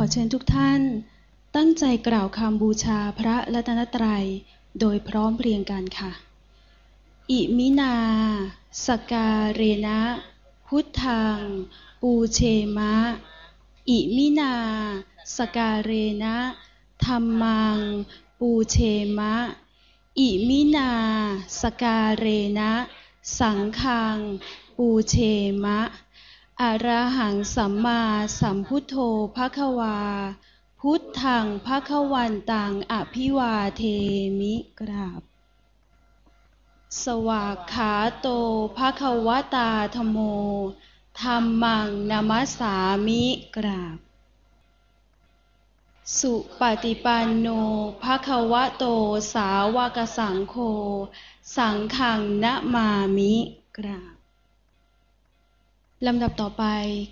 ขอเชิญทุกท่าน ตั้งใจกล่าวคำบูชาพระรัตนตรัย โดยพร้อมเพรียงกันค่ะ อิมินา สักกาเรนะ พุทธัง ปูเชมะ อิมินา สักกาเรนะธัมมัง ปูเชมะ อิมินา สักกาเรนะ สังฆัง ปูเชมะ อระหังสัมมาสัมพุทโธภควา พุทธังภควันตังอภิวาเทมิกราบ สวากขาโตภควตาธโมธรรมังนามัสสามิกราบ สุปฏิปันโนภควโตสาวกสังโฆ สังฆังนะมามิกราบ ลำดับต่อไป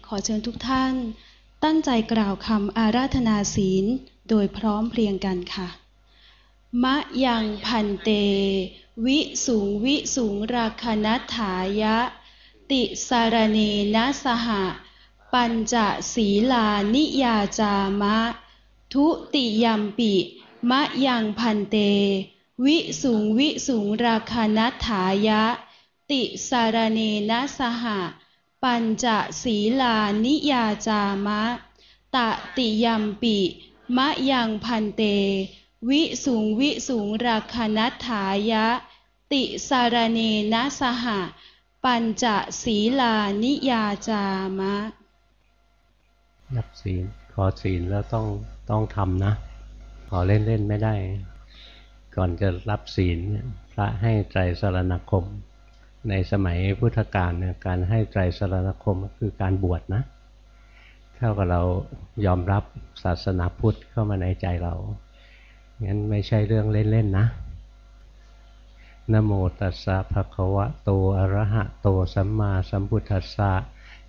ขอเชิญทุกท่าน ตั้งใจกล่าวคำอาราธนาศีล โดยพร้อมเพรียงกันค่ะ มะยังพันเต วิสูงวิสูงราคนัตถายะ ติสารเนนะสหะ ปัญจศีลานิยาจามะ ทุติยัมปิ มะยังพันเต วิสูงวิสูงราคนัตถายะ ติสารเนนะสหะ ปัญจศีลานิยาจามะตติยัมปิ มะยังพันเต วิสูงวิสูงราคนัตถายะ ติสารเนนะสหะ ปัญจศีลานิยาจามะรับศีล ขอศีลแล้วต้องต้องทำนะ ขอเล่นเล่นไม่ได้ ก่อนจะรับศีลเนี่ยพระให้ไตรสรณคม ในสมัยพุทธกาลเนี่ยการให้ไตรสรณคมก็คือการบวชนะเท่ากับเรายอมรับศาสนาพุทธเข้ามาในใจเรางั้นไม่ใช่เรื่องเล่นๆนะนะโมตัสสะภะคะวะโตอะระหะโตสัมมาสัมพุทธัสสะ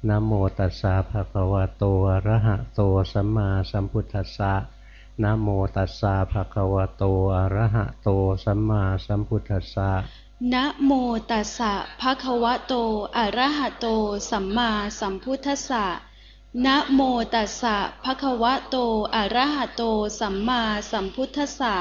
นะโมตัสสะภะคะวะโตอะระหะโตสัมมาสัมพุทธัสสะนะโมตัสสะภะคะวะโตอะระหะโตสัมมาสัมพุทธัสสะ นะโมตัสสะภะคะวะโต อะระหะโต สัมมาสัมพุทธัสสะ นะโมตัสสะภะคะวะโต อะระหะโต สัมมาสัมพุทธัสสะ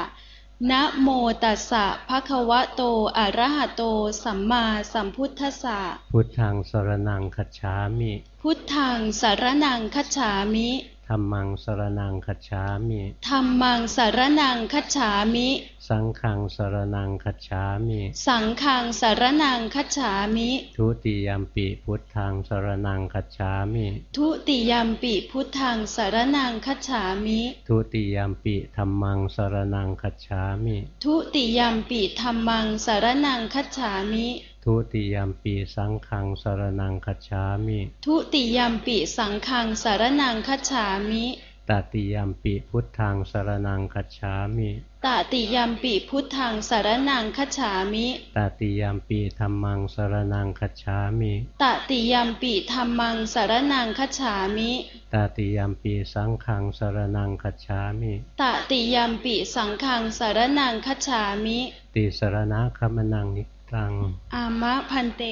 นะโมตัสสะภะคะวะโต อะระหะโต สัมมาสัมพุทธัสสะ พุทธังสรนังคัจฉามิ พุทธังสารนังคัจฉามิ ธัมมังสรนังคัจฉามิธัมมังสารนังคัจฉามิ สังฆังสรนังคัจฉามิ สังฆังสารนังคัจฉามิ ทุติยมปิพุทธังสรนังคัจฉามิ ทุติยัมปิพุทธังสารนังคัจฉามิ ทุติยมปิธัมมังสรนังคัจฉามิ ทุติยัมปิธัมมังสารนังคัจฉามิ ทุติยมปีสังฆังสรนังคัจฉามิ ทุติยัมปิสังฆังสารนังคัจฉามิตติยมปีพุทธังสรนังคัจฉามิตติยัมปิพุทธังสารนังคัจฉามิตติยมปีธัมมังสรนังคัจฉามิตติยัมปิธัมมังสารนังคัจฉามิตติยมปีสังฆังสรนังคัจฉามิตติยัมปิสังฆังสารนังคัจฉามิ ติสรณะคัมนังนิ ตัง อามะพันเต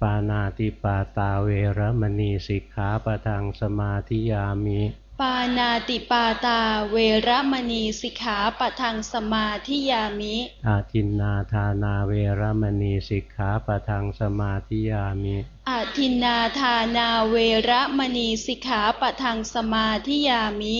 ปานาติปาตาเวรมณีสิกขาปะทังสมาธิยามิ ปานาติปาตาเวระมณีสิกขาปะทังสมาธิยามิอาทินนาทานาเวรมณีสิกขาปะทังสมาธิยามิ อาทินนาทานาเวระมณีสิกขาปะทังสมาธิยามิ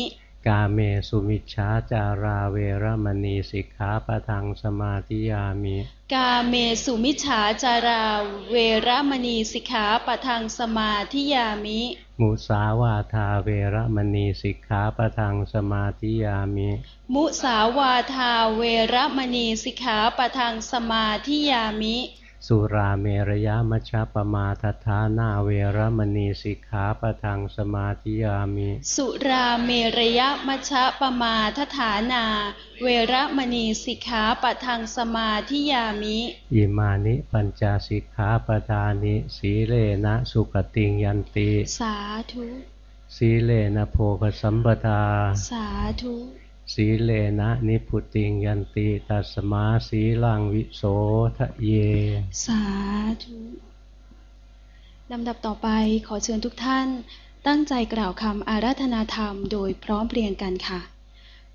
กาเมสุมิชฌาจาราเวรมณีสิกขาปะทังสมาธิยามิ กาเมสุมิจฉาจาราเวระมณีสิกขาปะทังสมาธิยามิ มุสาวาทาเวรมณีสิกขาปะทังสมาธิยามิ มุสาวาทาเวระมณีสิกขาปะทังสมาธิยามิ สุราเมรยมัชฌปมาทฐานาเวรมณีสิกขาปะทังสมาธิยามิ สุราเมรยมัชฌะปมาทฐานา เวระมณีสิกขาปะทังสมาธิยามิ อิมานิปัญจสิกขาปทานิ สีเลนะสุขติงยันติ สาธุ สีเลนะโภคสัมปทา สาธุ สีเลนะนิพุติงยันติตัสมาสีลังวิโสทะเย สาธุลำดับต่อไปขอเชิญทุกท่าน ตั้งใจกล่าวคำอาราธนาธรรมโดยพร้อมเพรียงกันค่ะ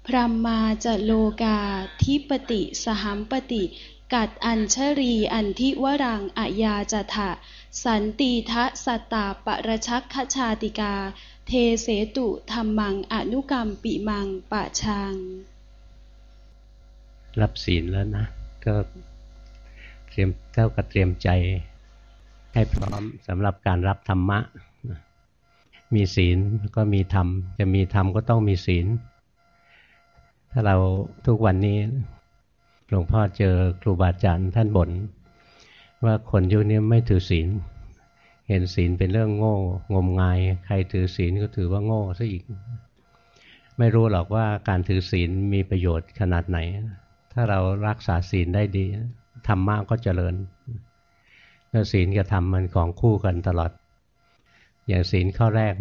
พรหมาจะโลกาทิปติสหัมปติ กัดอัญชรีอันทิวรังอายาจถะสันติทะสตตาปรชักขชาติกา เทเสตุธรรมังอนุกรรมปิมังปะชัง รับศีลแล้วนะ ก็เตรียมเท่ากับเตรียมใจ ให้พร้อมสำหรับการรับธรรมะ มีศีลก็มีธรรม จะมีธรรมก็ต้องมีศีล ถ้าเราทุกวันนี้หลวงพ่อเจอครูบาอาจารย์ท่านบน่นว่าคนยุคนี้ไม่ถือศีล เห็นศีลเป็นเรื่องโง่ งมงาย ใครถือศีลก็ถือว่าโง่ซะอีก ไม่รู้หรอกว่าการถือศีลมีประโยชน์ขนาดไหน ถ้าเรารักษาศีลได้ดีธรรมะก็เจริญแล้วศีลกับธรรมมันของคู่กันตลอด อย่างศีลข้อแรก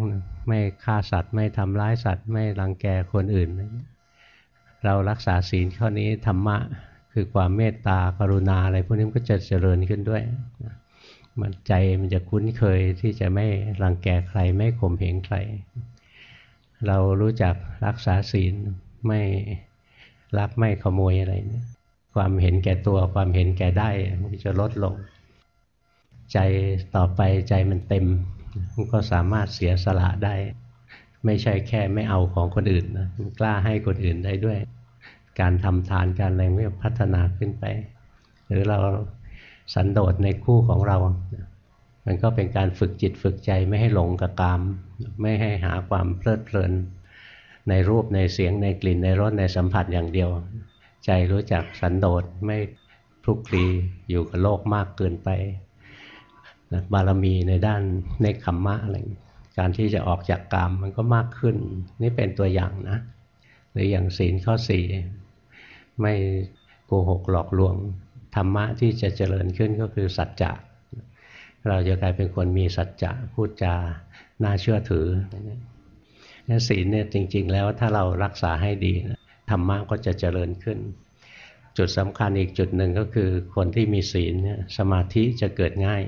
ไม่ฆ่าสัตว์ไม่ทำร้ายสัตว์ ไม่รังแกคนอื่น เรารักษาศีลข้อนี้ธรรมะคือความเมตตากรุณาอะไรพวกนี้ก็จะเจริญขึ้นด้วย มันใจมันจะคุ้นเคยที่จะไม่รังแกใครไม่ข่มเหงใคร เรารู้จักรักษาศีลไม่ลักไม่ขโมยอะไรเนี่ยความเห็นแก่ตัวความเห็นแก่ได้มันจะลดลง ใจต่อไปใจมันเต็ม มันก็สามารถเสียสละได้ ไม่ใช่แค่ไม่เอาของคนอื่นนะมันกล้าให้คนอื่นได้ด้วย การทำทานการอะไรไม่พัฒนาขึ้นไป หรือเรา สันโดษในคู่ของเรา มันก็เป็นการฝึกจิตฝึกใจไม่ให้หลงกับกาม ไม่ให้หาความเพลิดเพลิน ในรูปในเสียงในกลิ่นในรสในสัมผัสอย่างเดียว ใจรู้จักสันโดษไม่พลุกคลีอยู่กับโลกมากเกินไปนะบารมีในด้านในขมมะอะไรการที่จะออกจากกามมันก็มากขึ้น นี่เป็นตัวอย่างนะ หรืออย่างศีลข้อสี่ไม่โกหกหลอกลวง ธรรมะที่จะเจริญขึ้นก็คือสัจจะเราจะกลายเป็นคนมีสัจจะพูดจาน่าเชื่อถือนี่ศีลเนี่ยจริง ๆ แล้วถ้าเรารักษาให้ดีธรรมะก็จะเจริญขึ้น จุดสำคัญอีกจุดหนึ่งก็คือคนที่มีศีลเนี่ยสมาธิจะเกิดง่าย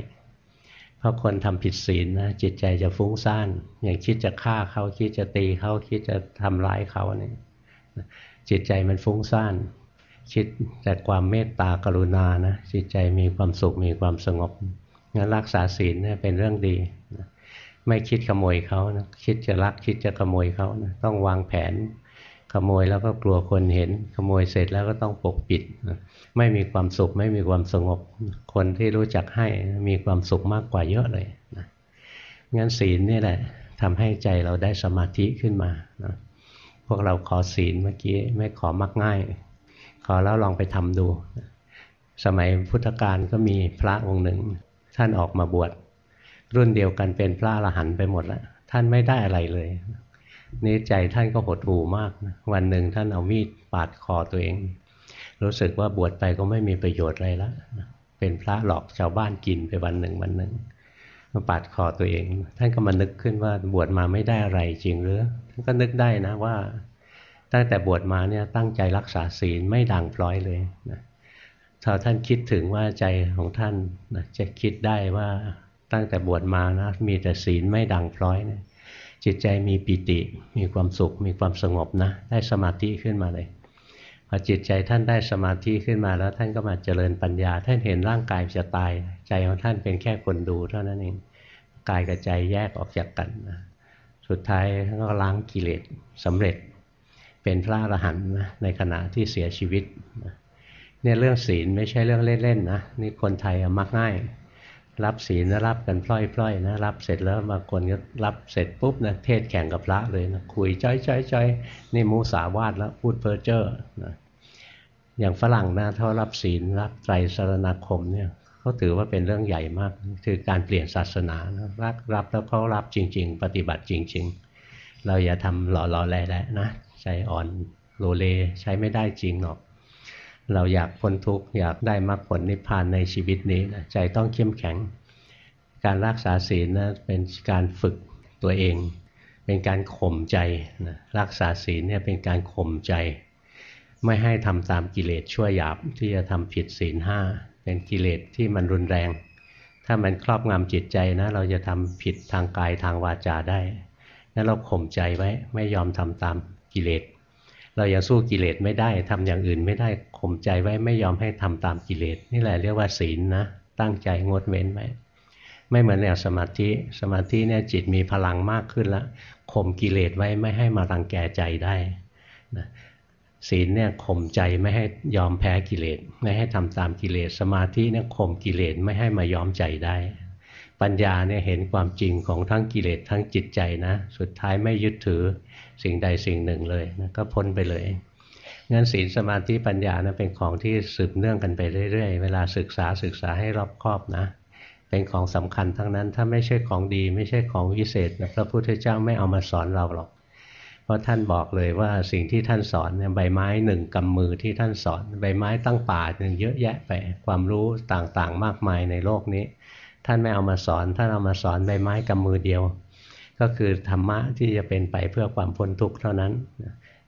เพราะคนทำผิดศีลนะจิตใจจะฟุ้งซ่าน อย่างคิดจะฆ่าเขาคิดจะตีเขาคิดจะทำร้ายเขาเนี่ยจิตใจมันฟุ้งซ่าน คิดแต่ความเมตตากรุณานะจิตใจมีความสุขมีความสงบงั้นรักษาศีลเนี่ยเป็นเรื่องดีนะไม่คิดขโมยเขานะคิดจะรักคิดจะขโมยเขานะต้องวางแผน ขโมยแล้วก็กลัวคนเห็น ขโมยเสร็จแล้วก็ต้องปกปิดนะไม่มีความสุขไม่มีความสงบ คนที่รู้จักให้มีความสุขมากกว่าเยอะเลยนะงั้นศีลนี่แหละทำให้ใจเราได้สมาธิขึ้นมานะพวกเราขอศีลเมื่อกี้ไม่ขอมักง่าย อแล้วลองไปทำดู สมัยพุทธกาลก็มีพระองค์หนึ่ง ท่านออกมาบวชรุ่นเดียวกันเป็นพระอรหันต์ไปหมดแล้วท่านไม่ได้อะไรเลยนี่ใจท่านก็หดหู่มากวันหนึ่งท่านเอามีดปาดคอตัวเอง รู้สึกว่าบวชไปก็ไม่มีประโยชน์อะไรแล้วเป็นพระหลอกชาวบ้านกินไปวันหนึ่งวันหนึ่งมาปาดคอตัวเอง ท่านก็มานึกขึ้นว่าบวชมาไม่ได้อะไรจริงหรือท่านก็นึกได้นะว่า ตั้งแต่บวชมาเนี่ยตั้งใจรักษาศีลไม่ด่างพร้อยเลยนะถ้าท่านคิดถึงว่าใจของท่านนะจะคิดได้ว่าตั้งแต่บวชมานะมีแต่ศีลไม่ด่างพร้อยนะจิตใจมีปิติมีความสุข มีความสงบนะได้สมาธิขึ้นมาเลยพอจิตใจท่านได้สมาธิขึ้นมาแล้วท่านก็มาเจริญปัญญา ท่านเห็นร่างกายจะตาย ใจของท่านเป็นแค่คนดูเท่านั้นเองกายกับใจแยกออกจากกันนะสุดท้ายท่านก็ล้างกิเลสสำเร็จ เป็นพระอรหันต์นะในขณะที่เสียชีวิตเนี่ยเรื่องศีลไม่ใช่เรื่องเล่นๆนะนี่คนไทยมักง่าย รับศีลนะรับกันพล่อยๆนะรับเสร็จแล้วบางคนก็รับเสร็จปุ๊บนะเทศแข่งกับพระเลยนะคุยจ้อยๆนี่มูสาวาดแล้วพูดเพ้อเจ้อนะอย่างฝรั่งนะถ้ารับศีลรับไตรสรณคมเนี่ยเขาถือว่าเป็นเรื่องใหญ่มากคือการเปลี่ยนศาสนานะรับรับแล้วเขารับจริง ๆ ปฏิบัติจริง ๆ เราอย่าทำหล่อๆแหละนะ ใจอ่อนโลเลใช้ไม่ได้จริงหรอก เราอยากพ้นทุกข์อยากได้มรรคผลนิพพานในชีวิตนี้นะใจต้องเข้มแข็ง การรักษาศีลนะเป็นการฝึกตัวเอง เป็นการข่มใจนะรักษาศีลเนี่ยเป็นการข่มใจ ไม่ให้ทำตามกิเลสชั่วหยาบที่จะทำผิดศีลห้าเป็นกิเลสที่มันรุนแรง ถ้ามันครอบงำจิตใจนะเราจะทำผิดทางกายทางวาจาได้นั้นเราข่มใจไว้ไม่ยอมทำตาม กิเลส เรายังสู้กิเลสไม่ได้ทำอย่างอื่นไม่ได้ข่มใจไว้ไม่ยอมให้ทำตามกิเลสนี่แหละเรียกว่าศีลนะตั้งใจงดเว้นไว้ไม่เหมือนแนวสมาธิสมาธิเนี่ยจิตมีพลังมากขึ้นแล้วข่มกิเลสไว้ไม่ให้มารังแกใจได้นะศีลเนี่ยข่มใจไม่ให้ยอมแพ้กิเลสไม่ให้ทำตามกิเลส สมาธิเนี่ยข่มกิเลสไม่ให้มายอมใจได้ ปัญญาเนี่ยเห็นความจริงของทั้งกิเลสทั้งจิตใจนะ สุดท้ายไม่ยึดถือ สิ่งใดสิ่งหนึ่งเลยนะก็พ้นไปเลยงั้นศีลสมาธิปัญญานะเป็นของที่สืบเนื่องกันไปเรื่อยๆ เวลาศึกษาศึกษาให้รอบคอบนะ เป็นของสำคัญทั้งนั้นถ้าไม่ใช่ของดี ไม่ใช่ของวิเศษนะพระพุทธเจ้าไม่เอามาสอนเราหรอก เพราะท่านบอกเลยว่าสิ่งที่ท่านสอนเนี่ยใบไม้หนึ่งกำมือที่ท่านสอน ใบไม้ตั้งป่าหนึ่งเยอะแยะไปความรู้ต่างๆ มากมายในโลกนี้ ท่านไม่เอามาสอนท่านเอามาสอนใบไม้กำมือเดียว ก็คือธรรมะที่จะเป็นไปเพื่อความพ้นทุกข์เท่านั้น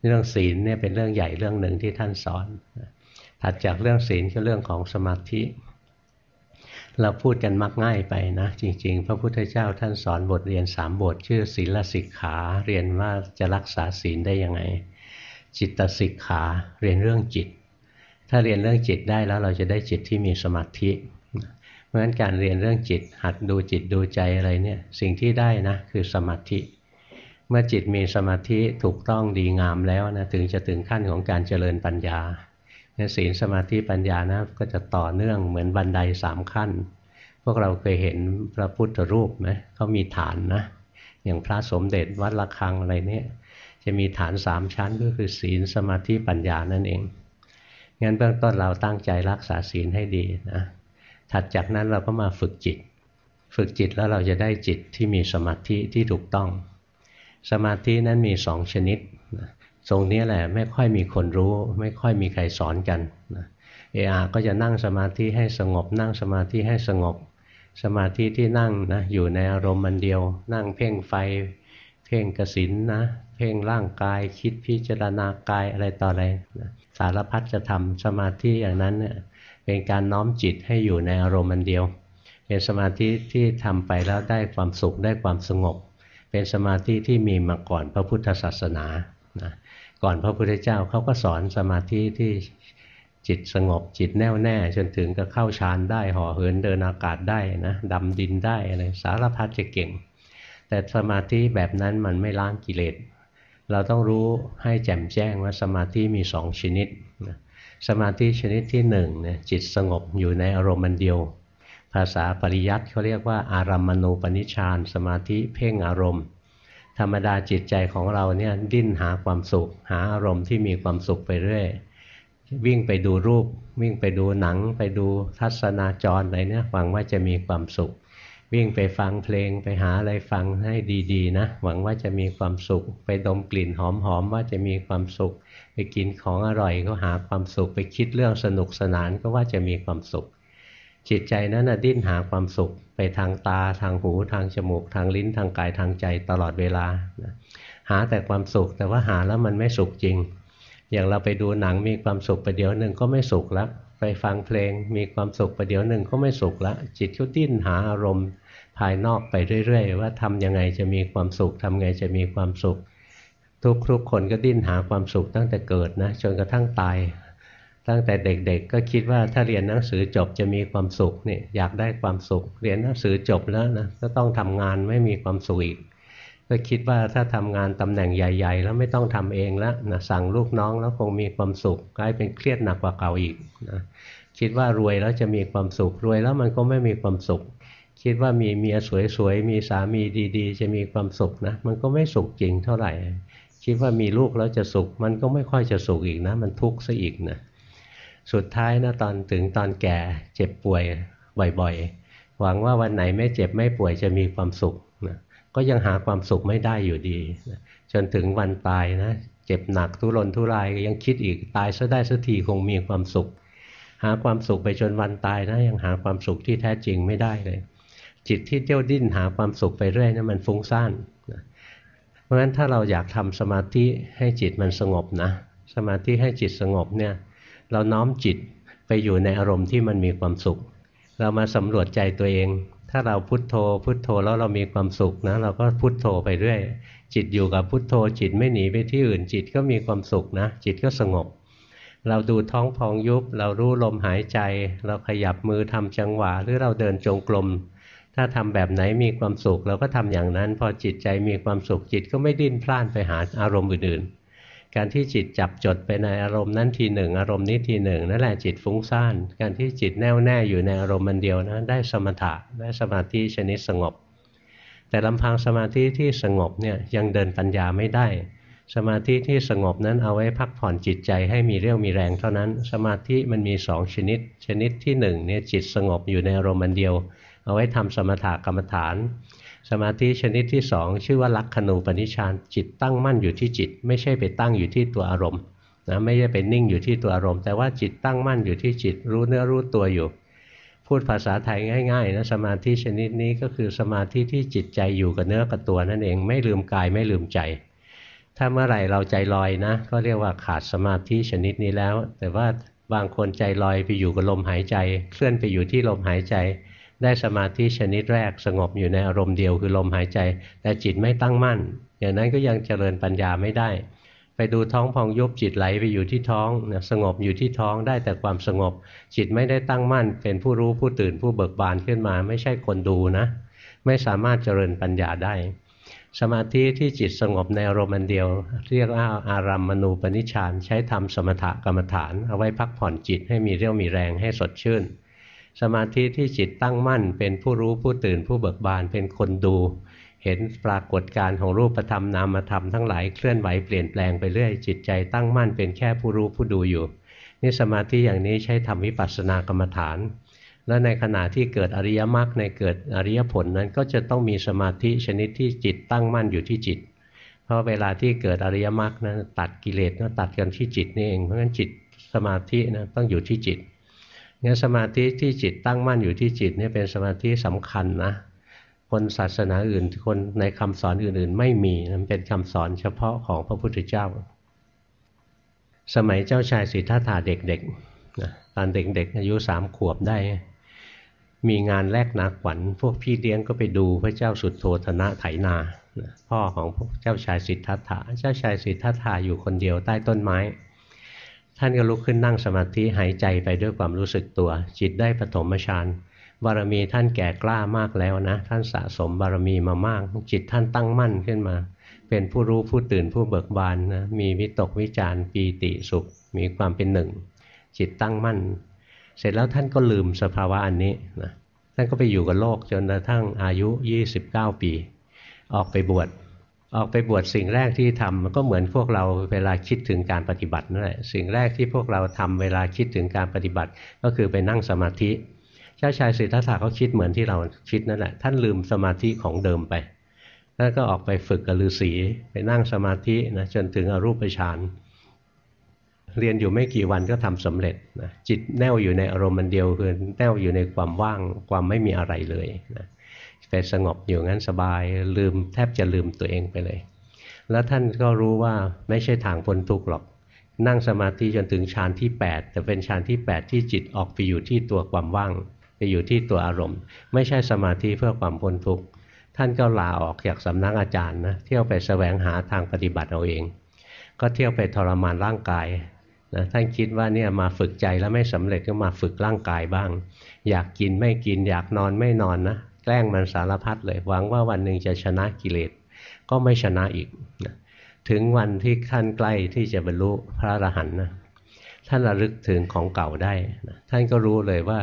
เรื่องศีลเนี่ยเป็นเรื่องใหญ่เรื่องหนึ่งที่ท่านสอนถัดจากเรื่องศีลก็เรื่องของสมาธิ เราพูดกันมักง่ายไปนะ จริง ๆ พระพุทธเจ้าท่านสอนบทเรียนสามบท ชื่อศีลสิกขาเรียนว่าจะรักษาศีลได้ยังไง จิตสิกขาเรียนเรื่องจิต ถ้าเรียนเรื่องจิตได้แล้วเราจะได้จิตที่มีสมาธิ ราะฉะนั้นการเรียนเรื่องจิต หัดดูจิตดูใจอะไรเนี่ยสิ่งที่ได้นะคือสมาธิ เมื่อจิตมีสมาธิถูกต้องดีงามแล้วนะถึงจะถึงขั้นของการเจริญปัญญาเนี่ยศีลสมาธิปัญญานะก็จะต่อเนื่องเหมือนบันไดสามขั้น พวกเราเคยเห็นพระพุทธรูปไหมเขามีฐานนะอย่างพระสมเด็จวัดระฆังอะไรเนี่ยจะมีฐานสามชั้นก็คือศีลสมาธิปัญญานั่นเองงั้นเบื้องต้นเราตั้งใจรักษาศีลให้ดีนะ ถัดจากนั้นเราก็มาฝึกจิต ฝึกจิตแล้วเราจะได้จิตที่มีสมาธิที่ถูกต้อง สมาธินั้นมีสองชนิดตรงนี้แหละไม่ค่อยมีคนรู้ ไม่ค่อยมีใครสอนกันเออาก็จะนั่งสมาธิให้สงบ นั่งสมาธิให้สงบ สมาธิที่นั่งนะอยู่ในอารมณ์มันเดียว นั่งเพ่งไฟ เพ่งกสินนะเพ่งร่างกายคิดพิจารณากายอะไรต่ออะไรนะสารพัดจะทำสมาธิอย่างนั้นเนี่ย เป็นการน้อมจิตให้อยู่ในอารมณ์มันเดียว เป็นสมาธิที่ทำไปแล้วได้ความสุขได้ความสงบ เป็นสมาธิที่มีมาก่อนพระพุทธศาสนานะก่อนพระพุทธเจ้าเขาก็สอนสมาธิที่จิตสงบจิตแน่วแน่จนถึงก็เข้าฌานได้ห่อเหินเดินอากาศได้นะดำดินได้อะไรสารพัดจะเก่ง แต่สมาธิแบบนั้นมันไม่ล้างกิเลสเราต้องรู้ให้แจ่มแจ้งว่าสมาธิมีสองชนิดนะ สมาธิชนิดที่หนึ่งเนี่ยจิตสงบอยู่ในอารมณ์มันเดียว ภาษาปริยัติเขาเรียกว่าอารัมมณูปนิชานสมาธิเพ่งอารมณ์ ธรรมดาจิตใจของเราเนี่ยดิ้นหาความสุข หาอารมณ์ที่มีความสุขไปเรื่อยวิ่งไปดูรูป วิ่งไปดูหนัง ไปดูทัศนาจรอะไรเนี่ยหวังว่าจะมีความสุข วิ่งไปฟังเพลงไปหาอะไรฟังให้ดีๆ นะ หวังว่าจะมีความสุข ไปดมกลิ่นหอมๆว่าจะมีความสุข ไปกินของอร่อยก็หาความสุข ไปคิดเรื่องสนุกสนานก็ว่าจะมีความสุข จิตใจนั้นนะดิ้นหาความสุข ไปทางตาทางหูทางจมูก ทางลิ้นทางกายทางใจตลอดเวลาหาแต่ความสุขแต่ว่าหาแล้วมันไม่สุขจริง อย่างเราไปดูหนังมีความสุขประเดี๋ยวหนึ่งก็ไม่สุขแล้วไปฟังเพลงมีความสุขประเดี๋ยวหนึ่งก็ไม่สุขล้วจิตก็ดิ้นหาอารมณ์ ภายนอกไปเรื่อยๆ ว่าทำยังไงจะมีความสุขทำไงจะมีความสุข ทุกๆคนก็ดิ้นหาความสุขตั้งแต่เกิดนะจนกระทั่งตาย ตั้งแต่เด็กๆ ก็คิดว่าถ้าเรียนหนังสือจบจะมีความสุขเนี่ยอยากได้ความสุข เรียนหนังสือจบแล้วนะก็ต้องทำงานไม่มีความสุขอีกก็คิดว่าถ้าทำงานตำแหน่งใหญ่ ๆ แล้วไม่ต้องทำเองแล้วนะสั่งลูกน้องแล้วคงมีความสุขกลายเป็นเครียดหนักกว่าเก่าอีกนะคิดว่ารวยแล้วจะมีความสุขรวยแล้วมันก็ไม่มีความสุข คิดว่ามีเมียสวยๆ มีสามีดีๆ จะมีความสุขนะ มันก็ไม่สุขจริงเท่าไหร่ คิดว่ามีลูกแล้วจะสุข มันก็ไม่ค่อยจะสุขอีกนะ มันทุกข์ซะอีกนะ สุดท้ายนะตอนถึงตอนแก่เจ็บป่วยบ่อยๆ หวังว่าวันไหนไม่เจ็บไม่ป่วยจะมีความสุขนะก็ยังหาความสุขไม่ได้อยู่ดีนะจนถึงวันตายนะ เจ็บหนักทุรนทุรายยังคิดอีกตายซะได้สักทีคงมีความสุข หาความสุขไปจนวันตายนะยังหาความสุขที่แท้จริงไม่ได้เลย จิตที่เที่ยวดิ้นหาความสุขไปเรื่อยนะมันฟุ้งซ่านนะเพราะฉะนั้นถ้าเราอยากทำสมาธิให้จิตมันสงบนะ สมาธิให้จิตสงบเนี่ย เราน้อมจิตไปอยู่ในอารมณ์ที่มันมีความสุข เรามาสำรวจใจตัวเอง ถ้าเราพุโทโธ พุโทโธแล้วเรามีความสุขนะ เราก็พุโทโธไปเรื่อย จิตอยู่กับพุโทโธ จิตไม่หนีไปที่อื่น จิตก็มีความสุขนะ จิตก็สงบเราดูท้องพองยุบ เรารู้ลมหายใจ เราขยับมือทำจังหวะ หรือเราเดินจงกรม ถ้าทำแบบไหนมีความสุขเราก็ทำอย่างนั้น พอจิตใจมีความสุขจิตก็ไม่ดิ้นพล่านไปหาอารมณ์อื่นๆ การที่จิตจับจดไปในอารมณ์นั้นทีหนึ่ง อารมณ์นี้ทีหนึ่งนั่นแหละจิตฟุ้งซ่าน การที่จิตแน่วแน่อยู่ในอารมณ์มันเดียวนะได้สมถะได้สมาธิชนิดสงบ แต่ลำพังสมาธิที่สงบเนี่ยยังเดินปัญญาไม่ได้ สมาธิที่สงบนั้นเอาไว้พักผ่อนจิตใจให้มีเรี่ยวมีแรงเท่านั้น สมาธิมันมีสองชนิด ชนิดที่หนึ่งเนี่ยจิตสงบอยู่ในอารมณ์มันเดียว เอาไว้ทำสมถกรรมฐาน สมาธิชนิดที่สองชื่อว่าลักขณูปนิชานจิตตั้งมั่นอยู่ที่จิต ไม่ใช่ไปตั้งอยู่ที่ตัวอารมณ์นะไม่ใช่ไปนิ่งอยู่ที่ตัวอารมณ์ แต่ว่าจิตตั้งมั่นอยู่ที่จิต รู้เนื้อรู้ตัวอยู่ พูดภาษาไทยง่ายๆนะสมาธิชนิดนี้ก็คือสมาธิที่จิตใจอยู่กับเนื้อกับตัวนั่นเองไม่ลืมกายไม่ลืมใจถ้าเมื่อไหร่เราใจลอยนะ ก็เรียกว่าขาดสมาธิชนิดนี้แล้ว แต่ว่าบางคนใจลอยไปอยู่กับลมหายใจ เคลื่อนไปอยู่ที่ลมหายใจ ได้สมาธิชนิดแรกสงบอยู่ในอารมณ์เดียวคือลมหายใจ แต่จิตไม่ตั้งมั่น อย่างนั้นก็ยังเจริญปัญญาไม่ได้ ไปดูท้องพองยุบจิตไหลไปอยู่ที่ท้องสงบอยู่ที่ท้องได้แต่ความสงบ จิตไม่ได้ตั้งมั่น เป็นผู้รู้ผู้ตื่นผู้เบิกบานขึ้นมา ไม่ใช่คนดูนะ ไม่สามารถเจริญปัญญาได้ สมาธิที่จิตสงบในอารมณ์เดียว เรียกว่าอารัมมณูปนิชฌานใช้ทำสมถกรรมฐาน เอาไว้พักผ่อนจิตให้มีเรี่ยวมีแรงให้สดชื่น สมาธิที่จิตตั้งมั่น เป็นผู้รู้ผู้ตื่นผู้เบิกบาน เป็นคนดู เห็นปรากฏการของรูปธรรมนามธรรมทั้งหลายเคลื่อนไหวเปลี่ยนแปลงไปเรื่อยจิตใจตั้งมั่นเป็นแค่ผู้รู้ผู้ดูอยู่นี่สมาธิอย่างนี้ใช้ทำวิปัสสนากรรมฐาน และในขณะที่เกิดอริยมรรคในเกิดอริยผลนั้นก็จะต้องมีสมาธิชนิดที่จิตตั้งมั่นอยู่ที่จิต เพราะเวลาที่เกิดอริยมรรคนั้นตัดกิเลสก็ตัดกันที่จิตนี่เองเพราะฉะนั้นจิตสมาธินะต้องอยู่ที่จิต งั้นสมาธิที่จิตตั้งมั่นอยู่ที่จิตนี่เป็นสมาธิสำคัญนะ คนศาสนาอื่นคนในคำสอนอื่นๆ ไม่มีมันเป็นคำสอนเฉพาะของพระพุทธเจ้า สมัยเจ้าชายสิทธัตถะเด็กๆนะตอนเด็กๆอายุสามขวบได้ มีงานแลกนาขวัญ พวกพี่เลี้ยงก็ไปดูพระเจ้าสุดโทธนะไถนาพ่อของพระเจ้าชายสิทธัตถะเจ้าชายสิทธัตถะอยู่คนเดียวใต้ต้นไม้ ท่านก็ลุกขึ้นนั่งสมาธิหายใจไปด้วยความรู้สึกตัว จิตได้ปฐมฌานบารมีท่านแก่กล้ามากแล้วนะ ท่านสะสมบารมีมามาก จิตท่านตั้งมั่นขึ้นมา เป็นผู้รู้ผู้ตื่นผู้เบิกบานนะมีวิตกวิจารปีติสุข มีความเป็นหนึ่ง จิตตั้งมั่น เสร็จแล้วท่านก็ลืมสภาวะอันนี้นะท่านก็ไปอยู่กับโลกจนกระทั่งอายุ 29 ปี ออกไปบวช ออกไปบวชสิ่งแรกที่ทำมันก็เหมือนพวกเราเวลาคิดถึงการปฏิบัตินั่นแหละสิ่งแรกที่พวกเราทำเวลาคิดถึงการปฏิบัติ ก็คือไปนั่งสมาธิเจ้าชายสิทธัตถะเขาคิดเหมือนที่เราคิดนั่นแหละท่านลืมสมาธิของเดิมไปท่านก็ออกไปฝึกกับฤาษีไปนั่งสมาธินะจนถึงอรูปฌานเรียนอยู่ไม่กี่วันก็ทำสำเร็จนะจิตแน่วอยู่ในอารมณ์มันเดียวคือแน่วอยู่ในความว่างความไม่มีอะไรเลยนะ ไปสงบอยู่งั้นสบายลืมแทบจะลืมตัวเองไปเลย แล้วท่านก็รู้ว่าไม่ใช่ทางพ้นทุกข์หรอก นั่งสมาธิจนถึงฌานที่ 8 แต่เป็นฌานที่ 8 ที่จิตออกไปอยู่ที่ตัวความว่างไปอยู่ที่ตัวอารมณ์ ไม่ใช่สมาธิเพื่อความพ้นทุกข์ท่านก็ลาออกจากสำนักอาจารย์นะเที่ยวไปสแสวงหาทางปฏิบัติเอาเอง ก็เที่ยวไปทรมานร่างกายนะท่านคิดว่าเนี่ยมาฝึกใจแล้วไม่สำเร็จก็มาฝึกร่างกายบ้าง อยากกินไม่กินอยากนอนไม่นอนนะ แกล้งมันสารพัดเลย หวังว่าวันหนึ่งจะชนะกิเลสก็ไม่ชนะอีกนะถึงวันที่ท่านใกล้ที่จะบรรลุพระอรหันต์นะท่านระลึกถึงของเก่าได้นะท่านก็รู้เลยว่า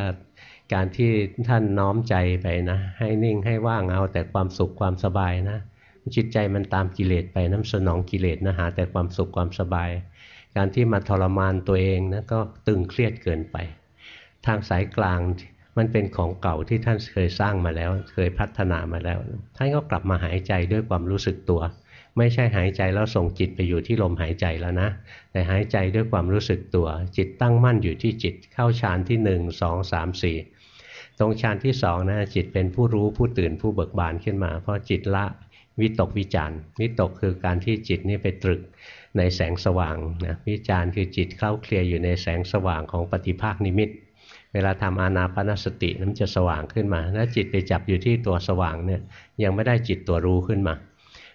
การที่ท่านน้อมใจไปนะ ให้นิ่งให้ว่างเอาแต่ความสุขความสบายนะ จิตใจมันตามกิเลสไปน้ำสนองกิเลสนะหาแต่ความสุขความสบาย การที่มาทรมานตัวเองนะก็ตึงเครียดเกินไป ทางสายกลาง มันเป็นของเก่าที่ท่านเคยสร้างมาแล้ว เคยพัฒนามาแล้ว ท่านก็กลับมาหายใจด้วยความรู้สึกตัว ไม่ใช่หายใจแล้วส่งจิตไปอยู่ที่ลมหายใจแล้วนะ แต่หายใจด้วยความรู้สึกตัว จิตตั้งมั่นอยู่ที่จิตเข้าฌานที่ 1 2 3 4 ตรงฌานที่สองนะจิตเป็นผู้รู้ผู้ตื่นผู้เบิกบานขึ้นมา เพราะจิตละวิตกวิจารวิตกคือการที่จิตนี่ไปตรึกในแสงสว่างนะวิจารคือจิตเข้าเคลียร์อยู่ในแสงสว่างของปฏิภาคนิมิต เวลาทำอานาปนสตินั้นจะสว่างขึ้นมาแล้วจิตไปจับอยู่ที่ตัวสว่างเนี่ยยังไม่ได้จิตตัวรู้ขึ้นมา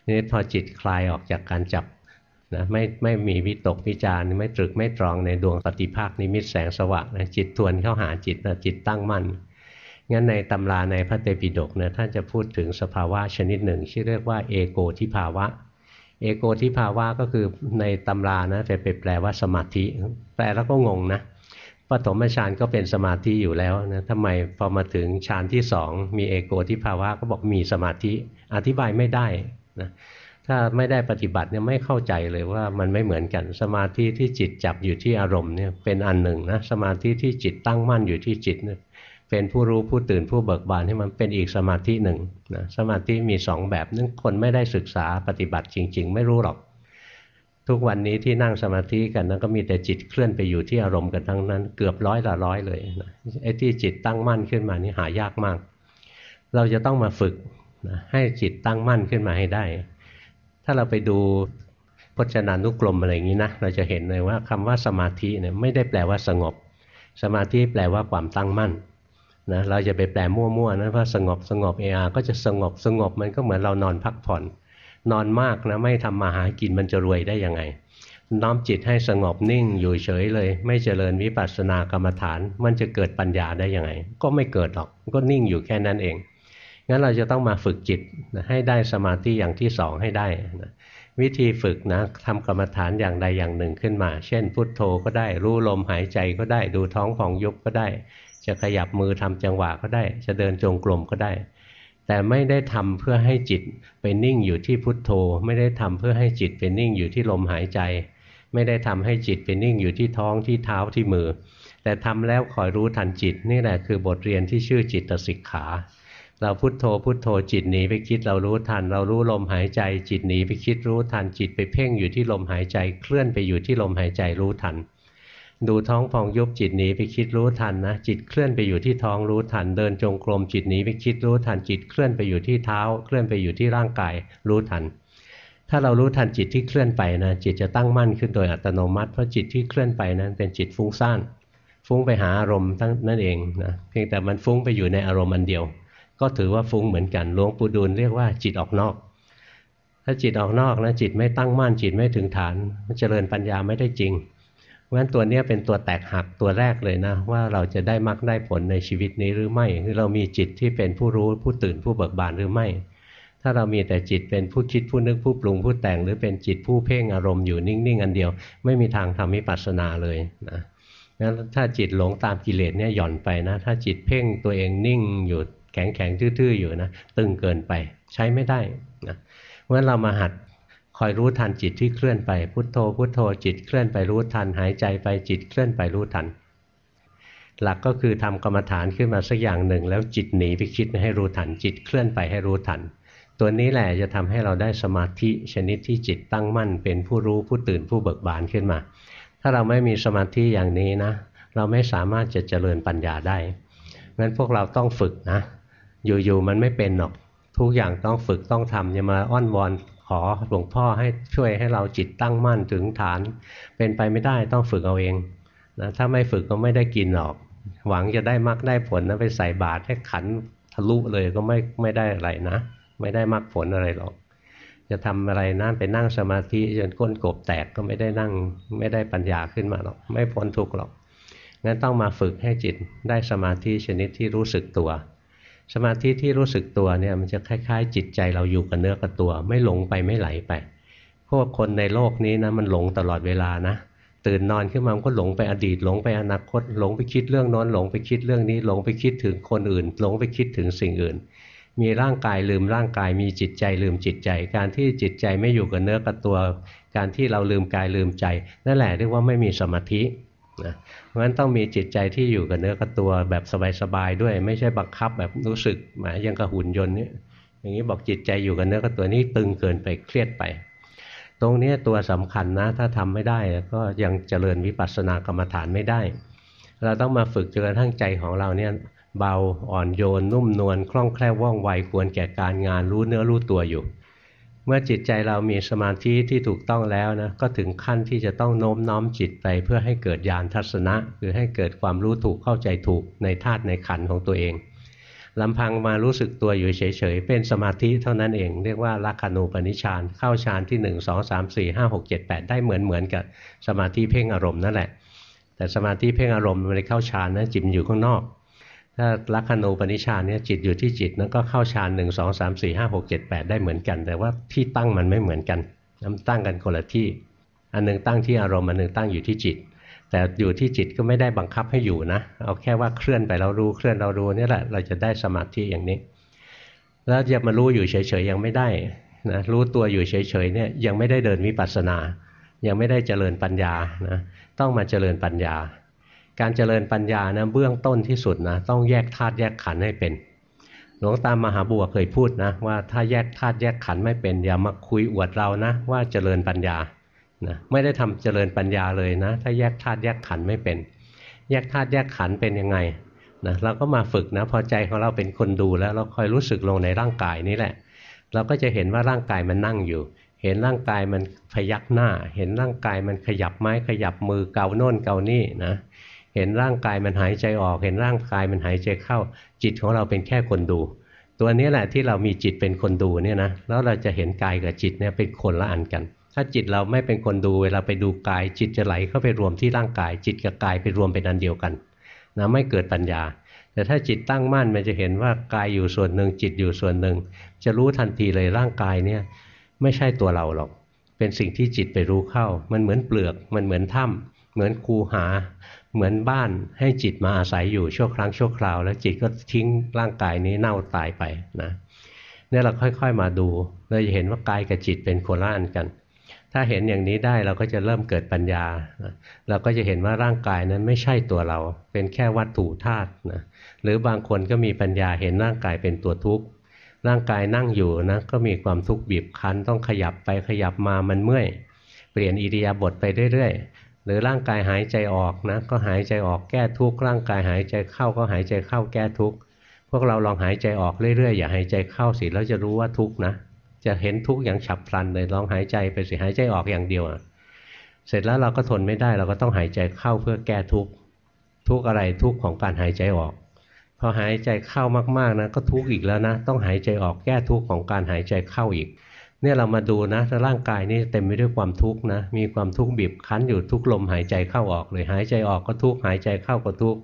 นี่พอจิตคลายออกจากการจับนะไม่ไม่มีวิตกวิจารไม่ตรึกไม่ตรองในดวงปฏิภาคนิมิตแสงสว่างนะจิตทวนเข้าหาจิตนะจิตตั้งมั่นงั้นในตำราในพระเตปิฎกเนี่ยท่านจะพูดถึงสภาวะชนิดหนึ่งที่เรียกว่าเอโกทิภาวะ เอโกทิภาวะก็คือในตำรานะจะไปแปลว่าสมาธิแปลแล้วก็งงนะ ปฐมฌานก็เป็นสมาธิอยู่แล้วนะทำไมพอมาถึงฌานที่สองมีเอโกทิภาวะก็บอกมีสมาธิ อธิบายไม่ได้นะถ้าไม่ได้ปฏิบัติเนี่ยไม่เข้าใจเลยว่ามันไม่เหมือนกัน สมาธิที่จิตจับอยู่ที่อารมณ์เนี่ยเป็นอันหนึ่งนะสมาธิที่จิตตั้งมั่นอยู่ที่จิตเนี่ยเป็นผู้รู้ผู้ตื่นผู้เบิกบานให้มันเป็นอีกสมาธิหนึ่งนะสมาธิมีสองแบบนึงคนไม่ได้ศึกษาปฏิบัติจริง ๆ ไม่รู้หรอก ทุกวันนี้ที่นั่งสมาธิกันนั้นก็มีแต่จิตเคลื่อนไปอยู่ที่อารมณ์กันทั้งนั้น เกือบร้อยละร้อยเลยนะไอ้ที่จิตตั้งมั่นขึ้นมานี่หายากมาก เราจะต้องมาฝึกนะให้จิตตั้งมั่นขึ้นมาให้ได้ ถ้าเราไปดูพจนานุกรมอะไรอย่างนี้นะเราจะเห็นเลยว่าคำว่าสมาธิเนี่ยไม่ได้แปลว่าสงบ สมาธิแปลว่าความตั้งมั่นนะเราจะไปแปลมั่วๆนะว่าสงบสงบเออาก็จะสงบสงบมันก็เหมือนเรานอนพักผ่อน นอนมากนะไม่ทำมาหากินมันจะรวยได้ยังไง น้อมจิตให้สงบนิ่งอยู่เฉยเลย ไม่เจริญวิปัสสนากรรมฐาน มันจะเกิดปัญญาได้ยังไง ก็ไม่เกิดหรอกก็นิ่งอยู่แค่นั้นเองงั้นเราจะต้องมาฝึกจิตให้ได้สมาธิอย่างที่สองให้ได้นะวิธีฝึกนะทำกรรมฐานอย่างใดอย่างหนึ่งขึ้นมา เช่น พุทโธก็ได้รู้ลมหายใจก็ได้ดูท้องของยุบก็ได้ จะขยับมือทำจังหวะก็ได้ จะเดินจงกรมก็ได้ แต่ไม่ได้ทำเพื่อให้จิตไปนิ่งอยู่ที่พุทโธ ไม่ได้ทำเพื่อให้จิตไปนิ่งอยู่ที่ลมหายใจ ไม่ได้ทำให้จิตไปนิ่งอยู่ที่ท้องที่เท้าที่มือ แต่ทำแล้วคอยรู้ทันจิตนี่แหละคือบทเรียนที่ชื่อจิตสิกขา เราพุทโธพุทโธจิตหนีไปคิดเรารู้ทัน เรารู้ลมหายใจ จิตหนีไปคิดรู้ทันจิตไปเพ่งอยู่ที่ลมหายใจ เคลื่อนไปอยู่ที่ลมหายใจรู้ทัน ดูท้องพองยุบจิตหนีไปคิดรู้ทันนะ จิตเคลื่อนไปอยู่ที่ท้องรู้ทัน เดินจงกรมจิตหนีไปคิดรู้ทันจิตเคลื่อนไปอยู่ที่เท้า เคลื่อนไปอยู่ที่ร่างกายรู้ทัน ถ้าเรารู้ทันจิตที่เคลื่อนไปนะจิตจะตั้งมั่นขึ้นโดยอัตโนมัติเพราะจิตที่เคลื่อนไปนั้นเป็นจิตฟุ้งซ่านฟุ้งไปหาอารมณ์ตั้งนั่นเองนะเพียงแต่มันฟุ้งไปอยู่ในอารมณ์อันเดียว ก็ถือว่าฟุ้งเหมือนกันหลวงปู่ดูลเรียกว่าจิตออกนอก ถ้าจิตออกนอกนะจิตไม่ตั้งมั่นจิตไม่ถึงฐานเจริญปัญญาไม่ได้จริง เพราะฉะนั้นตัวนี้เป็นตัวแตกหักตัวแรกเลยนะ ว่าเราจะได้มรรคได้ผลในชีวิตนี้หรือไม่คือเรามีจิตที่เป็นผู้รู้ผู้ตื่นผู้เบิกบานหรือไม่ ถ้าเรามีแต่จิตเป็นผู้คิดผู้นึกผู้ปรุงผู้แต่ง หรือเป็นจิตผู้เพ่งอารมณ์อยู่นิ่งๆอันเดียว ไม่มีทางทำวิปัสสนาเลยนะงั้นถ้าจิตหลงตามกิเลสเนี่ยหย่อนไปนะ ถ้าจิตเพ่งตัวเองนิ่งอยู่แข็งแข็งทื่อๆอยู่นะตึงเกินไปใช้ไม่ได้นะเพราะฉะนั้นเรามาหัด คอยรู้ทันจิตที่เคลื่อนไปพุทโธพุทโธจิตเคลื่อนไปรู้ทัน หายใจไปจิตเคลื่อนไปรู้ทัน หลักก็คือทำกรรมฐานขึ้นมาสักอย่างหนึ่ง แล้วจิตหนีไปคิดให้รู้ทันจิตเคลื่อนไปให้รู้ทัน ตัวนี้แหละจะทำให้เราได้สมาธิชนิดที่จิตตั้งมั่น เป็นผู้รู้ผู้ตื่นผู้เบิกบานขึ้นมา ถ้าเราไม่มีสมาธิอย่างนี้นะ เราไม่สามารถจะเจริญปัญญาได้งั้นพวกเราต้องฝึกนะ อยู่ๆมันไม่เป็นหรอกทุกอย่างต้องฝึกต้องทำอย่ามาอ้อนวอน ขอหลวงพ่อให้ช่วยให้เราจิตตั้งมั่นถึงฐาน เป็นไปไม่ได้ต้องฝึกเอาเองนะถ้าไม่ฝึกก็ไม่ได้กินหรอก หวังจะได้มรรคได้ผลนะไปใส่บาตรให้ขันทะลุเลยก็ไม่ไม่ได้อะไรนะ ไม่ได้มรรคผลอะไรหรอก จะทำอะไรนั่นไปนั่งสมาธิจนก้นกบแตกก็ไม่ได้นั่งไม่ได้ปัญญาขึ้นมาหรอก ไม่พ้นทุกข์หรอกงั้นต้องมาฝึกให้จิตได้สมาธิชนิดที่รู้สึกตัว สมาธิที่รู้สึกตัวเนี่ยมันจะคล้าย ๆ จิตใจเราอยู่กับเนื้อกับตัว ไม่หลงไปไม่ไหลไป พวกคนในโลกนี้นะมันหลงตลอดเวลานะ ตื่นนอนขึ้นมาก็หลงไปอดีต หลงไปอนาคต หลงไปคิดเรื่องน้นหลงไปคิดเรื่องนี้ หลงไปคิดถึงคนอื่น หลงไปคิดถึงสิ่งอื่น มีร่างกายลืมร่างกาย มีจิตใจลืมจิตใจ การที่จิตใจไม่อยู่กับเนื้อกับตัว การที่เราลืมกายลืมใจ นั่นแหละเรียกว่าไม่มีสมาธินะ ราะฉะนั้นต้องมีจิตใจที่อยู่กับเนื้อกับตัวแบบสบายๆด้วย ไม่ใช่บังคับแบบรู้สึกหมายยังกระหุ่นยนต์นี่อย่างนี้บอกจิตใจอยู่กับเนื้อกับตัวนี้ตึงเกินไปเครียดไป ตรงนี้ตัวสำคัญนะ ถ้าทำไม่ได้ก็ยังเจริญวิปัสสนากรรมฐานไม่ได้ เราต้องมาฝึกจนกระทั่งใจของเราเนี่ยเบาอ่อนโยน นุ่มนวลคล่องแคล่วว่องไวควรแก่การงานรู้เนื้อรู้ตัวอยู่ เมื่อจิตใจเรามีสมาธิที่ถูกต้องแล้วนะก็ถึงขั้นที่จะต้องโน้มน้อมจิตไปเพื่อให้เกิดญาณทัศนะคือให้เกิดความรู้ถูกเข้าใจถูกในธาตุในขันของตัวเองลำพังมารู้สึกตัวอยู่เฉยๆ เป็นสมาธิเท่านั้นเอง เรียกว่าลักขณูปนิชานเข้าฌานที่ 1 2 3 4 5 6 7 8 ได้เหมือนเหมือนกับสมาธิเพ่งอารมณ์นั่นแหละ แต่สมาธิเพ่งอารมณ์มันเข้าฌานนะจิตอยู่ข้างนอก ถ้าลักขณูปนิชานเนี่ยจิตอยู่ที่จิตนั้นก็เข้าฌานหนึ่งสองสามสี่ห้าหกเจ็ดแปดได้เหมือนกัน แต่ว่าที่ตั้งมันไม่เหมือนกันมันตั้งกันคนละที่ อันหนึงตั้งที่อารมณ์อันหนึงตั้งอยู่ที่จิต แต่อยู่ที่จิตก็ไม่ได้บังคับให้อยู่นะ เอาแค่ว่าเคลื่อนไปเรารู้เคลื่อนเรารู้นี่แหละเราจะได้สมาธิอย่างนี้ แล้วจะมารู้อยู่เฉยๆยังไม่ได้นะรู้ตัวอยู่เฉยๆเนี่ยยังไม่ได้เดินวิปัสสนา ยังไม่ได้เจริญปัญญานะต้องมาเจริญปัญญา การเจริญปัญญานะเบื้องต้นที่สุดนะต้องแยกธาตุแยกขันให้เป็น หลวงตามมหาบัวเคยพูดนะว่าถ้าแยกธาตุแยกขันไม่เป็นอย่ามาคุยอวดเรานะว่าเจริญปัญญานะไม่ได้ทำเจริญปัญญาเลยนะ ถ้าแยกธาตุแยกขันไม่เป็น แยกธาตุแยกขันเป็นยังไงนะเราก็มาฝึกนะพอใจของเราเป็นคนดูแล้วเราคอยรู้สึกลงในร่างกายนี่แหละ เราก็จะเห็นว่าร่างกายมันนั่งอยู่ เห็นร่างกายมันพยักหน้า เห็นร่างกายมันขยับไม้ขยับมือเกาโน่นเกานี่นะเเห็นร่างกายมันหายใจออก เห็นร่างกายมันหายใจเข้า จิตของเราเป็นแค่คนดู ตัวนี้แหละที่เรามีจิตเป็นคนดูเนี่ยนะแล้วเราจะเห็นกายกับจิตเนี่ยเป็นคนละอันกัน ถ้าจิตเราไม่เป็นคนดูเวลาไปดูกาย จิตจะไหลเข้าไปรวมที่ร่างกาย จิตกับกายไปรวมเป็นอันเดียวกันนะไม่เกิดปัญญา แต่ถ้าจิตตั้งมั่นมันจะเห็นว่ากายอยู่ส่วนหนึ่งจิตอยู่ส่วนหนึ่ง จะรู้ทันทีเลยร่างกายเนี่ยไม่ใช่ตัวเราหรอก เป็นสิ่งที่จิตไปรู้เข้า มันเหมือนเปลือก มันเหมือนถ้ำเหมือนคูหา เหมือนบ้านให้จิตมาอาศัยอยู่ชั่วครั้งชั่วคราว แล้วจิตก็ทิ้งร่างกายนี้เน่าตายไปนะเนี่ยเราค่อยๆมาดูเราจะเห็นว่ากายกับจิตเป็นโคนละอันกัน ถ้าเห็นอย่างนี้ได้เราก็จะเริ่มเกิดปัญญา เราก็จะเห็นว่าร่างกายนั้นไม่ใช่ตัวเรา เป็นแค่วัตถุธาตุนะหรือบางคนก็มีปัญญาเห็นร่างกายเป็นตัวทุกข์ร่างกายนั่งอยู่นะก็มีความทุกข์บีบคั้นต้องขยับไปขยับมามันเมื่อยเปลี่ยนอิริยาบถไปเรื่อยๆ หรือร่างกายหายใจออกนะก็หายใจออกแก้ทุกข์ร่างกายหายใจเข้าก็หายใจเข้าแก้ทุกข์พวกเราลองหายใจออกเรื่อยๆอย่าหายใจเข้าสิแล้วจะรู้ว่าทุกข์นะจะเห็นทุกข์อย่างฉับพลันเลยลองหายใจไปสิหายใจออกอย่างเดียวอะเสร็จแล้วเราก็ทนไม่ได้เราก็ต้องหายใจเข้าเพื่อแก้ทุกข์ทุกข์อะไรทุกข์ของการหายใจออกพอหายใจเข้ามากๆนะก็ทุกข์อีกแล้วนะ ต้องหายใจออกแก้ทุกข์ของการหายใจเข้าอีก เนี่ยเรามาดูนะถ้าร่างกายนี่เต็มไปด้วยความทุกข์นะ มีความทุกข์บีบคั้นอยู่ทุกลมหายใจเข้าออกเลยหายใจออกก็ทุกข์หายใจเข้าก็ทุกข์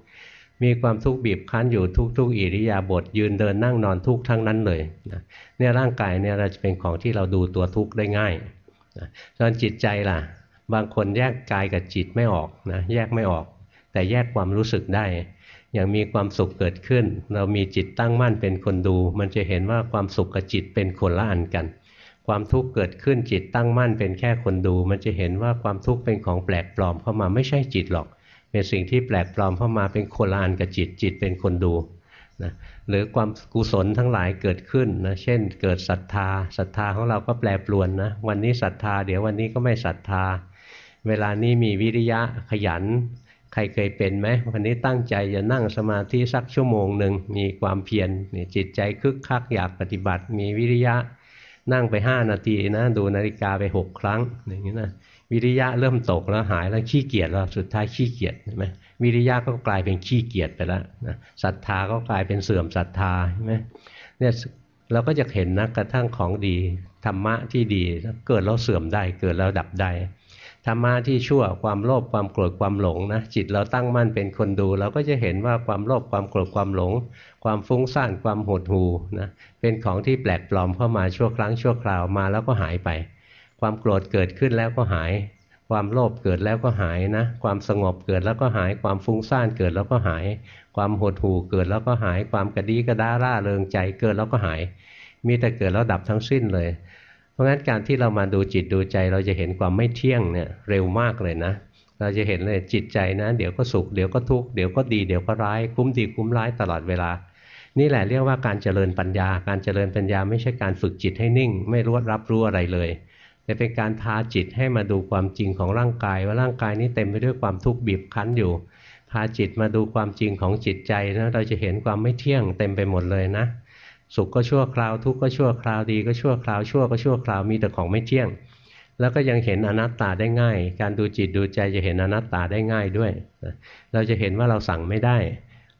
มีความทุกข์บีบคั้นอยู่ทุกๆอิริยาบถยืนเดินนั่งนอนทุกข์ทั้งนั้นเลยนะเนี่ยร่างกายเนี่ยเราจะเป็นของที่เราดูตัวทุกข์ได้ง่ายนะส่วนจิตใจล่ะ บางคนแยกกายกับจิตไม่ออกนะแยกไม่ออก แต่แยกความรู้สึกได้ อย่างมีความสุขเกิดขึ้น เรามีจิตตั้งมั่นเป็นคนดู มันจะเห็นว่าความสุขกับจิตเป็นคนละอันกัน ความทุกข์เกิดขึ้นจิตตั้งมั่นเป็นแค่คนดู มันจะเห็นว่าความทุกข์เป็นของแปลกปลอมเข้ามาไม่ใช่จิตหรอก เป็นสิ่งที่แปลกปลอมเข้ามาเป็นคนละอันกับจิตจิตเป็นคนดูนะหรือความกุศลทั้งหลายเกิดขึ้นนะเช่น เกิดศรัทธาศรัทธาของเราก็แปรปรวนนะวันนี้ศรัทธา เดี๋ยววันนี้ก็ไม่ศรัทธา เวลานี้มีวิริยะขยัน ใครเคยเป็นไหมวันนี้ตั้งใจจะนั่งสมาธิสักชั่วโมงหนึ่งมีความเพียรจิตใจคึกคักอยากปฏิบัติ มีวิริยะ นั่งไปห้านาทีนะ ดูนาฬิกาไปหกครั้งอย่างนี้นะวิริยะเริ่มตกแล้วหายแล้วขี้เกียจแล้วสุดท้ายขี้เกียจใช่ไหมวิริยะก็กลายเป็นขี้เกียจไปแล้วนะศรัทธาก็กลายเป็นเสื่อมศรัทธาใช่ไหมเนี่ยเราก็จะเห็นนะกระทั่งของดีธรรมะที่ดีเกิดแล้วเสื่อมได้เกิดแล้วดับได้ ธรรมะที่ชั่วความโลภความโกรธความหลงนะจิตเราตั้งมั่นเป็นคนดู เราก็จะเห็นว่าความโลภความโกรธความหลง ความฟุ้งซ่านความหดหู่นะเป็นของที่แปลกปลอมเข้ามาชั่วครั้งชั่วคราวมาแล้วก็หายไป ความโกรธเกิดขึ้นแล้วก็หาย ความโลภเกิดแล้วก็หายนะ ความสงบเกิดแล้วก็หาย ความฟุ้งซ่านเกิดแล้วก็หาย ความหดหู่เกิดแล้วก็หาย ความกระดีกระด้าร่าเริงใจเกิดแล้วก็หาย มีแต่เกิดแล้วดับทั้งสิ้นเลย ราะงั้นการที่เรามาดูจิตดูใจ เราจะเห็นความไม่เที่ยงเนี่ยเร็วมากเลยนะ เราจะเห็นเลยจิตใจนะ เดี๋ยวก็สุขเดี๋ยวก็ทุกข์เดี๋ยวก็ดีเดี๋ยวก็ร้ายคุ้มดีคุ้มร้ายตลอดเวลา นี่แหละเรียกว่าการเจริญปัญญา การเจริญปัญญาไม่ใช่การฝึกจิตให้นิ่ง ไม่รู้รับรู้อะไรเลยแต่เป็นการพาจิตให้มาดูความจริงของร่างกาย ว่าร่างกายนี้เต็มไปด้วยความทุกข์บีบคั้นอยู่พาจิตมาดูความจริงของจิตใจนะเราจะเห็นความไม่เที่ยงเต็มไปหมดเลยนะ สุขก็ชั่วคราวทุกข์ก็ชั่วคราวดีก็ชั่วคราวชั่วก็ชั่วคราวมีแต่ของไม่เที่ยง แล้วก็ยังเห็นอนัตตาได้ง่าย การดูจิตดูใจจะเห็นอนัตตาได้ง่ายด้วยเราจะเห็นว่าเราสั่งไม่ได้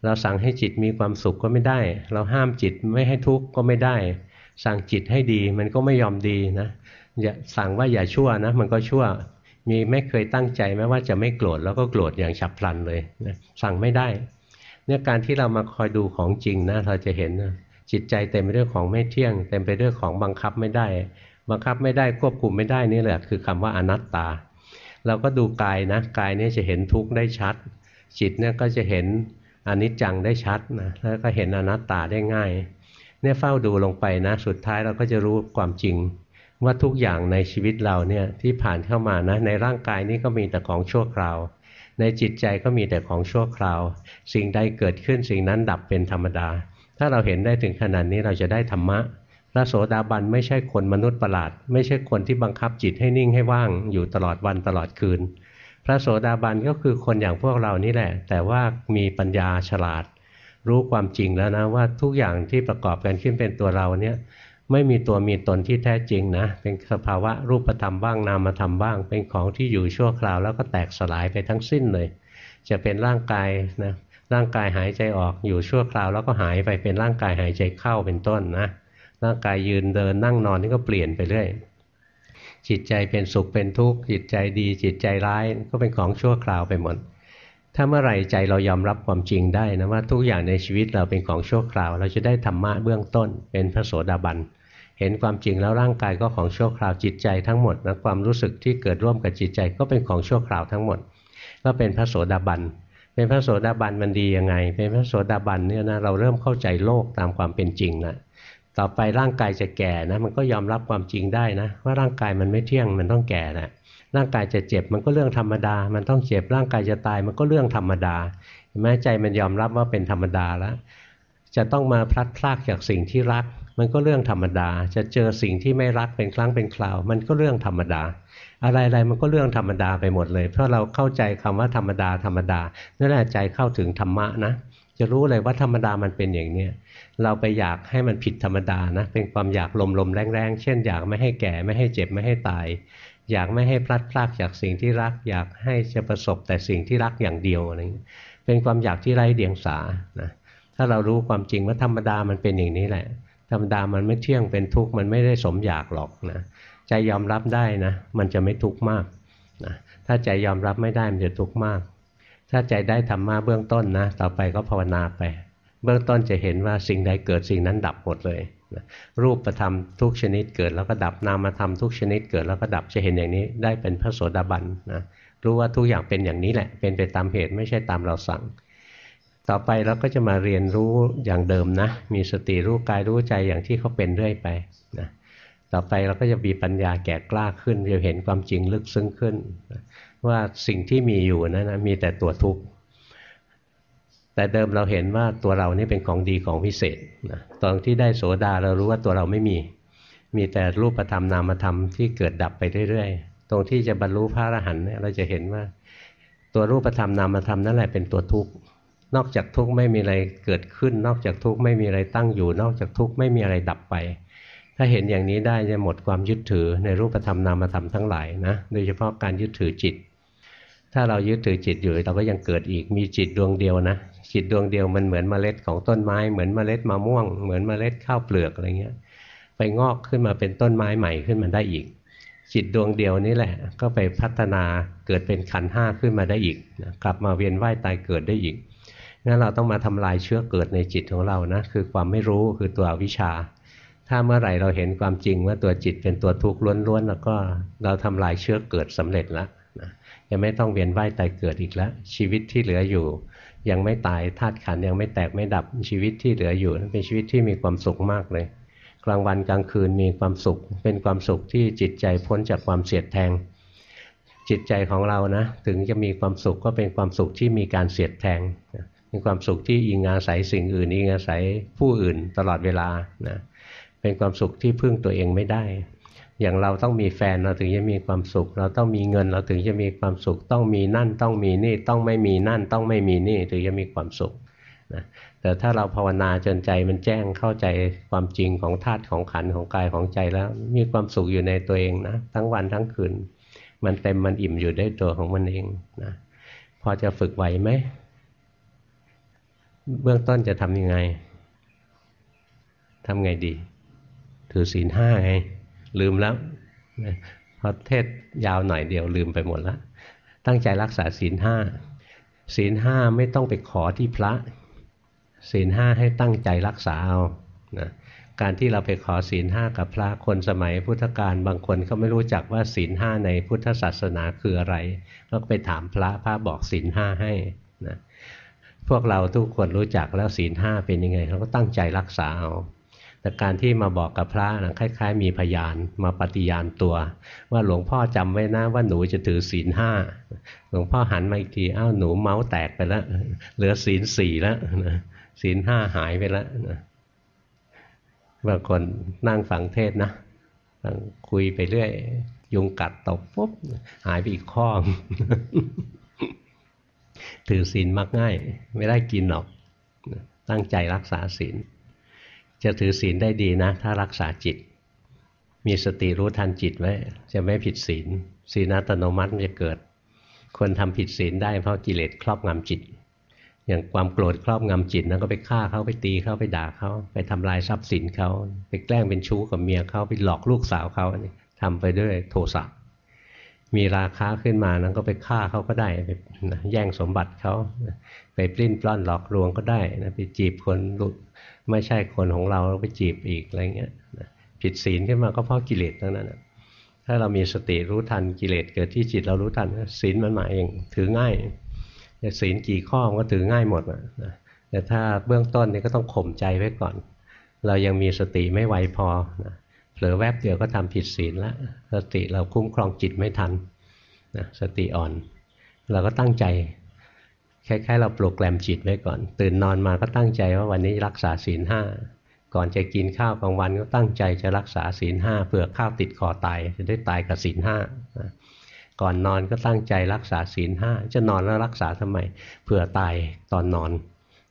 เราสั่งให้จิตมีความสุขก็ไม่ได้ เราห้ามจิตไม่ให้ทุกข์ก็ไม่ได้ สั่งจิตให้ดีมันก็ไม่ยอมดีนะอย่าสั่งว่าอย่าชั่วนะมันก็ชั่วมีไม่เคยตั้งใจแม้ว่าจะไม่โกรธแล้วก็โกรธอย่างฉับพลันเลยนะสั่งไม่ได้ เนี่ยการที่เรามาคอยดูของจริงนะเราจะเห็นนะ จิตใจเต็มไปด้วยของไม่เที่ยง เต็มไปด้วยของบังคับไม่ได้ บังคับไม่ได้ควบคุมไม่ได้นี่แหละคือคำว่าอนัตตา เราก็ดูกายนะกายนี้จะเห็นทุกข์ได้ชัด จิตเนี่ยก็จะเห็นอนิจจังได้ชัดนะแล้วก็เห็นอนัตตาได้ง่ายเนี่ยเฝ้าดูลงไปนะ สุดท้ายเราก็จะรู้ความจริง ว่าทุกอย่างในชีวิตเราเนี่ยที่ผ่านเข้ามานะในร่างกายนี้ก็มีแต่ของชั่วคราว ในจิตใจก็มีแต่ของชั่วคราว สิ่งใดเกิดขึ้นสิ่งนั้นดับเป็นธรรมดา ถ้าเราเห็นได้ถึงขนาดนี้เราจะได้ธรรมะ พระโสดาบันไม่ใช่คนมนุษย์ประหลาด ไม่ใช่คนที่บังคับจิตให้นิ่งให้ว่างอยู่ตลอดวันตลอดคืน พระโสดาบันก็คือคนอย่างพวกเรานี่แหละ แต่ว่ามีปัญญาฉลาด รู้ความจริงแล้วนะว่าทุกอย่างที่ประกอบกันขึ้นเป็นตัวเราเนี่ยไม่มีตัวมีตนที่แท้จริงนะ เป็นสภาวะรูปธรรมบ้างนามธรรมบ้าง เป็นของที่อยู่ชั่วคราวแล้วก็แตกสลายไปทั้งสิ้นเลย จะเป็นร่างกายนะ ร่างกายหายใจออกอยู่ชั่วคราวแล้วก็หายไปเป็นร่างกายหายใจเข้าเป็นต้นนะร่างกายยืนเดินนั่งนอนนี่ก็เปลี่ยนไปเรื่อยจิตใจเป็นสุขเป็นทุกข์จิตใจดี จิตใจร้ายก็เป็นของชั่วคราวไปหมดถ้าเมื่อไหร่ใจเรายอมรับความจริงได้นะว่าทุกอย่างในชีวิตเราเป็นของชั่วคราว เราจะได้ธรรมะเบื้องต้น เป็นพระโสดาบันเห็นความจริงแล้วร่างกายก็ของชั่วคราวจิตใจทั้งหมดนะความรู้สึกที่เกิดร่วมกับจิตใจก็เป็นของชั่วคราวทั้งหมด ก็เป็นพระโสดาบัน เป็นพระโสดาบันมันดียังไง เป็นพระโสดาบันเนี่ยนะเราเริ่มเข้าใจโลกตามความเป็นจริงนะต่อไปร่างกายจะแก่นะมันก็ยอมรับความจริงได้นะ ว่าร่างกายมันไม่เที่ยงมันต้องแก่นะร่างกายจะเจ็บมันก็เรื่องธรรมดา มันต้องเจ็บร่างกายจะตายมันก็เรื่องธรรมดาแม้ใจมันยอมรับว่าเป็นธรรมดาแล้ว จะต้องมาพลัดพรากจากสิ่งที่รัก มันก็เรื่องธรรมดา จะเจอสิ่งที่ไม่รักเป็นครั้งเป็นคราว มันก็เรื่องธรรมดา อะไรๆมันก็เรื่องธรรมดาไปหมดเลย เพราะเราเข้าใจคำว่าธรรมดาธรรมดานั่นแหละใจเข้าถึงธรรมะนะจะรู้เลยว่าธรรมดามันเป็นอย่างเนี้ยเราไปอยากให้มันผิดธรรมดานะเป็นความอยากลมๆแรงๆ เช่น อยากไม่ให้แก่ไม่ให้เจ็บไม่ให้ตาย อยากไม่ให้พลัดพรากจากสิ่งที่รัก อยากให้จะประสบแต่สิ่งที่รักอย่างเดียวอะไรเงี้ยเป็นความอยากที่ไร้เดียงสานะถ้าเรารู้ความจริงว่าธรรมดามันเป็นอย่างนี้แหละ ธรรมดามันไม่เที่ยงเป็นทุกข์มันไม่ได้สมอยากหรอกนะ ใจยอมรับได้นะ มันจะไม่ทุกข์มากนะถ้าใจยอมรับไม่ได้มันจะทุกข์มาก ถ้าใจได้ธรรมะเบื้องต้นนะ ต่อไปก็ภาวนาไป เบื้องต้นจะเห็นว่าสิ่งใดเกิดสิ่งนั้นดับหมดเลยนะรูปประธรรมทุกชนิดเกิดแล้วก็ดับนามธรรมทุกชนิดเกิดแล้วก็ดับจะเห็นอย่างนี้ได้เป็นพระโสดาบันนะรู้ว่าทุกอย่างเป็นอย่างนี้แหละ เป็นไปตามเหตุไม่ใช่ตามเราสั่ง ต่อไปเราก็จะมาเรียนรู้อย่างเดิมนะ มีสติรู้กายรู้ใจอย่างที่เขาเป็นเรื่อยไปนะ ต่อไปเราก็จะมีปัญญาแก่กล้าขึ้นจะเห็นความจริงลึกซึ้งขึ้น ว่าสิ่งที่มีอยู่นั้นนะมีแต่ตัวทุกข์แต่เดิมเราเห็นว่าตัวเรานี่เป็นของดีของพิเศษนะตอนที่ได้โสดาเรารู้ว่าตัวเราไม่มี มีแต่รูปธรรมนามธรรมที่เกิดดับไปเรื่อยๆ ตรงที่จะบรรลุพระอรหันต์เราจะเห็นว่า ตัวรูปธรรมนามธรรมนั่นแหละเป็นตัวทุกข์นอกจากทุกข์ไม่มีอะไรเกิดขึ้น นอกจากทุกข์ไม่มีอะไรตั้งอยู่ นอกจากทุกข์ไม่มีอะไรดับไป ถ้าเห็นอย่างนี้ได้จะหมดความยึดถือในรูปธรรมนามธรรมทั้งหลายนะโดยเฉพาะการยึดถือจิต ถ้าเรายึดถือจิตอยู่เราก็ยังเกิดอีกมีจิตดวงเดียวนะ จิตดวงเดียวมันเหมือนเมล็ดของต้นไม้ เหมือนเมล็ดมะม่วง เหมือนเมล็ดข้าวเปลือกอะไรเงี้ยไปงอกขึ้นมาเป็นต้นไม้ใหม่ขึ้นมาได้อีก จิตดวงเดียวนี่แหละ ก็ไปพัฒนาเกิดเป็นขันห้าขึ้นมาได้อีกกลับมาเวียนว่ายตายเกิดได้อีกงั้นเราต้องมาทำลายเชื้อเกิดในจิตของเรานะคือความไม่รู้คือตัววิชา ถ้าเมื่อไหร่เราเห็นความจริงว่าตัวจิตเป็นตัวทุกข์ล้วนๆแล้วก็เราทำลายเชื้อเกิดสำเร็จแล้วนะยังไม่ต้องเวียนว่ายตายเกิดอีกแล้ว ชีวิตที่เหลืออยู่ ยังไม่ตายธาตุขันยังไม่แตกไม่ดับชีวิตที่เหลืออยู่เป็นชีวิตที่มีความสุขมากเลย กลางวันกลางคืนมีความสุข เป็นความสุขที่จิตใจพ้นจากความเสียดแทง จิตใจของเรานะ ถึงจะมีความสุขก็เป็นความสุขที่มีการเสียดแทงมีความสุขที่อิงอาศัยสิ่งอื่นอิงอาศัยผู้อื่นตลอดเวลานะ เป็นความสุขที่พึ่งตัวเองไม่ได้ อย่างเราต้องมีแฟนเราถึงจะมีความสุข เราต้องมีเงินเราถึงจะมีความสุข ต้องมีนั่นต้องมีนี่ต้องไม่มีนั่นต้องไม่มีนี่ถึงจะมีความสุขนะแต่ถ้าเราภาวนาจนใจมันแจ้งเข้าใจความจริงของธาตุของขันของกายของใจแล้ว มีความสุขอยู่ในตัวเองนะทั้งวันทั้งคืน มันเต็มมันอิ่มอยู่ได้ตัวของมันเองนะพอจะฝึกไหวไหมเบื้องต้นจะทำยังไงทำไงดี ถือศีลห้าไงลืมแล้วพอเทศยาวหน่อยเดียวลืมไปหมดแล้วตั้งใจรักษาศีลห้าศีลห้าไม่ต้องไปขอที่พระ ศีลห้าให้ตั้งใจรักษาเอานะการที่เราไปขอศีลห้ากับพระคนสมัยพุทธกาลบางคนเขาไม่รู้จักว่าศีลห้าในพุทธศาสนาคืออะไร ก็ไปถามพระพระบอกศีลห้าให้นะพวกเราทุกคนรู้จักแล้วศีลห้าเป็นยังไง เราก็ตั้งใจรักษาเอา แต่การที่มาบอกกับพระนะคล้าย ๆ มีพยานมาปฏิญาณตัว ว่าหลวงพ่อจำไว้นะว่าหนูจะถือศีลห้าหลวงพ่อหันมาอีกทีอ้าวหนูเมาส์แตกไปแล้วเหลือศีลสี่แล้วศีลห้าหายไปแล้วบางคนนั่งฟังเทศนะคุยไปเรื่อย ยุงกัดตบปุ๊บหายไปอีกข้อถือศีลมักง่าย ไม่ได้กินหรอก ตั้งใจรักษาศีล จะถือศีลได้ดีนะ ถ้ารักษาจิต มีสติรู้ทันจิตไว้ จะไม่ผิดศีลศีลอัตโนมัติจะเกิด คนทำผิดศีลได้เพราะกิเลสครอบงำจิต อย่างความโกรธครอบงำจิตนั้นก็ไปฆ่าเขาไปตีเขาไปด่าเขาไปทำลายทรัพย์สินเขาไปแกล้งเป็นชู้กับเมียเขาไปหลอกลูกสาวเขาทำไปด้วยโทสะมีราคาขึ้นมานั้นก็ไปฆ่าเขาก็ได้ไปแย่งสมบัติเขาไปปลิ้นปล้อนหลอกลวงก็ได้นะไปจีบคน ไม่ใช่คนของเราเราไปจีบอีกอะไรเงี้ยผิดศีลขึ้นมาก็เพราะกิเลสทั้งนั้นถ้าเรามีสติรู้ทันกิเลสเกิดที่จิตเรารู้ทันศีลมันมาเองถือง่ายศีลกี่ข้อมันก็ถือง่ายหมดนะแต่ถ้าเบื้องต้นนี่ก็ต้องข่มใจไว้ก่อน เรายังมีสติไม่ไวพอนะเผลอแวบเดียวก็ทำผิดศีลแล้วสติเราคุ้มครองจิตไม่ทันนะสติอ่อน เราก็ตั้งใจ คล้ายๆ เราโปรแกรมจิตไว้ก่อน ตื่นนอนมาก็ตั้งใจว่าวันนี้รักษาศีลห้าก่อนจะกินข้าวกลางวันก็ตั้งใจจะรักษาศีลห้าเผื่อข้าวติดคอตายจะได้ตายกับศีลห้าก่อนนอนก็ตั้งใจรักษาศีลห้าจะนอนแล้วรักษาทำไมเผื่อตายตอนนอน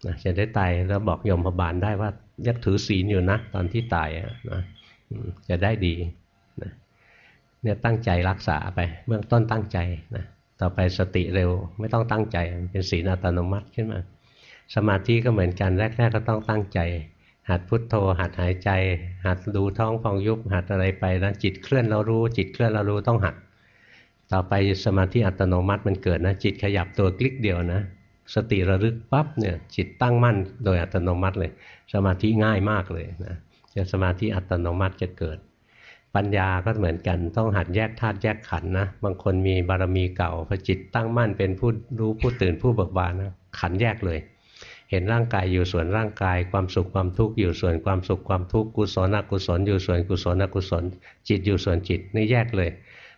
นะจะได้ตายแล้วบอกยมพบาลได้ว่ายักถือศีลอยู่นะตอนที่ตายนะจะได้ดีนะเนี่ยตั้งใจรักษาไปเบื้องต้นตั้งใจนะ ต่อไปสติเร็วไม่ต้องตั้งใจเป็นศีลอัตโนมัติขึ้นมา สมาธิก็เหมือนกันแรก ๆ ก็ต้องตั้งใจ หัดพุทโธ หัดหายใจ หัดดูท้องฟองยุบหัดอะไรไปนะจิตเคลื่อนเรารู้จิตเคลื่อนเรารู้ต้องหัด ต่อไปสมาธิอัตโนมัติมันเกิดนะจิตขยับตัวคลิกเดียวนะ สติระลึกปั๊บเนี่ยจิตตั้งมั่นโดยอัตโนมัติเลย สมาธิง่ายมากเลยนะจะสมาธิอัตโนมัติจะเกิด ปัญญาก็เหมือนกันต้องหัดแยกธาตุแยกขันนะ บางคนมีบารมีเก่าพอจิตตั้งมั่นเป็นผู้รู้ผู้ตื่นผู้เบิกบานนะขันแยกเลย เห็นร่างกายอยู่ส่วนร่างกาย ความสุขความทุกข์อยู่ส่วนความสุขความทุกข์กุศลอกุศลอยู่ส่วนกุศลอกุศล จิตอยู่ส่วนจิตนี่แยกเลย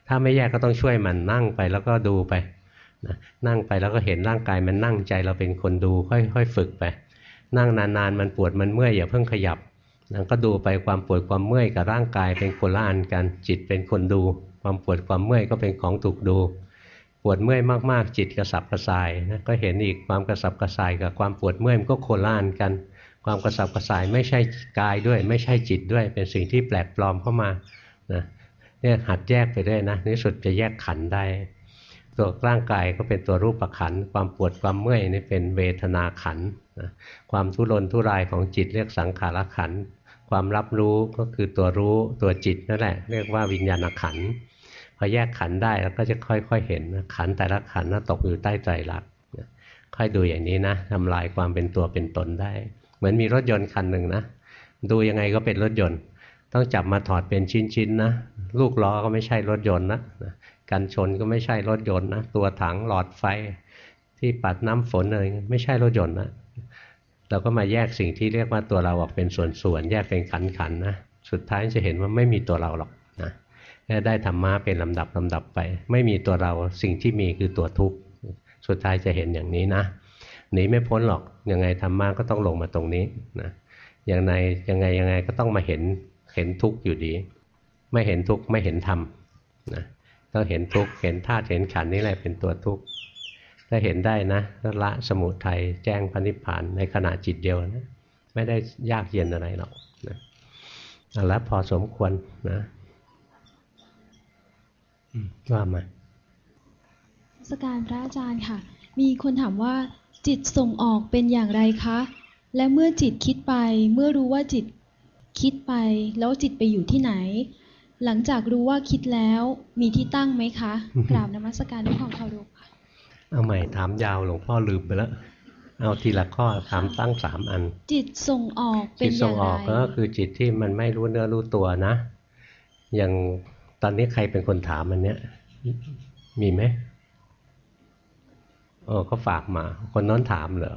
ถ้าไม่แยกก็ต้องช่วยมันนั่งไปแล้วก็ดูไปนะนั่งไปแล้วก็เห็นร่างกายมันนั่งใจเราเป็นคนดูค่อยๆฝึกไป นั่งนานๆมันปวดมันเมื่อยอย่าเพิ่งขยับ นั่นก็ดูไปความปวดความเมื่อยกับร่างกายเป็นคนละอันกันจิตเป็นคนดู ความปวดความเมื่อยก็เป็นของถูกดูปวดเมื่อยมากๆ จิตกระสับกระส่ายนะก็เห็นอีกความกระสับกระส่ายกับความปวดเมื่อยมันก็โคละอันกัน ความกระสับกระส่ายไม่ใช่กายด้วย ไม่ใช่จิตด้วย เป็นสิ่งที่แปลกปลอมเข้ามานะเนี่ยหัดแยกไปได้นะในสุดจะแยกขันได้ ตัวร่างกายก็เป็นตัวรูปขันความปวดความเมื่อยนี่เป็นเวทนาขันความทุรนทุรายของจิตเรียกสังขารขัน ความรับรู้ก็คือตัวรู้ตัวจิตนั่นแหละ เรียกว่าวิญญาณขันพอแยกขันได้แล้วก็จะค่อยๆเห็นขันแต่ละขันน่าตกอยู่ใต้ใจรักค่อยดูอย่างนี้นะทำลายความเป็นตัวเป็นตนได้ เหมือนมีรถยนต์คันหนึ่งนะดูยังไงก็เป็นรถยนต์ ต้องจับมาถอดเป็นชิ้นๆนะลูกล้อก็ไม่ใช่รถยนต์นะกันชนก็ไม่ใช่รถยนต์นะตัวถังหลอดไฟที่ปัดน้ำฝนอะไรไม่ใช่รถยนต์นะ เราก็มาแยกสิ่งที่เรียกว่าตัวเราออกเป็นส่วนๆแยกเป็นขันๆนะสุดท้ายจะเห็นว่าไม่มีตัวเราหรอกนะได้ธรรมะเป็นลำดับลำดับไป ไม่มีตัวเราสิ่งที่มีคือตัวทุกข์สุดท้ายจะเห็นอย่างนี้นะหนีไม่พ้นหรอกยังไงธรรมะก็ต้องลงมาตรงนี้นะอย่างไรยังไงยังไงก็ต้องมาเห็นเห็นทุกข์อยู่ดี ไม่เห็นทุกข์ไม่เห็นธรรมนะต้องเห็นทุกข์เห็นธาตุเห็นขันนี่แหละเป็นตัวทุกข์ ถ้าเห็นได้นะละสมุทัยแจ้งพันิพพานในขณะจิตเดียวนะไม่ได้ยากเย็นอะไรหรอกนะแล้วพอสมควรนะว่ามาสการพระอาจารย์ค่ะ มีคนถามว่าจิตส่งออกเป็นอย่างไรคะ และเมื่อจิตคิดไป เมื่อรู้ว่าจิตคิดไป แล้วจิตไปอยู่ที่ไหน หลังจากรู้ว่าคิดแล้วมีที่ตั้งไหมคะ กราบนมัสการด้วยความเคารพค่ะ เอาใหม่ถามยาวหลวงพ่อลืมไปแล้วเอาทีละข้อถามตั้งสามอัน จิตส่งออกเป็นอย่างไรจิตส่งออกก็คือจิตที่มันไม่รู้เนื้อรู้ตัวนะ อย่างตอนนี้ใครเป็นคนถามมันเนี้ย มีไหมโอ้ก็ฝากมา คนน้นถามเหรอ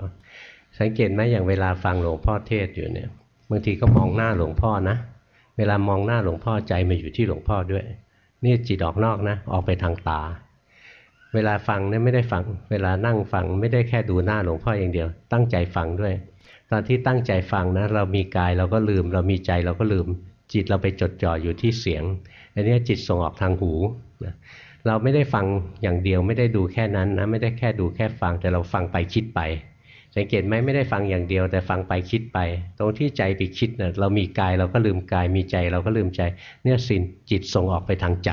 สังเกตไหมอย่างเวลาฟังหลวงพ่อเทศอยู่เนี่ยบางทีก็มองหน้าหลวงพ่อนะเวลามองหน้าหลวงพ่อใจมาอยู่ที่หลวงพ่อด้วย นี่จิตออกนอกนะ ออกไปทางตา เวลาฟังเนี่ยไม่ได้ฟัง เวลานั่งฟังไม่ได้แค่ดูหน้าหลวงพ่ออย่างเดียว ตั้งใจฟังด้วย ตอนที่ตั้งใจฟังนะเรามีกายเราก็ลืม เรามีใจเราก็ลืม จิตเราไปจดจ่ออยู่ที่เสียง อันนี้จิตส่งออกทางหูนะเราไม่ได้ฟังอย่างเดียวไม่ได้ดูแค่นั้นนะไม่ได้แค่ดูแค่ฟังแต่เราฟังไปคิดไป สังเกตไหมไม่ได้ฟังอย่างเดียว แต่ฟังไปคิดไป ตรงที่ใจไปคิดเนะ่ยเรามีกายเราก็ลืมกายมีใจเราก็ลืมใจ เนี่ยสินจิตส่งออกไปทางใจ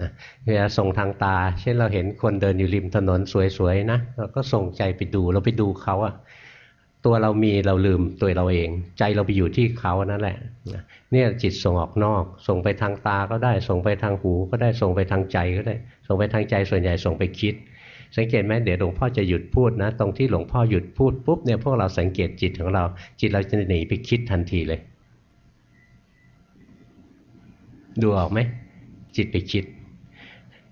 นะเวลาส่งทางตา เช่นเราเห็นคนเดินอยู่ริมถนนสวยๆนะเราก็ส่งใจไปดูเราไปดูเขาอะตัวเรามีเราลืมตัวเราเอง ใจเราไปอยู่ที่เขานั่นแหละเนี่ยจิตส่งออกนอก ส่งไปทางตาก็ได้ ส่งไปทางหูก็ได้ส่งไปทางใจก็ได้ ส่งไปทางใจส่วนใหญ่ส่งไปคิด สังเกตไหมเดี๋ยวหลวงพ่อจะหยุดพูดนะ ตรงที่หลวงพ่อหยุดพูดปุ๊บเนี่ยพวกเราสังเกตจิตของเรา จิตเราจะหนีไปคิดทันทีเลย ดูออกไหมจิตไปคิด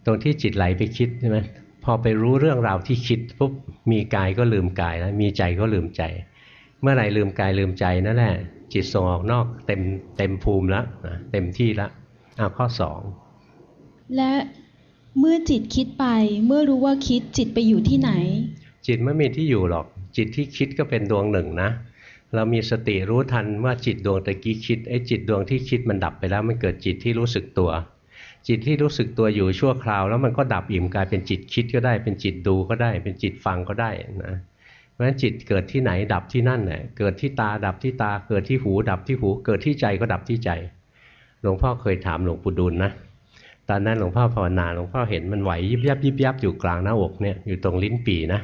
ตรงที่จิตไหลไปคิดใช่ไหมพอไปรู้เรื่องราวที่คิดปุ๊บมีกายก็ลืมกายแล้วมีใจก็ลืมใจ เมื่อไหร่ลืมกายลืมใจนั่นแหละจิตส่งออกนอกเต็มเต็มภูมิแล้วเต็มที่แล้วเอาข้อสองและเมื่อจิตคิดไป เมื่อรู้ว่าคิดจิตไปอยู่ที่ไหน จิตไม่มีที่อยู่หรอก จิตที่คิดก็เป็นดวงหนึ่งนะเรามีสติรู้ทันว่าจิตดวงตะกี้คิดไอ้จิตดวงที่คิดมันดับไปแล้ว มันเกิดจิตที่รู้สึกตัว จิตที่รู้สึกตัวอยู่ชั่วคราว แล้วมันก็ดับอิ่มกลายเป็นจิตคิดก็ได้ เป็นจิตดูก็ได้ เป็นจิตฟังก็ได้นะเพราะฉะนั้นจิตเกิดที่ไหนดับที่นั่นแหละเกิดที่ตาดับที่ตา เกิดที่หูดับที่หู เกิดที่ใจก็ดับที่ใจ หลวงพ่อเคยถามหลวงปู่ดูลนะตอนนั้นหลวงพ่อภาวนาหลวงพ่อเห็นมันไหวยิบยับยิบยับอยู่กลางหน้าอกเนี่ยอยู่ตรงลิ้นปี่นะ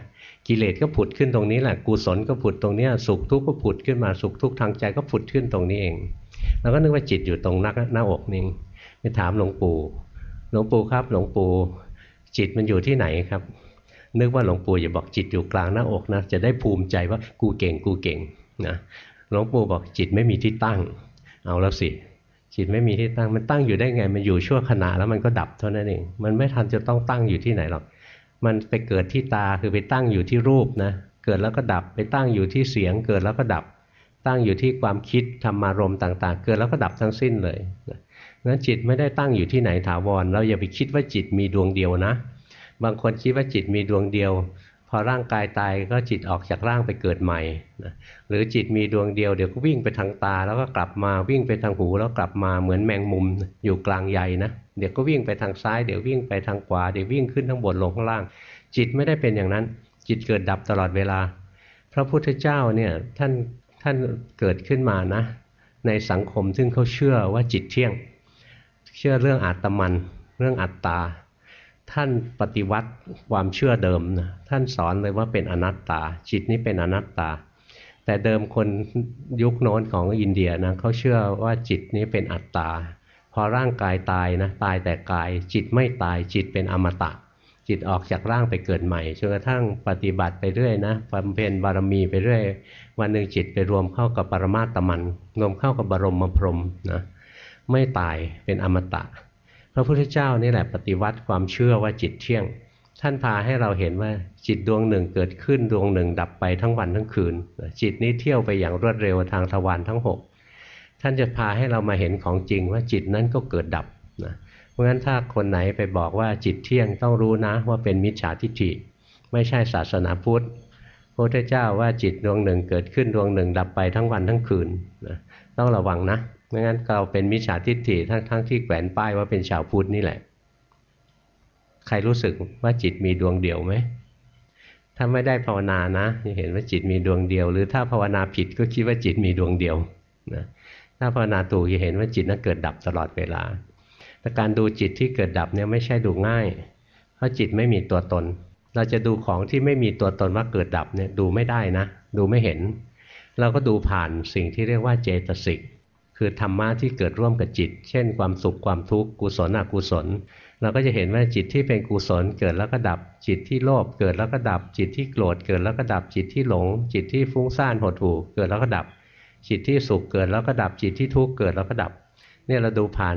กิเลสก็ผุดขึ้นตรงนี้แหละกุศลก็ผุดตรงนี้สุขทุกข์ก็ผุดขึ้นมาสุขทุกข์ทางใจก็ผุดขึ้นตรงนี้เองเราก็นึกว่าจิตอยู่ตรงน้าหน้าอกนี่ ไปถามหลวงปู่หลวงปู่ครับหลวงปู่จิตมันอยู่ที่ไหนครับ นึกว่าหลวงปู่อย่าบอกจิตอยู่กลางหน้าอกนะจะได้ภูมิใจว่ากูเก่งกูเก่งนะหลวงปู่บอกจิตไม่มีที่ตั้ง เอาแล้วสิจิตไม่มีที่ตั้งมันตั้งอยู่ได้ไง มันอยู่ชั่วขณะแล้วมันก็ดับเท่านั้นเอง มันไม่ทันจะต้องตั้งอยู่ที่ไหนหรอก มันไปเกิดที่ตาคือไปตั้งอยู่ที่รูปนะ เกิดแล้วก็ดับไปตั้งอยู่ที่เสียง เกิดแล้วก็ดับ ตั้งอยู่ที่ความคิดธรรมารมต่าง ๆ เกิดแล้วก็ดับทั้งสิ้นเลยนั้ นจิตไม่ได้ตั้งอยู่ที่ไหนถาวร เราอย่าไปคิดว่าจิตมีดวงเดียวนะ บางคนคิดว่าจิตมีดวงเดียว พอร่างกายตายก็จิตออกจากร่างไปเกิดใหม่นะหรือจิตมีดวงเดียวเดี๋ยวก็วิ่งไปทางตา แล้วก็กลับมาวิ่งไปทางหูแล้วกลับมาเหมือนแมงมุมอยู่กลางใหญ่นะเดี๋ยวก็วิ่งไปทางซ้ายเดี๋ยววิ่งไปทางขวาเดี๋ยววิ่งขึ้นทั้งบนลงข้างล่าง จิตไม่ได้เป็นอย่างนั้น จิตเกิดดับตลอดเวลา พระพุทธเจ้าเนี่ยท่านท่านเกิดขึ้นมานะ ในสังคมซึ่งเขาเชื่อว่าจิตเที่ยง ชื่อเรื่องอาตมัน เรื่องอัตตา ท่านปฏิวัติความเชื่อเดิมนะท่านสอนเลยว่าเป็นอนัตตา จิตนี้เป็นอนัตตา แต่เดิมคนยุคโน้นของอินเดียนะเขาเชื่อว่าจิตนี้เป็นอัตตาพอร่างกายตายนะตายแต่กาย จิตไม่ตายจิตเป็นอมตะ จิตออกจากร่างไปเกิดใหม่จนกระทั่งปฏิบัติไปเรื่อยนะบำเพ็ญบารมีไปเรื่อย วันหนึ่งจิตไปรวมเข้ากับปรมาตมันรวมเข้ากับบรมพรมนะ ไม่ตายเป็นอมตะ พระพุทธเจ้านี่แหละปฏิวัติความเชื่อว่าจิตเที่ยง ท่านพาให้เราเห็นว่าจิตดวงหนึ่งเกิดขึ้นดวงหนึ่งดับไปทั้งวันทั้งคืน จิตนี้เที่ยวไปอย่างรวดเร็วทางทวารทั้งหกท่านจะพาให้เรามาเห็นของจริงว่าจิตนั้นก็เกิดดับนะเพราะฉะนั้นถ้าคนไหนไปบอกว่าจิตเที่ยงต้องรู้นะว่าเป็นมิจฉาทิฏฐิ ไม่ใช่ศาสนาพุทธพระพุทธเจ้าว่าจิตดวงหนึ่งเกิดขึ้นดวงหนึ่งดับไปทั้งวันทั้งคืนนะต้องระวังนะไม่งั้นเราเป็นมิจฉาทิฏฐิทั้งทั้งที่แขวนป้ายว่าเป็นชาวพุทธนี่แหละ ใครรู้สึกว่าจิตมีดวงเดียวไหมถ้าไม่ได้ภาวนานะจะเห็นว่าจิตมีดวงเดียว หรือถ้าภาวนาผิดก็คิดว่าจิตมีดวงเดียวนะถ้าภาวนาถูกจะเห็นว่าจิตนั้นเกิดดับตลอดเวลาแต่การดูจิตที่เกิดดับเนี่ยไม่ใช่ดูง่าย เพราะจิตไม่มีตัวตน เราจะดูของที่ไม่มีตัวตนว่าเกิดดับเนี่ยดูไม่ได้นะ ดูไม่เห็น เราก็ดูผ่านสิ่งที่เรียกว่าเจตสิก คือธรรมะที่เกิดร่วมกับจิต เช่น ความสุขความทุกข์กุศลอกุศล เราก็จะเห็นว่าจิตที่เป็นกุศลเกิดแล้วก็ดับ จิตที่โลภเกิดแล้วก็ดับ จิตที่โกรธเกิดแล้วก็ดับ จิตที่หลง จิตที่ฟุ้งซ่านหดหู่เกิดแล้วก็ดับ จิตที่สุขเกิดแล้วก็ดับ จิตที่ทุกข์เกิดแล้วก็ดับ เนี่ยเราดูผ่าน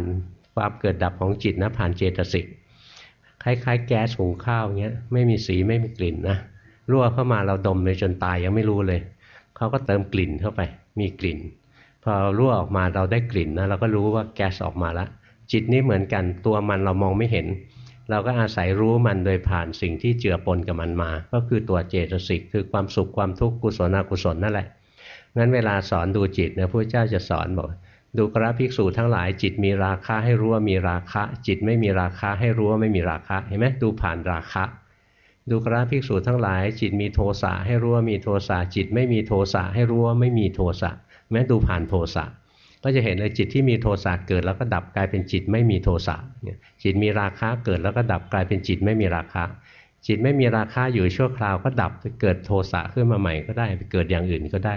ความเกิดดับของจิตนะผ่านเจตสิกคล้ายๆ แก๊สหุงข้าวเงี้ยไม่มีสีไม่มีกลิ่นนะรั่วเข้ามาเราดมเลยจนตายยังไม่รู้เลยเขาก็เติมกลิ่นเข้าไป มีกลิ่น พอรั่วออกมาเราได้กลิ่นนะเราก็รู้ว่าแก๊สออกมาแล้วจิตนี้เหมือนกันตัวมันเรามองไม่เห็น เราก็อาศัยรู้มันโดยผ่านสิ่งที่เจือปนกับมันมา ก็คือตัวเจตสิกคือความสุขความทุกข์กุศลอกุศลนั่นแหละงั้นเวลาสอนดูจิตเนี่ยพระเจ้าจะสอนบอกดูกราภิกษุทั้งหลายจิตมีราคะให้รู้ว่ามีราคะ จิตไม่มีราคะให้รู้ว่าไม่มีราคะเห็นไหมดูผ่านราคะ ดูกราภิกษุทั้งหลาย จิตมีโทสะให้รู้ว่ามีโทสะจิตไม่มีโทสะให้รู้ว่าไม่มีโทสะ แม้ดูผ่านโทสะก็จะเห็นเลยจิตที่มีโทสะเกิดแล้วก็ดับกลายเป็นจิตไม่มีโทสะจิตมีราคะเกิดแล้วก็ดับกลายเป็นจิตไม่มีราคะจิตไม่มีราคะอยู่ชั่วคราวก็ดับเกิดโทสะขึ้นมาใหม่ก็ได้ไปเกิดอย่างอื่นก็ได้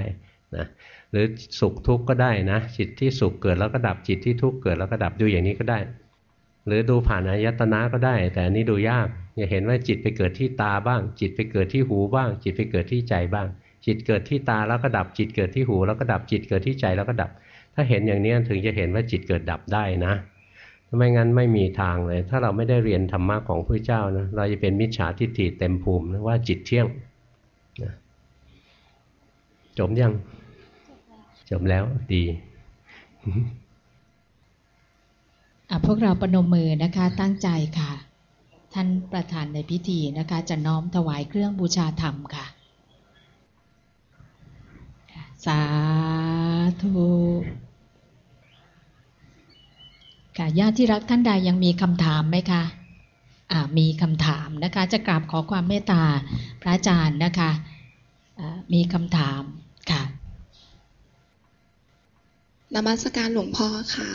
นะหรือสุขทุกข์ก็ได้นะจิตที่สุขเกิดแล้วก็ดับจิตที่ทุกข์เกิดแล้วก็ดับดูอย่างนี้ก็ได้ หรือดูผ่านอายตนะก็ได้ แต่อันนี้ดูยากอย่าเห็นว่าจิตไปเกิดที่ตาบ้าง จิตไปเกิดที่หูบ้าง จิตไปเกิดที่ใจบ้าง จิตเกิดที่ตาแล้วก็ดับจิตเกิดที่หู แล้วก็ดับจิตเกิดที่ใจแล้วก็ดับ ถ้าเห็นอย่างนี้ถึงจะเห็นว่าจิตเกิดดับได้นะไม่งั้นไม่มีทางเลย ถ้าเราไม่ได้เรียนธรรมะของพระเจ้านะเราจะเป็นมิจฉาทิฏฐิเต็มภูมินะว่าจิตเที่ยงนะจบยังจบแล้วดีพวกเราประนมมือนะคะตั้งใจค่ะ ท่านประธานในพิธีนะคะ จะน้อมถวายเครื่องบูชาธรรมค่ะ สาธุค่ะญาติที่รักท่านใดยังมีคำถามไหมคะอ่ามีคำถามนะคะ จะกราบขอความเมตตาพระอาจารย์นะคะอ่ามีคำถามค่ะนมัสการหลวงพ่อค่ะ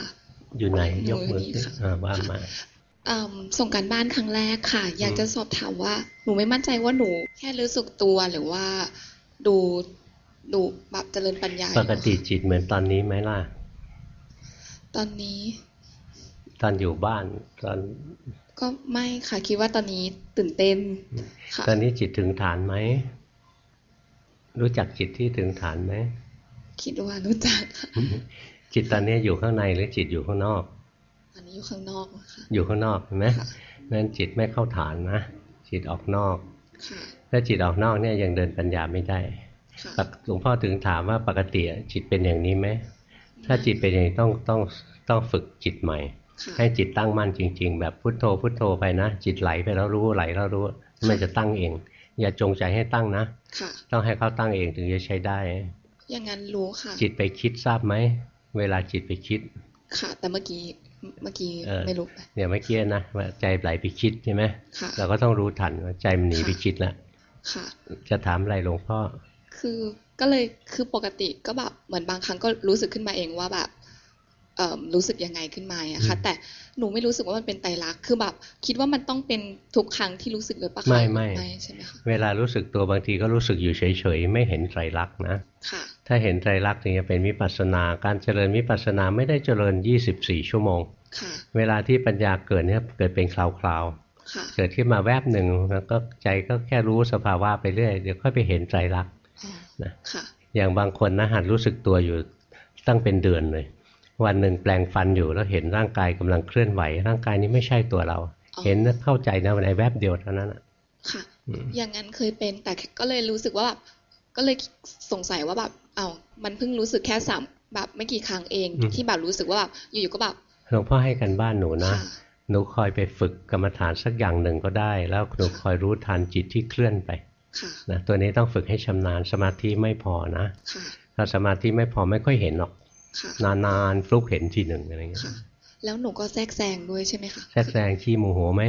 อยู่ไหนยกมืออยู่นี่ขึ้นค่ะอ่าว่ามาเอิ่มส่งการบ้านครั้งแรกค่ะ อยากจะสอบถามว่าหนูไม่มั่นใจว่าหนูแค่รู้สึกตัวหรือว่าดู ดูแบบเจริญปัญญาอยู่ปกติจิตเหมือนตอนนี้ไหมล่ะ ตอนนี้ ตอนอยู่บ้านตอนก็ไม่ค่ะคิดว่าตอนนี้ตื่นเต้นค่ะตอนนี้จิตถึงฐานไหม รู้จักจิตที่ถึงฐานไหมคิดว่ารู้จักค่ะจิตตอนนี้อยู่ข้างในหรือจิตอยู่ข้างนอกตอนนี้อยู่ข้างนอกนะคะอยู่ข้างนอกเห็นไหมค่ะนั้นจิตไม่เข้าฐานนะจิตออกนอกค่ะถ้าจิตออกนอกเนี่ยยังเดินปัญญาไม่ได้ค่ะปก หลวงพ่อถึงถามว่าปกติจิตเป็นอย่างนี้ไหมถ้าจิตเป็นอย่างนี้ต้องต้องต้องฝึกจิตใหม่ค่ะให้จิตตั้งมั่นจริง ๆ แบบพุทโธพุทโธไปนะ จิตไหลไปแล้วรู้ไหลแล้วรู้มันจะตั้งเอง อย่าจงใจให้ตั้งนะค่ะต้องให้เขาตั้งเองถึงจะใช้ได้ อย่างนั้นรู้ค่ะ จิตไปคิดทราบไหมเวลาจิตไปคิด ค่ะ แต่เมื่อกี้เมื่อกี้เออไม่รู้ไปเนี่ยเมื่อกี้นะว่าใจไหลไปคิดใช่ไหมค่ะเราก็ต้องรู้ทันว่าใจมันหนีไปคิดแล้วค่ะจะถามอะไรหลวงพ่อ คือก็เลยคือปกติก็แบบเหมือนบางครั้งก็รู้สึกขึ้นมาเองว่าแบบเอ่อรู้สึกยังไงขึ้นมาอะค่ะอืมแต่หนูไม่รู้สึกว่ามันเป็นไตรลักษณ์คือแบบคิดว่ามันต้องเป็นทุกครั้งที่รู้สึกเลยปะคะไม่ไม่ไม่ใช่ไหมคะเวลารู้สึกตัวบางทีก็รู้สึกอยู่เฉยๆไม่เห็นไตรลักษณ์นะค่ะถ้าเห็นไตรลักษณ์ถึงจะเป็นวิปัสสนาการเจริญวิปัสสนาไม่ได้เจริญ 24 ชั่วโมงค่ะเวลาที่ปัญญาเกิดเนี่ยเกิดเป็นคราวค่ะๆเกิดขึ้นมาแวบหนึ่งแล้วก็ใจก็แค่รู้สภาวะไปเรื่อยเดี๋ยวค่อยไปเห็นไตรลักษณ์อ๋อ นะค่ะอย่างบางคนนะหัดรู้สึกตัวอยู่ตั้งเป็นเดือนเลย วันหนึ่งแปลงฟันอยู่แล้วเห็นร่างกายกำลังเคลื่อนไหว ร่างกายนี้ไม่ใช่ตัวเราอ๋อเห็นนะเข้าใจนะในแวบเดียวเท่านั้นน่ะค่ะอืมอย่างนั้นเคยเป็นแต่ก็เลยรู้สึกว่าแบบก็เลยสงสัยว่าแบบเอ้ามันเพิ่งรู้สึกแค่สามแบบไม่กี่ครั้งเอง ที่แบบรู้สึกว่าแบบอยู่ๆก็แบบหลวงพ่อให้กันบ้านหนูนะค่ะหนูคอยไปฝึกกรรมฐานสักอย่างหนึ่งก็ได้ แล้วหนูคอยรู้ทันจิตที่เคลื่อนไปค่ะ นะตัวนี้ต้องฝึกให้ชำนาญสมาธิไม่พอนะค่ะถ้าสมาธิไม่พอไม่ค่อยเห็นหรอกค่ะนานๆฟลุกเห็นทีหนึ่งอะไรเงี้ยค่ะแล้วหนูก็แทรกแซงด้วยใช่ไหมคะแทรกแซงขี้โมโหไหม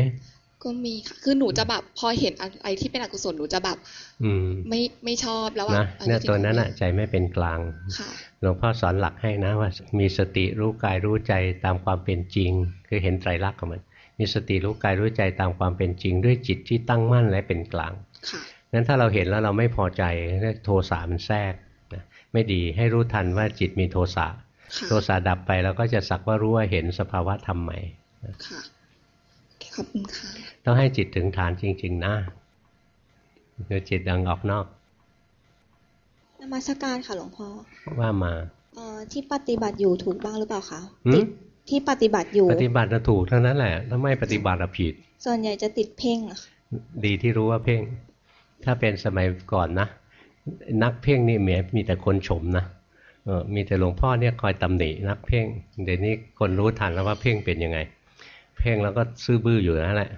ก็มีค่ะคือหนูจะแบบพอเห็นอะไรที่เป็นอกุศลหนูจะแบบ อืม ไม่ไม่ชอบแล้วอะนะอัเนี่ยที่ตัวนั้นหอะใจไม่เป็นกลางค่ะหลวงพ่อสอนหลักให้นะว่า มีสติรู้กายรู้ใจตามความเป็นจริง คือเห็นไตรลักษณ์ของมัน มีสติรู้กายรู้ใจตามความเป็นจริง ด้วยจิตที่ตั้งมั่นและเป็นกลางค่ะ งั้นถ้าเราเห็นแล้วเราไม่พอใจเรียกโทสะมันแทรกนะไม่ดีให้รู้ทันว่าจิตมีโทสะค่ะโทสะดับไปเราก็จะสักว่ารู้ว่าเห็นสภาวะธรรมใหม่ค่ะขอบคุณค่ะต้องให้จิตถึงฐานจริง ๆ นะเดี๋ยวจิตดังออกนอกนมัสการค่ะหลวงพ่อว่ามาเอ่อที่ปฏิบัติอยู่ถูกบ้างหรือเปล่าคะหืมติดที่ปฏิบัติอยู่ ปฏิบัติน่ะถูกทั้งนั้นแหละถ้าไม่ปฏิบัติอะผิด ส่วนใหญ่จะติดเพ่งอะค่ะดีที่รู้ว่าเพ่ง ถ้าเป็นสมัยก่อนนะ นักเพ่งนี่เหมียมีแต่คนชมนะออมีแต่หลวงพ่อเนี่ยคอยตำหนินักเพ่งเดี๋ยวนี้คนรู้ทันแล้วว่าเพ่งเป็นยังไง เพ่งแล้วก็ซื่อบื้ออยู่นั่นแหละ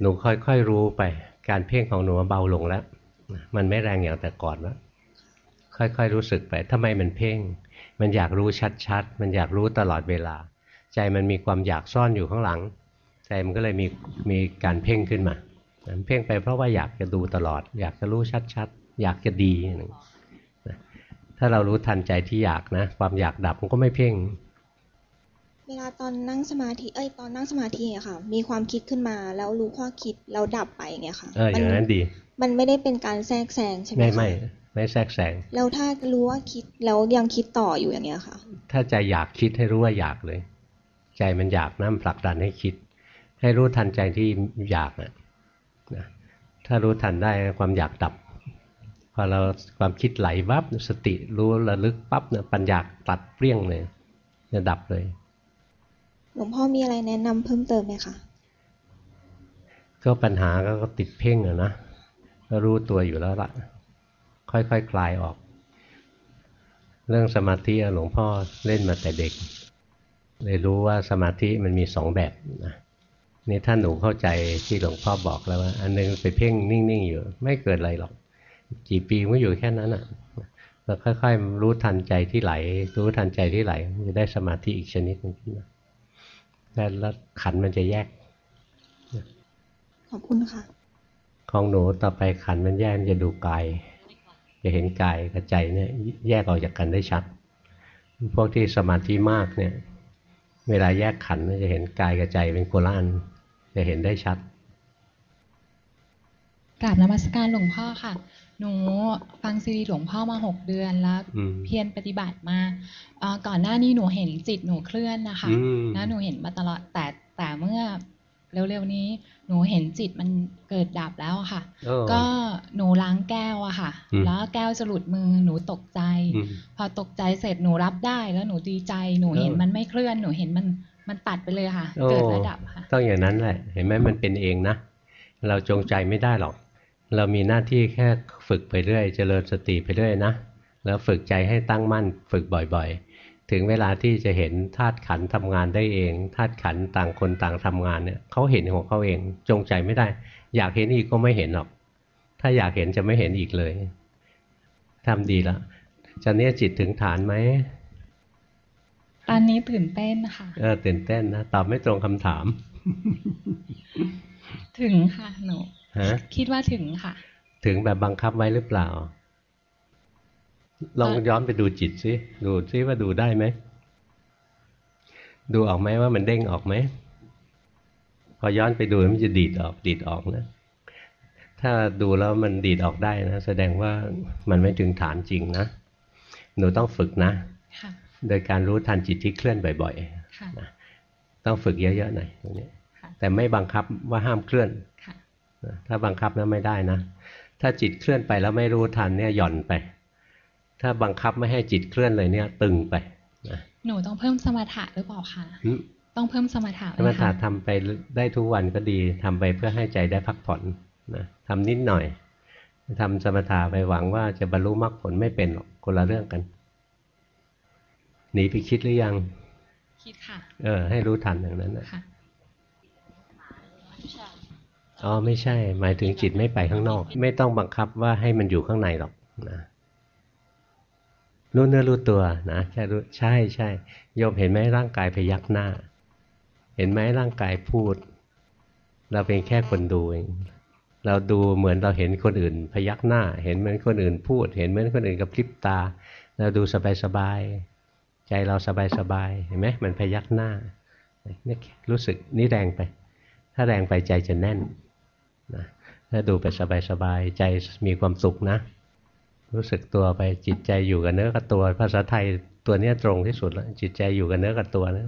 หนูค่อยๆรู้ไป การเพ่งของหนูเบาลงแล้ว มันไม่แรงอย่างแต่ก่อนแล้วค่อยๆรู้สึกไปทำไมมันเพ่ง มันอยากรู้ชัดๆ มันอยากรู้ตลอดเวลา ใจมันมีความอยากซ่อนอยู่ข้างหลัง ใจมันก็เลยมีมีการเพ่งขึ้นมา เพ่งไปเพราะว่าอยากจะดูตลอด อยากจะรู้ชัดๆ อยากจะดีนะถ้าเรารู้ทันใจที่อยากนะ ความอยากดับมันก็ไม่เพ่ง เวลาตอนนั่งสมาธิเอ้ยตอนนั่งสมาธิอะค่ะ มีความคิดขึ้นมา แล้วรู้ข้อคิดแล้วดับไปอย่างเงี้ยค่ะเอออย่างนั้นดี มันไม่ได้เป็นการแทรกแซงใช่ไหมไม่คะไม่ไม่แทรกแซงแล้วถ้ารู้ว่าคิดแล้วยังคิดต่ออยู่อย่างเงี้ยค่ะ ถ้าใจอยากคิดให้รู้ว่าอยากเลย ใจมันอยากนะมันผลักดันให้คิด ให้รู้ทันใจที่อยากนะนะ ถ้ารู้ทันได้ความอยากดับ พอเราความคิดไหลวับสติรู้ระลึกปั๊บเนี่ยปัญญาตัดเปรี้ยงเลยจะดับเลย หลวงพ่อมีอะไรแนะนำเพิ่มเติมไหมคะก็ปัญหาก็ติดเพ่งอะนะก็รู้ตัวอยู่แล้วล่ะค่อยๆคคลายออก เรื่องสมาธิอะหลวงพ่อเล่นมาแต่เด็ก เลยรู้ว่าสมาธิมันมีสองแบบนะ นี่ท่านหนูเข้าใจที่หลวงพ่อบอกแล้วว่า อันนึงไปเพ่งนิ่งๆอยู่ ไม่เกิดอะไรหรอก กี่ปีก็อยู่แค่นั้นอะแล้วค่อยๆรู้ทันใจที่ไหล รู้ทันใจที่ไหลมันจะได้สมาธิอีกชนิดหนึงขึ้นมาแล้วขันธ์มันจะแยก ขอบคุณค่ะ ของหนูต่อไปขันธ์มันแยกมันจะดูกาย จะเห็นกายกับใจเนี่ยแยกออกจากกันได้ชัด พวกที่สมาธิมากเนี่ย เวลาแยกขันธ์เนี่ยจะเห็นกายกับใจเป็นโคนละอัน จะเห็นได้ชัดกราบนมัสการหลวงพ่อค่ะ หนูฟังซีดีหลวงพ่อมาหกเดือนแล้วอืมเพียรปฏิบัติมาเอ่อก่อนหน้านี้หนูเห็นจิตหนูเคลื่อนนะคะอืมนะหนูเห็นมาตลอดแต่แต่เมื่อเร็วๆนี้ หนูเห็นจิตมันเกิดดับแล้วอะค่ะเออก็หนูล้างแก้วอะค่ะอืมแล้วแก้วจะหลุดมือหนูตกใจอืมพอตกใจเสร็จหนูรับได้แล้วหนูดีใจ หนูเห็นเออมันไม่เคลื่อน หนูเห็นมัน มันตัดไปเลยค่ะโอ้เกิดและดับค่ะต้องอย่างนั้นแหละ เห็นไหมมันเป็นเองนะ เราจงใจไม่ได้หรอก เรามีหน้าที่แค่ฝึกไปเรื่อย เจริญสติไปเรื่อยนะ แล้วฝึกใจให้ตั้งมั่นฝึกบ่อยๆ ถึงเวลาที่จะเห็นธาตุขันธ์ทำงานได้เองธาตุขันธ์ต่างคนต่างทำงานเนี่ยเขาเห็นของเขาเอง จงใจไม่ได้ อยากเห็นอีกก็ไม่เห็นหรอก ถ้าอยากเห็นจะไม่เห็นอีกเลยทำดีแล้วจะเนี้ยจิตถึงฐานไหม ตอนนี้ตื่นเต้นค่ะเออตื่นเต้นนะตอบไม่ตรงคำถาม ถึงค่ะหนูฮะคิดว่าถึงค่ะ ถึงแบบบังคับไว้หรือเปล่า ลองย้อนไปดูจิตสิดูซิว่าดูได้ไหมดูออกไหมว่ามันเด้งออกไหมพอย้อนไปดูมันจะดีดออกดีดออกนะถ้าดูแล้วมันดีดออกได้นะ แสดงว่ามันไม่ถึงฐานจริงนะหนูต้องฝึกนะค่ะ โดยการรู้ทันจิตที่เคลื่อนบ่อยค่ะๆต้องฝึกเยอะๆหน่อยตรงนี้ค่ะแต่ไม่บังคับว่าห้ามเคลื่อนค่ะนะถ้าบังคับแล้วไม่ได้นะ ถ้าจิตเคลื่อนไปแล้วไม่รู้ทันเนี่ยหย่อนไป ถ้าบังคับไม่ให้จิตเคลื่อนเลยเนี่ย ตึงไปนะหนูต้องเพิ่มสมถะหรือเปล่าคะหึต้องเพิ่มสมถะไหธรรมถะทำไปได้ทุกวันก็ดีทำไปเพื่อให้ใจได้พักผ่อนนะทำนิดหน่อยทำสมถะไปหวังว่าจะบรรลุมรรคผลไม่เป็นหรอกคนละเรื่องกัน หนีไปคิดหรือยัง คิดค่ะ เออ ให้รู้ทันอย่างนั้นนะค่ะอ๋อไม่ใช่ หมายถึงจิตไม่ไปข้างนอก ไม่ต้องบังคับว่าให้มันอยู่ข้างในหรอกนะรู้เนื้อรู้ตัวนะแค่รู้ใช่ใช่โยมเห็นไหมร่างกายพยักหน้า เห็นไหมร่างกายพูด เราเป็นแค่คนดูเองเราดูเหมือนเราเห็นคนอื่น พยักหน้า เห็นเหมือนคนอื่นพูด เห็นเหมือนคนอื่นกับพริบตา เราดูสบายๆ ใจเราสบายๆเห็นไหมมันพยักหน้าเนี่ยรู้สึกนี่แรงไป ถ้าแรงไปใจจะแน่นนะถ้าดูไปสบายๆใจมีความสุขนะ รู้สึกตัวไปจิตใจอยู่กับเนื้อกับตัว ภาษาไทยตัวเนี้ยตรงที่สุดแล้วจิตใจอยู่กับเนื้อกับตัวนะ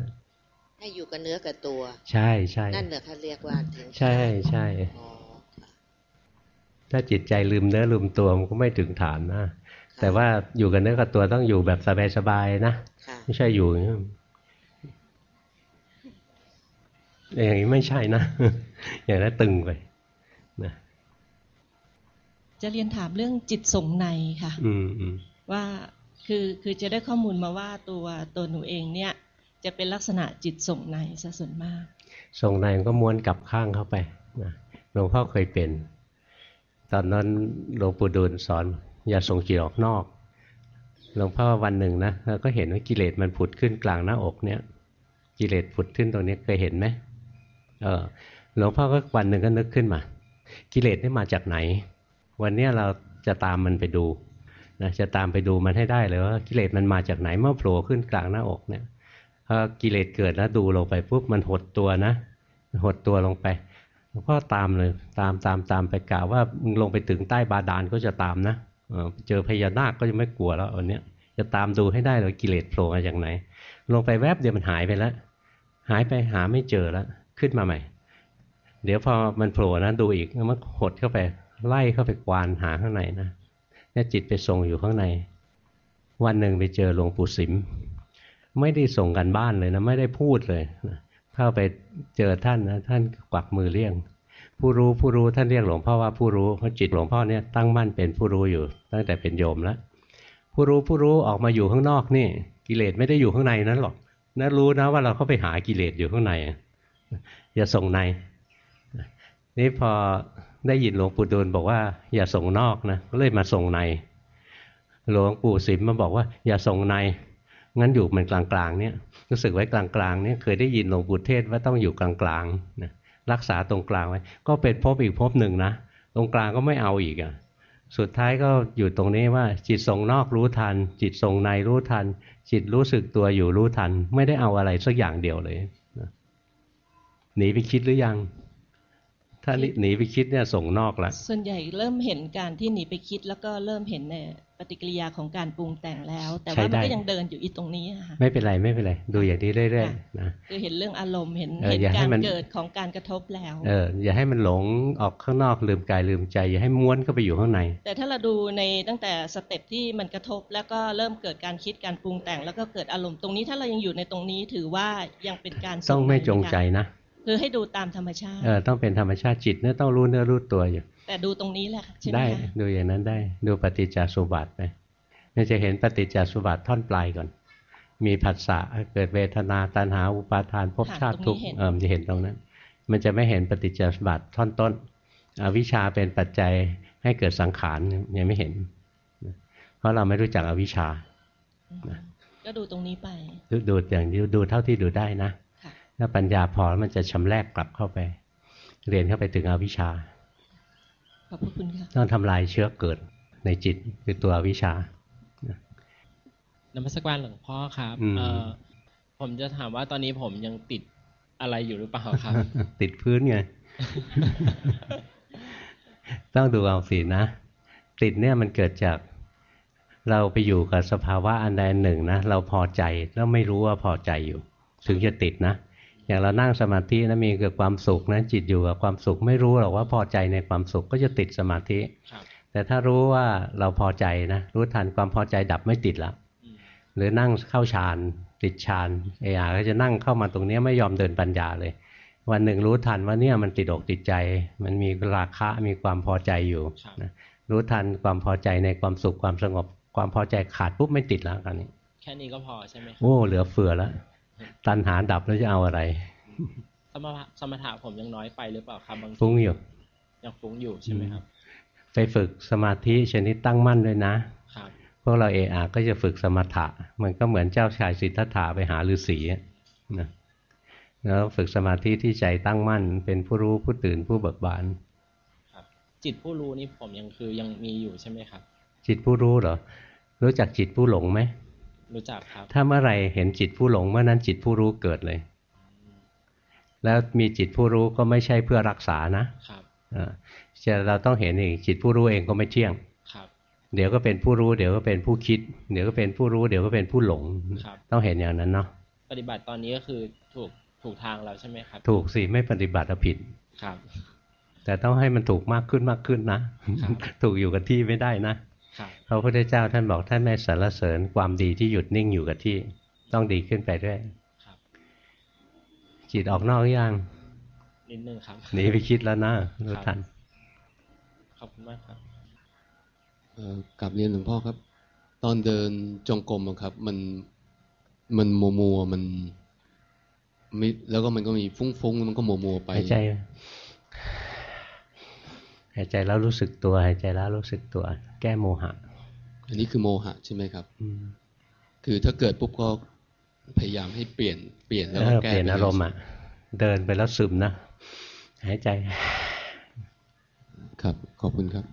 ให้อยู่กับเนื้อกับตัว ใช่ใช่นั่นเหรอเขาเรียกว่าถึงใช่ใช่อ๋อค่ะถ้าจิตใจลืมเนื้อลืมตัวมันก็ไม่ถึงฐานนะ แต่ว่าอยู่กับเนื้อกับตัวต้องอยู่แบบสบายๆนะค่ะไม่ใช่อยู่อย่างนี้อย่างนี้ไม่ใช่นะ อย่างนั้นตึงไปนะจะเรียนถามเรื่องจิตส่งในค่ะอืมอืมว่าคือคือจะได้ข้อมูลมาว่าตัวตัวหนูเองเนี่ย จะเป็นลักษณะจิตส่งในซะส่วนมาก ส่งในมันก็ม้วนกลับข้างเข้าไปนะหลวงพ่อเคยเป็น ตอนนั้นหลวงปู่ดูลสอน อย่าส่งจิตออกนอกหลวงพ่อวันหนึ่งนะเราก็เห็นว่ากิเลสมันผุดขึ้นกลางหน้าอกเนี่ยกิเลสผุดขึ้นตรงนี้เคยเห็นไหมเออหลวงพ่อก็วันหนึ่งก็นึกขึ้นมา กิเลสนี่มาจากไหน วันนี้เราจะตามมันไปดูนะจะตามไปดูมันให้ได้เลยว่ากิเลสมันมาจากไหนเมื่อโผล่ขึ้นกลางหน้าอกเนี่ยพอกิเลสเกิดแล้วดูลงไปปุ๊บมันหดตัวนะ หดตัวลงไปหลวงพ่อตามเลย ตามตามตามไปกล่าวว่ามึงลงไปถึงใต้บาดาลก็จะตามนะ เจอพญานาคก็จะไม่กลัวแล้ววันเนี้ยจะตามดูให้ได้เลยกิเลสโผล่มาจากไหน ลงไปแวบเดียวมันหายไปแล้ว หายไปหาไม่เจอแล้ว ขึ้นมาใหม่ เดี๋ยวพอมันโผล่นะดูอีกแล้วมันหดเข้าไปไล่เข้าไปกวานหาข้างในนะเนี่ยจิตไปทรงอยู่ข้างใน วันหนึ่งไปเจอหลวงปู่สิม ไม่ได้ส่งกันบ้านเลยนะไม่ได้พูดเลย เข้าไปเจอท่านนะท่านกวักมือเรียก ผู้รู้ผู้รู้ท่านเรียกหลวงพ่อว่าผู้รู้เพราะจิตหลวงพ่อเนี่ยตั้งมั่นเป็นผู้รู้อยู่ ตั้งแต่เป็นโยมแล้วผู้รู้ผู้รู้ออกมาอยู่ข้างนอกนี่กิเลสไม่ได้อยู่ข้างในนั้นหรอกนะรู้นะว่าเราเข้าไปหากิเลสอยู่ข้างในอย่าส่งในนี่พอได้ยินหลวงปู่ดูลบอกว่าอย่าส่งนอกนะก็เลยมาส่งใน หลวงปู่สิมมาบอกว่า อย่าส่งในงั้นอยู่มันกลางๆเนี่ยรู้สึกไว้กลางๆเนี่ยเคยได้ยินหลวงปู่เทศว่าต้องอยู่กลางๆนะ รักษาตรงกลางไว้ ก็เป็นภพอีกภพหนึ่งนะ ตรงกลางก็ไม่เอาอีกอะสุดท้ายก็อยู่ตรงนี้ว่า จิตส่งนอกรู้ทัน จิตส่งในรู้ทัน จิตรู้สึกตัวอยู่รู้ทัน ไม่ได้เอาอะไรสักอย่างเดียวเลยหนีไปคิดหรือยัง ถ้าหนีไปคิดเนี่ยส่งนอกละส่วนใหญ่เริ่มเห็นการที่หนีไปคิด แล้วก็เริ่มเห็นในปฏิกิริยาของการปรุงแต่งแล้ว แต่ว่ามันก็ยังเดินอยู่อีตรงนี้อะค่ะไม่เป็นไรไม่เป็นไรดูอย่างนี้เรื่อยๆนะคือเห็นเรื่องอารมณ์เห็นเออเห็นอย่าให้การมันเกิดของการกระทบแล้วเอออย่าให้มันหลงออกข้างนอกลืมกายลืมใจ อย่าให้ม้วนเข้าไปอยู่ข้างใน แต่ถ้าเราดูในตั้งแต่สเต็ปที่มันกระทบ แล้วก็เริ่มเกิดการคิดการปรุงแต่ง แล้วก็เกิดอารมณ์ตรงนี้ถ้าเรายังอยู่ในตรงนี้ถือว่ายังเป็นการต้องไม่จงไหคะใจนะ คือให้ดูตามธรรมชาติเออต้องเป็นธรรมชาติจิตเนี่ยต้องรู้เนื้อรู้ตัวอยู่ แต่ดูตรงนี้แหละค่ะใช่ไหมได้คะดูอย่างนั้นได้ดูปฏิจจสุบัติไปเนี่ยจะเห็นปฏิจจสุบัติท่อนปลายก่อน มีผัสสะเกิดเวทนาตัณหาอุปาทานภพชาติทุกข์เออมันจะเห็นตรงนั้น มันจะไม่เห็นปฏิจจสุบัติท่อนต้นอวิชชาเป็นปัจจัยให้เกิดสังขารยังไม่เห็น เพราะเราไม่รู้จักอวิชชาก็ดูตรงนี้ไป ดูดูอย่างนี้ดูเท่าที่ดูได้นะค่ะ ถ้าปัญญาพอแล้วมันจะชำแรกกลับเข้าไป เรียนเข้าไปถึงอวิชชาขอบพระคุณค่ะต้องทำลายเชื้อเกิดในจิตคือตัวอวิชชานมัสการหลวงพ่อครับอืมเอ่อผมจะถามว่าตอนนี้ผมยังติดอะไรอยู่หรือเปล่าครับ ติดพื้นไง ต้องดูเอาสินะ ติดเนี่ยมันเกิดจากเราไปอยู่กับสภาวะอันใดอันหนึ่งนะ เราพอใจแล้วไม่รู้ว่าพอใจอยู่ ถึงจะติดนะ อย่างเรานั่งสมาธินะมีเกิดความสุขนะจิตอยู่กับความสุขไม่รู้หรอกว่าพอใจในความสุขก็จะติดสมาธิครับแต่ถ้ารู้ว่าเราพอใจนะรู้ทันความพอใจดับไม่ติดแล้วอืมหรือนั่งเข้าฌานติดฌานเออาก็จะนั่งเข้ามาตรงเนี้ยไม่ยอมเดินปัญญาเลย วันหนึ่งรู้ทันว่าเนี่ยมันติดอกติดใจ มันมีราคะมีความพอใจอยู่ครับนะรู้ทันความพอใจในความสุขความสงบ ความพอใจขาดปุ๊บไม่ติดแล้วคราวนี้แค่นี้ก็พอใช่ไหมครับโอ้เหลือเฟือแล้ว ตัณหาดับแล้วจะเอาอะไร สมถะสมถะผมยังน้อยไปหรือเปล่าครับบางทีฟุ้งอยู่ยังฟุ้งอยู่ใช่ไหมครับ ไปฝึกสมาธิชนิดตั้งมั่นด้วยนะครับพวกเราเออาก็จะฝึกสมถะ มันก็เหมือนเจ้าชายสิทธัตถะไปหาฤาษีอะนะแล้วฝึกสมาธิที่ใจตั้งมั่น เป็นผู้รู้ผู้ตื่นผู้เบิกบานครับ จิตผู้รู้นี่ผมยังคือยังมีอยู่ใช่ไหมครับ จิตผู้รู้เหรอรู้จักจิตผู้หลงไหม รู้จักครับ ถ้าเมื่อไหรเห็นจิตผู้หลงเมื่อนั้นจิตผู้รู้เกิดเลย แล้วมีจิตผู้รู้ก็ไม่ใช่เพื่อรักษานะครับอ่าจะเราต้องเห็นเองจิตผู้รู้เองก็ไม่เที่ยงครับเดี๋ยวก็เป็นผู้รู้เดี๋ยวก็เป็นผู้คิด เดี๋ยวก็เป็นผู้รู้เดี๋ยวก็เป็นผู้หลงครับต้องเห็นอย่างนั้นเนาะปฏิบัติตอนนี้ก็คือถูกถูกทางแล้วใช่ไหมครับ ถูกสิไม่ปฏิบัติอะผิดครับ แต่ต้องให้มันถูกมากขึ้นมากขึ้นนะครับถูกอยู่กับที่ไม่ได้นะครับ พระพุทธเจ้าท่านบอกท่านไม่สรรเสริญความดีที่หยุดนิ่งอยู่กับที่ต้องดีขึ้นไปด้วยครับจิตออกนอกหรือยังนิดนึงครับหนีไปคิดแล้วนะรู้ครับทันขอบคุณมากครับเอ่อกลับเรียนหลวงพ่อครับ ตอนเดินจงกรมอะครับ มันมันมัวมัวๆมันมิแล้วก็มันก็มีฟุ้งฟุ้งๆแล้วมันก็มัวมัวๆไปหายใจหายใจแล้วรู้สึกตัวหายใจแล้วรู้สึกตัว แก้โมหะ อันนี้คือโมหะใช่ไหมครับอืมคือถ้าเกิดปุ๊บก็พยายามให้เปลี่ยนเปลี่ยนแล้วเอก็อแก้เปลี่ยนไปอารมณ์อะเดินไปแล้วซึมนะหายใจ ครับขอบคุณครับ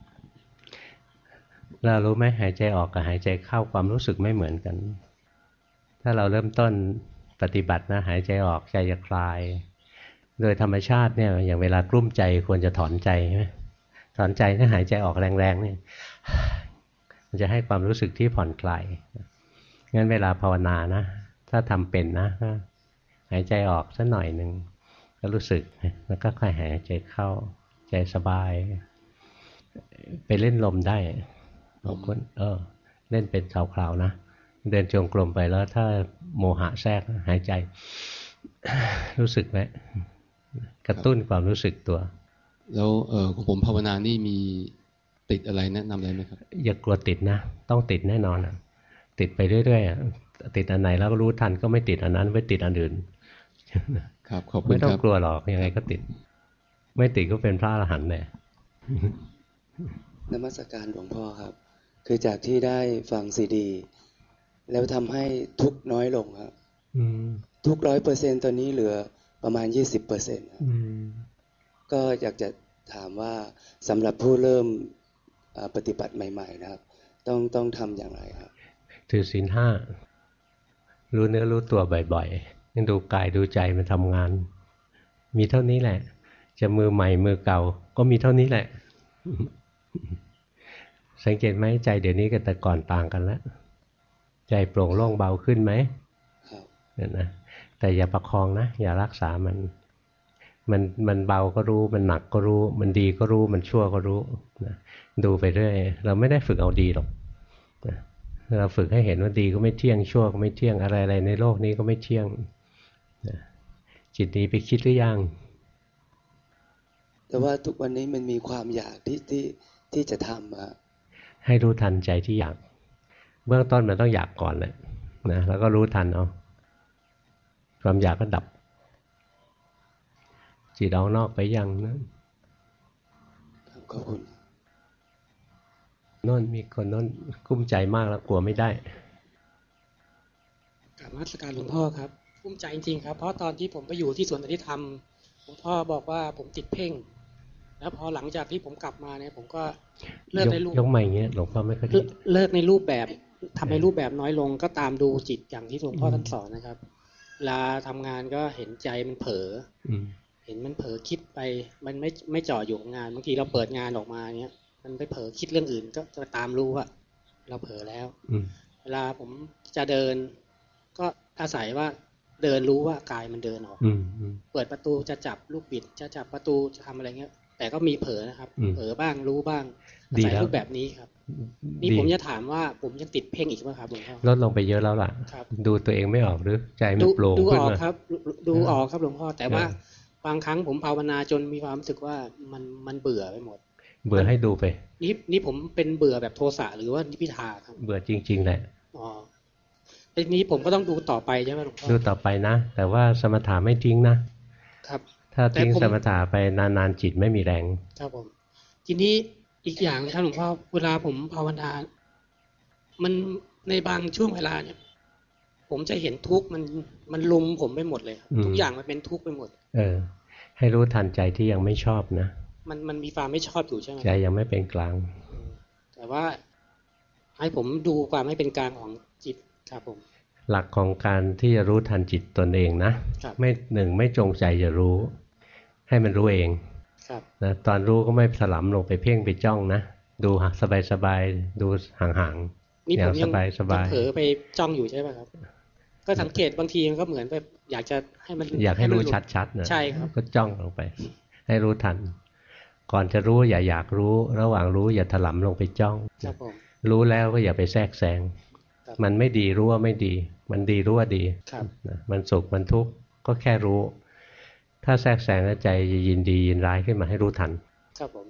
เรารู้ไหมหายใจออกกับหายใจเข้าความรู้สึกไม่เหมือนกัน ถ้าเราเริ่มต้นปฏิบัตินะหายใจออกใจจะคลาย โดยธรรมชาติเนี่ยอย่างเวลากลุ้มใจควรจะถอนใจใช่ไหมถอนใจถ้าหายใจออกแรงๆเนี่ย มันจะให้ความรู้สึกที่ผ่อนคลายงั้นเวลาภาวนานะ ถ้าทำเป็นนะหายใจออกสักหน่อยหนึ่งก็รู้สึกแล้วก็ค่อยหายใจเข้าใจสบาย ไปเล่นลมได้บางคนเออ เล่นเป็นคราวๆนะเดินจงกรมไปแล้วถ้าโมหะแทรกหายใจ รู้สึกไหมกระตุ้นความรู้สึกตัว แล้วเออของผมภาวนานี่มี ติดอะไรแนะนำอะไรไหมครับ อย่ากลัวติดนะ ต้องติดแน่นอนอะติดไปเรื่อยๆอะติดอันไหนแล้วก็รู้ทันก็ไม่ติดอันนั้นไม่ติดอันอื่น ครับขอบคุณไม่ต้อคงรับกลัวหรอกยังไงก็ติด ไม่ติดก็เป็นพระอรหันต์เลยนมัสการหลวงพ่อครับ คือจากที่ได้ฟังซีดี แล้วทำให้ทุกข์น้อยลงครับอืมทุกร้อยเปอร์เซ็นตอนนี้เหลือประมาณยี่สิบเปอร์เซ็นต์อืมก็อยากจะถามว่าสำหรับผู้เริ่มเอ่อ ปฏิบัติใหม่ๆนะครับ ต้องต้องทำอย่างไรครับ ถือศีลห้ารู้เนื้อรู้ตัวบ่อยๆยังดูกายดูใจมันทำงาน มีเท่านี้แหละ จะมือใหม่มือเก่า ก็มีเท่านี้แหละ สังเกตไหมใจเดี๋ยวนี้กับแต่ก่อนต่างกันแล้วใจโปร่งโล่งเบาขึ้นไหมครับเนี่ยนะแต่อย่าประคองนะ อย่ารักษามัน มันมันเบาก็รู้ มันหนักก็รู้ มันดีก็รู้ มันชั่วก็รู้นะดูไปเรื่อยเราไม่ได้ฝึกเอาดีหรอกนะเราฝึกให้เห็นว่าดีก็ไม่เที่ยงชั่วก็ไม่เที่ยงอะไรอะไรในโลกนี้ก็ไม่เที่ยงนะจิตนี้ไปคิดหรือยังแต่ว่าทุกวันนี้มันมีความอยากที่ที่ที่จะทำอะให้รู้ทันใจที่อยาก เบื้องต้นมันต้องอยากก่อนแหละนะแล้วก็รู้ทันเอาความอยากก็ดับ จิตเอานอกไปยังนะครับขอบคุณโน่นมีคนโน่นกุ้มใจมากแล้วกลัวไม่ได้กราบนมัสการหลวงพ่อครับภูมิใจจริงๆครับเพราะตอนที่ผมไปอยู่ที่สวนอธิธรรมหลวงพ่อบอกว่าผมติดเพ่ง แล้วพอหลังจากที่ผมกลับมาเนี่ย ผมก็เลิกในรูปยกใหม่อย่างเงี้ยหลวงพ่อไม่ค่อยเลิกเลิกในรูปแบบทำในรูปแบบน้อยลงก็ตามดูจิตอย่างที่หลวงพ่ออืมท่านสอนนะครับเวลาทำงานก็เห็นใจมันเผลออืม เห็นมันเผลอคิดไป มันไม่ไม่จ่ออยู่กับงานบางทีเราเปิดงานออกมาเนี้ย มันไปเผลอคิดเรื่องอื่น ก็จะตามรู้ว่าเราเผลอแล้วอืมเวลาผมจะเดิน ก็อาศัยว่าเดินรู้ว่ากายมันเดินออกอืมอืมเปิดประตูจะจับลูกบิด จะจับประตูจะทำอะไรเงี้ย แต่ก็มีเผลอนะครับอืมเผลอบ้างรู้บ้างอาดีศัยแล้วรูปแบบนี้ครับ นี่ดีผมจะถามว่าผมยังติดเพ่งอีกไหมครับหลวงพ่อลดลงไปเยอะแล้วล่ะครับดูตัวเองไม่ออกหรือใจมันดูโปร่งดูขึ้นออกมาครับ ดูออกครับหลวงพ่อแต่ว่าเออ บางครั้งผมภาวนาจนมีความรู้สึกว่ามันมันเบื่อไปหมด เบื่อให้ดูไป นี่นี่ผมเป็นเบื่อแบบโทสะหรือว่านิพิทาครับ เบื่อจริง ๆแหละอ๋อทีนี้ผมก็ต้องดูต่อไปใช่ไหมหลวงพ่อดูต่อไปนะ แต่ว่าสมถะไม่ทิ้งนะ ครับ ถ้าทิ้งแต่ผมสมถะไปนานๆจิตไม่มีแรง ครับผม ทีนี้อีกอย่างนะครับหลวงพ่อเวลาผมภาวนา มันในบางช่วงเวลาเนี่ย ผมจะเห็นทุกข์มันมันลุมผมไปหมดเลยครับอืมทุกอย่างมันเป็นทุกข์ไปหมด เออ ให้รู้ทันใจที่ยังไม่ชอบนะ มันมันมีความไม่ชอบอยู่ใช่ไหมใจยังไม่เป็นกลาง แต่ว่าให้ผมดูความไม่เป็นกลางของจิตครับผม หลักของการที่จะรู้ทันจิตตนเองนะครับไม่หนึ่งไม่จงใจจะรู้ ให้มันรู้เองครับนะตอนรู้ก็ไม่ถลำลงไปเพ่งไปจ้องนะ ดูสบายสบายๆดูห่างนี่ๆอผย่างมสยังบายสจะบายเผลอไปจ้องอยู่ใช่ไหมครับ ก็สังเกตบางทีมันก็เหมือนแบบอยากจะให้มัน อยากให้รู้มันลุชัดๆนะใช่ครับก็จ้องลงไป ให้รู้ทัน ก่อนจะรู้อย่าอยากรู้ ระหว่างรู้อย่าถลำลงไปจ้องครับผมรู้แล้วก็อย่าไปแทรกแซงครับมันไม่ดีรู้ว่าไม่ดี มันดีรู้ว่าดีครับนะมันสุขมันทุกข์ก็แค่รู้ ถ้าแทรกแซงแล้วใจจะยินดียินร้ายขึ้นมาให้รู้ทัน ครับผม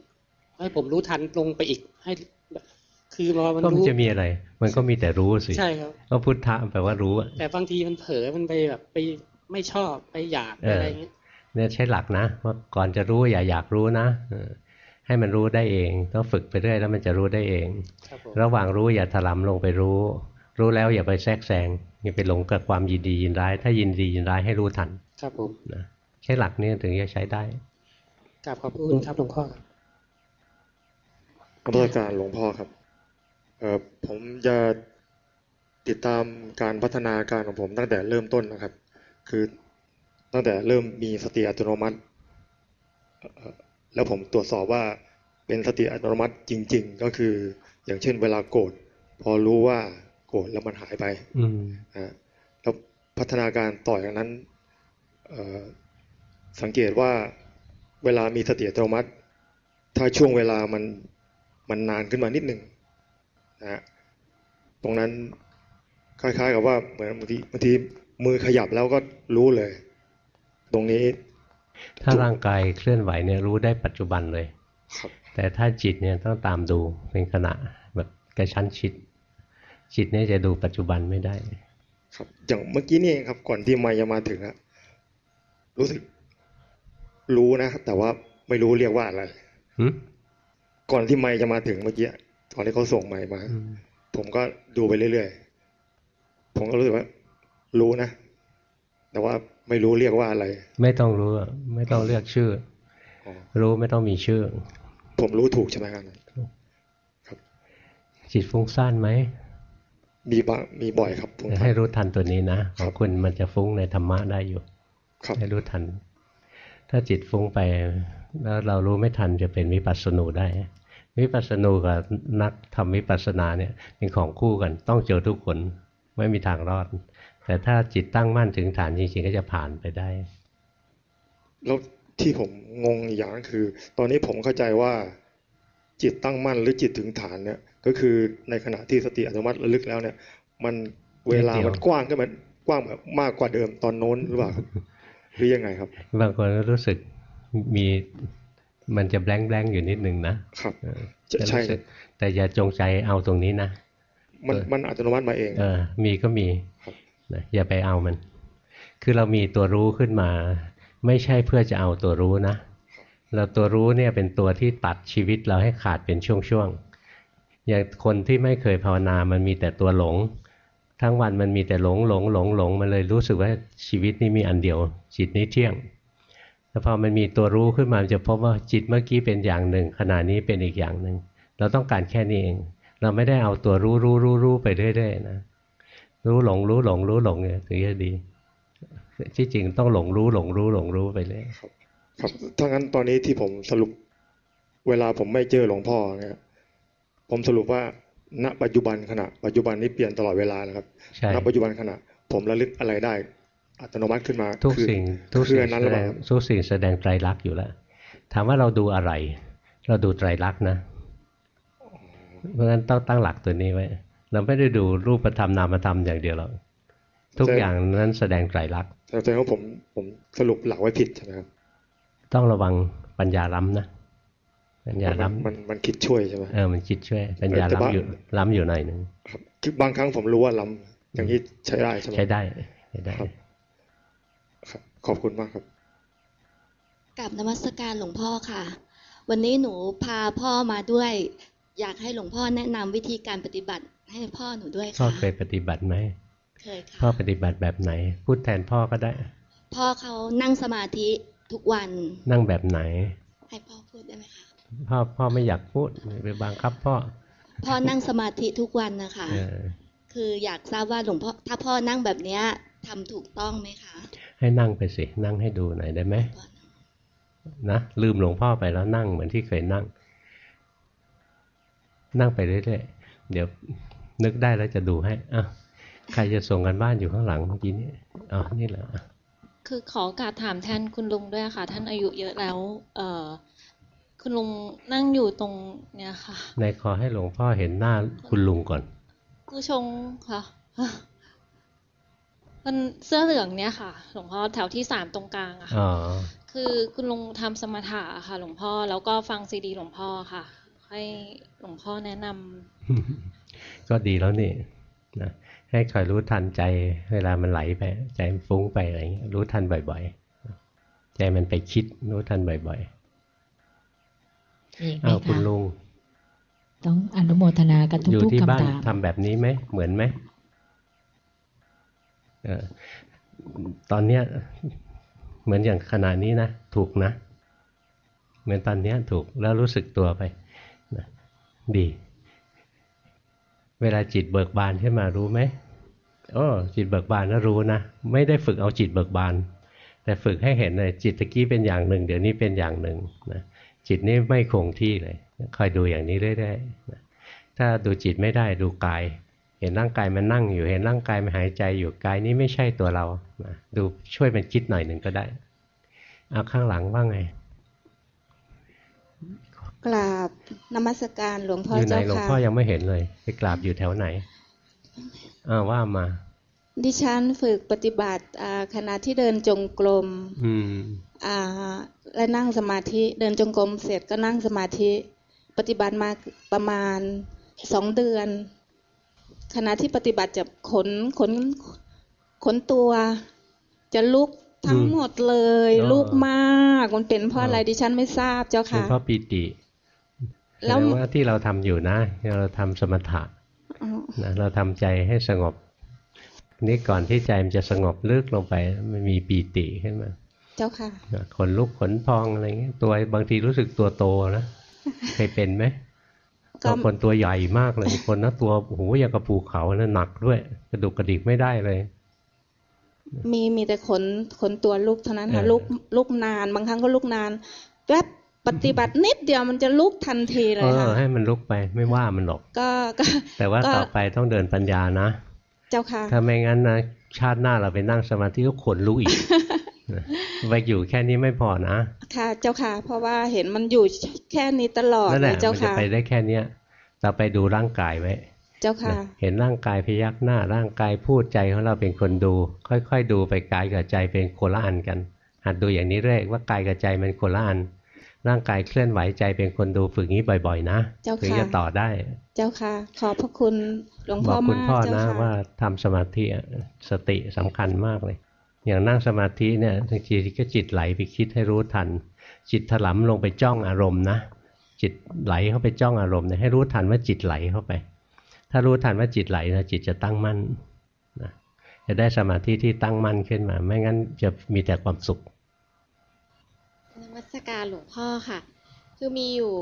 ให้ผมรู้ทันลงไปอีกให้ คือพอมันก็มันรู้จะมีอะไร มันก็มีแต่รู้สิใช่ครับก็พุทธะแปลว่ารู้อะแต่บางทีมันเผลอมันไปแบบไปไม่ชอบไปอยากไปเออออะไรอย่างเงี้ยเนี่ยใช้หลักนะว่าก่อนจะรู้อย่าอยากรู้นะเออให้มันรู้ได้เอง ต้องฝึกไปเรื่อยแล้วมันจะรู้ได้เองครับผมระหว่างรู้อย่าถลำลงไปรู้ รู้แล้วอย่าไปแทรกแซงอย่าไปหลงกับความยินดียินร้าย ถ้ายินดียินร้ายให้รู้ทัน ครับผมนะใช้หลักนี้ถึงจะใช้ได้กราบขอบคุณครับหลวงพ่อครับนมัสการหลวงพ่อครับ เอ่อผมจะติดตามการพัฒนาการของผมตั้งแต่เริ่มต้นนะครับ คือตั้งแต่เริ่มมีสติอัตโนมัติเอ่อแล้วผมตรวจสอบว่าเป็นสติอัตโนมัติจริง ๆ ก็คือ อย่างเช่น เวลาโกรธพอรู้ว่าโกรธแล้วมันหายไปอืมนะฮะแล้วพัฒนาการต่อจากนั้นเอ่อสังเกตว่าเวลามีสติอัตโนมัติ ถ้าช่วงเวลามันมันนานขึ้นมานิดหนึ่ง นะฮะตรงนั้นคล้าย ๆ กับว่าเหมือนบางทีบางทีมือขยับแล้วก็รู้เลย ตรงนี้ ถ้าร่างกายเคลื่อนไหวเนี่ยรู้ได้ปัจจุบันเลยครับแต่ถ้าจิตเนี่ยต้องตามดูเป็นขณะแบบกระชั้นชิด จิตเนี่ยจะดูปัจจุบันไม่ได้ ครับอย่างเมื่อกี้นี่เองครับก่อนที่ไม่จะมาถึงอะรู้สึกรู้นะแต่ว่าไม่รู้เรียกว่าอะไรหึก่อนที่ไม่จะมาถึงเมื่อกี้ ตอนที่เขาส่งไม้มาอืมผมก็ดูไปเรื่อยๆ ผมก็รู้สึกว่า รู้นะ แต่ว่าไม่รู้เรียกว่าอะไร ไม่ต้องรู้อะไม่ต้องเลือกชื่ออ๋อรู้ไม่ต้องมีชื่อ ผมรู้ถูกใช่ไหมครับจิตฟุ้งซ่านไหมมีบางมีบ่อยครับผมให้รู้ทันตัวนี้นะของคุณมันจะฟุ้งในธรรมะได้อยู่ครับให้รู้ทัน ถ้าจิตฟุ้งไป แล้วเรารู้ไม่ทันจะเป็นวิปัสสนูได้ วิปัสสนูกับนักทำวิปัสสนาเนี่ยเป็นของคู่กัน ต้องเจอทุกคนไม่มีทางรอด แต่ถ้าจิตตั้งมั่นถึงฐานจริงๆก็จะผ่านไปได้แล้วที่ผมงงอีกอย่างก็คือ ตอนนี้ผมเข้าใจว่า จิตตั้งมั่นหรือจิตถึงฐานเนี่ย ก็คือในขณะที่สติอัตโนมัติระลึกแล้วเนี่ย มันเวลานิดเดียวมันกว้างขึ้นมันกว้างแบบมากกว่าเดิมตอนโน้นหรือเปล่าครับหรือยังไงครับ บางคนก็รู้สึกมี มันจะแบงแบงอยู่นิดหนึ่งนะครับเออใช่จะใช่รู้สึกแต่อย่าจงใจเอาตรงนี้นะมันมันอัตโนมัติมาเองเออมีก็มีครับนะอย่าไปเอามัน คือเรามีตัวรู้ขึ้นมา ไม่ใช่เพื่อจะเอาตัวรู้นะเราตัวรู้เนี่ยเป็นตัวที่ตัดชีวิตเราให้ขาดเป็นช่วงๆอย่างคนที่ไม่เคยภาวนา มันมีแต่ตัวหลง ทั้งวันมันมีแต่หลงหลงหลงหลงมันเลยรู้สึกว่าชีวิตนี้มีอันเดียว จิตนี้เที่ยง แล้วพอมันมีตัวรู้ขึ้นมามันจะพบว่าจิตเมื่อกี้เป็นอย่างหนึ่ง ขณะนี้เป็นอีกอย่างหนึ่ง เราต้องการแค่นี้เอง เราไม่ได้เอาตัวรู้รู้รู้รู้ไปเรื่อยๆนะ รู้หลงรู้หลงรู้หลงเนี่ยถึงจะดี ที่จริงต้องหลงรู้หลงรู้หลงรู้ไปเลยครับถ้างั้นตอนนี้ที่ผมสรุป เวลาผมไม่เจอหลวงพ่อเนี่ยผมสรุปว่า ณปัจจุบันขณะปัจจุบันนี้เปลี่ยนตลอดเวลานะครับใช่ณปัจจุบันขณะ ผมระลึกอะไรได้ อัตโนมัติขึ้นมา ทุกคือสิ่งทุกคือสิ่งอันนั้นแสหรือดเปล่างครับทุกสิ่งแสดงไตรลักษณ์อยู่แล้วถามว่าเราดูอะไร เราดูไตรลักษณ์นะ เพราะฉะนั้นต้องตั้งหลักตัวนี้ไว้ เราไม่ได้ดูรูปธรรมนามธรรมอย่างเดียวหรอกทุกอย่างนั้นแสดงไตรลักษณ์แต่แสดงว่าผมผมสรุปหลักไว้ผิดใช่ไหมครับต้องระวังปัญญาล้ำนะปัญญามันล้ำมันมันคิดช่วยใช่ไหมเออมันคิดช่วย ปัญญาแต่ว่าล้ำอยู่ล้ำอยู่หน่อยหนึ่งครับคือบางครั้งผมรู้ว่าล้ำอย่างนี้ใช้ได้ใช่ไหมใช้ได้ใช้ได้ครับครับ ขอบคุณมากครับกับนมัสการหลวงพ่อค่ะ วันนี้หนูพาพ่อมาด้วย อยากให้หลวงพ่อแนะนำวิธีการปฏิบัติให้พ่อหนูด้วยพ่อค่ะเคยปฏิบัติไหมเคยค่ะพ่อปฏิบัติแบบไหน พูดแทนพ่อก็ได้ พ่อเขานั่งสมาธิทุกวันนั่งแบบไหน ให้พ่อพูดได้ไหมคะพ่อพ่อไม่อยากพูดไปบังคับพ่อ พ่อนั่งสมาธิทุกวันนะคะเออคืออยากทราบว่าหลวงพ่อถ้าพ่อนั่งแบบเนี้ยทำถูกต้องไหมคะ ให้นั่งไปสิ นั่งให้ดูหน่อยได้ไหมนะลืมหลวงพ่อไปแล้วนั่งเหมือนที่เคยนั่ง นั่งไปเรื่อยๆเดี๋ยวนึกได้แล้วจะดูให้อะใครจะส่งกันบ้านอยู่ข้างหลังเมื่อกี้นี้อ๋อนี่แหละอะคือขอโอการถามแทนคุณลุงด้วยค่ะ ท่านอายุเยอะแล้ว เอ่อคุณลุงนั่งอยู่ตรงเนี่ยค่ะในขอให้หลวงพ่อเห็นหน้าคุณลุงก่อนผู้ชงค่ะ มันเสื้อเหลืองเนี่ยค่ะ หลวงพ่อแถวที่สามตรงกลางอะค่ะอ๋อคือคุณลุงทำสมถะค่ะ หลวงพ่อแล้วก็ฟังซีดีหลวงพ่อค่ะ ให้หลวงพ่อแนะนำก็ดีแล้วนี่นะให้คอยรู้ทันใจ เวลามันไหลไป ใจมันฟุ้งไปอะไรเงี้ยรู้ทันบ่อย ๆ ใจมันไปคิดรู้ทันบ่อยอีกๆไหมอ้าวคุณคะลุง ต้องอนุโมทนากับอยู่ทุกที่ๆบ้านคำถามทำแบบนี้ไหมเหมือนไหมเออ ตอนเนี้ยเหมือนอย่างขณะนี้นะถูกนะ เหมือนตอนเนี้ยถูกแล้วรู้สึกตัวไปนะดี เวลาจิตเบิกบานขึ้นมารู้ไหมโอ้จิตเบิกบานนะรู้นะ ไม่ได้ฝึกเอาจิตเบิกบาน แต่ฝึกให้เห็นเลยจิตตะกี้เป็นอย่างหนึ่ง เดี๋ยวนี้เป็นอย่างหนึ่งนะจิตนี่ไม่คงที่เลยคอยดูอย่างนี้เรื่อยๆนะถ้าดูจิตไม่ได้ดูกาย ห็นร่างกายมันนั่งอยู่เห็นร่างกายมันหายใจอยู่กายนี้ไม่ใช่ตัวเรานะดูช่วยมันคิดหน่อยหนึ่งก็ได้เอาข้างหลังว่าไง กราบนมัสการหลวงพ่ออยู่ไหนเจ้าหลวงค่ะพ่อยังไม่เห็นเลย ไปกราบอยู่แถวไหนอ้าวว่ามา ดิฉันฝึกปฏิบัติอ่าขณะที่เดินจงกรมอืมอ่า และนั่งสมาธิเดินจงกรมเสร็จก็นั่งสมาธิ ปฏิบัติมาประมาณสองเดือน ขณะที่ปฏิบัติจะขนขนขนตัว จะลุกทั้งหมดเลยอ๋อลุกมากมันเป็นเพราะอะไรดิฉันไม่ทราบเจ้าเป็นค่ะเพราะปีติแล้แสวดงว่าที่เราทำอยู่นะเราทำสมถะอ๋อนะเราทำใจให้สงบ นี่ก่อนที่ใจมันจะสงบลึกลงไปมันมีปีติขึ้นมา เจ้าค่ะนะขนลุกขนพองอะไรเงี้ยตัวบางทีรู้สึกตัวโตนะเคยเป็นไหมก็ บางคนตัวใหญ่มากเลยบางคนนะตัวโอ้โหอย่างกระปูเขานะหนักด้วย กระดุกกระดิกไม่ได้เลย มีมีแต่ขนขนตัวลุกเท่านั้นค่ะเออลุกลุกนานบางครั้งก็ลุกนานแป๊บปฏิบัตินิดเดียวมันจะลุกทันทีเลเอยอค่ะให้มันลุกไปไม่ว่ามันหรอกก็ก็แต่ว่าก็ต่อไปต้องเดินปัญญานะ เจ้าค่ะถ้าไม่งั้นนะชาติหน้าเราไปนั่งสมาธิก็ขนลุกอีกนะ ไปอยู่แค่นี้ไม่พอนะ ค่ะ เจ้าค่ะ เพราะว่าเห็นมันอยู่แค่นี้ตลอดนั่นเลแหยละเจ้ามันจะค่ะไปได้แค่เนี้ยเราไปดูร่างกายไว้ เจ้าค่ะ เห็นร่างกายพยักหน้า ร่างกายพูดใจของเราเป็นคนดู ค่อยๆดูไปกายกับใจเป็นคนละอันกันหัดดูอย่างนี้เรื่อยว่ากายกับใจมันคนละอัน ร่างกายเคลื่อนไหวใจเป็นคนดูฝึกนี้บ่อย ๆ นะเจ้าค่ะถึงจะต่อได้ เจ้าค่ะ ขอบพระคุณหลวงบพ่ออกคุณมากพ่อเจ้านะค่ะว่าทำสมาธิอะสติสำคัญมากเลย อย่างนั่งสมาธิเนี่ยบางทีก็จิตไหลไปคิดให้รู้ทัน จิตถลำลงไปจ้องอารมณ์นะ จิตไหลเข้าไปจ้องอารมณ์เนี่ยให้รู้ทันว่าจิตไหลเข้าไป ถ้ารู้ทันว่าจิตไหลนะจิตจะตั้งมั่นนะจะได้สมาธิที่ตั้งมั่นขึ้นมา ไม่งั้นจะมีแต่ความสุขนมัสการหลวงพ่อค่ะ คือมีอยู่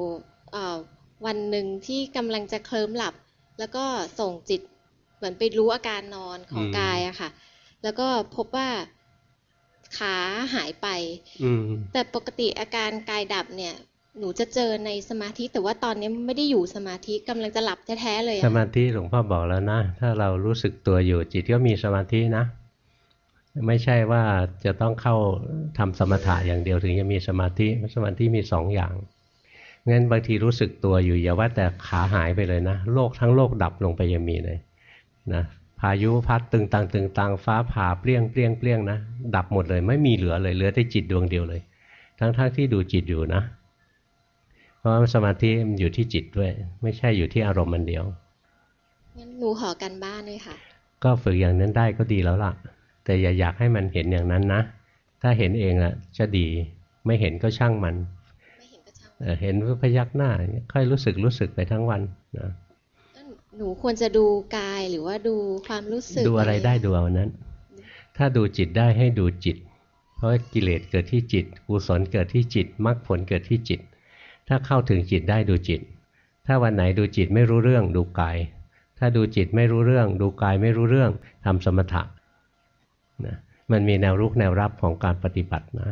เอ่อวันหนึ่งที่กำลังจะเคลิ้มหลับ แล้วก็ส่งจิตเหมือนไปรู้อาการนอนของอืมกายอะค่ะ แล้วก็พบว่าขาหายไปอืมแต่ปกติอาการกายดับเนี่ย หนูจะเจอในสมาธิ แต่ว่าตอนนี้ไม่ได้อยู่สมาธิกำลังจะหลับแท้ๆเลยอะสมาธิหลวงพ่อบอกแล้วนะ ถ้าเรารู้สึกตัวอยู่จิตก็มีสมาธินะ ไม่ใช่ว่าจะต้องเข้าทำสมถะอย่างเดียวถึงจะมีสมาธิ สมาธิมีสองอย่าง งั้นบางทีรู้สึกตัวอยู่อย่าว่าแต่ขาหายไปเลยนะ โลกทั้งโลกดับลงไปยังมีเลยนะ พายุพัดตึงตังตึงตังฟ้าผ่าเปรี้ยงเปรี้ยงเปรี้ยงนะดับหมดเลย ไม่มีเหลือเลยเหลือแต่จิตดวงเดียวเลย ทั้งๆทที่ดูจิตอยู่นะ เพราะว่าสมาธิมันอยู่ที่จิตด้วย ไม่ใช่อยู่ที่อารมณ์มันเดียวงั้นหนูขอกันบ้านด้วยค่ะ ก็ฝึกอย่างนั้นได้ก็ดีแล้วล่ะ แต่อย่าอยากให้มันเห็นอย่างนั้นนะ ถ้าเห็นเองอะจะดีไม่เห็นก็ช่างมันเออเห็นว่าพยักหน้าอย่างเงี้ยค่อยรู้สึกรู้สึกไปทั้งวันนะ หนูควรจะดูกายหรือว่าดูความรู้สึก ดูอะไรได้ดูเอานั้น ถ้าดูจิตได้ให้ดูจิต เพราะกิเลสเกิดที่จิตกุศลเกิดที่จิตมรรคผลเกิดที่จิต ถ้าเข้าถึงจิตได้ดูจิต ถ้าวันไหนดูจิตไม่รู้เรื่องดูกาย ถ้าดูจิตไม่รู้เรื่อง ดูกายไม่รู้เรื่องทำสมถะนะมันมีแนวรุกแนวรับของการปฏิบัตินะ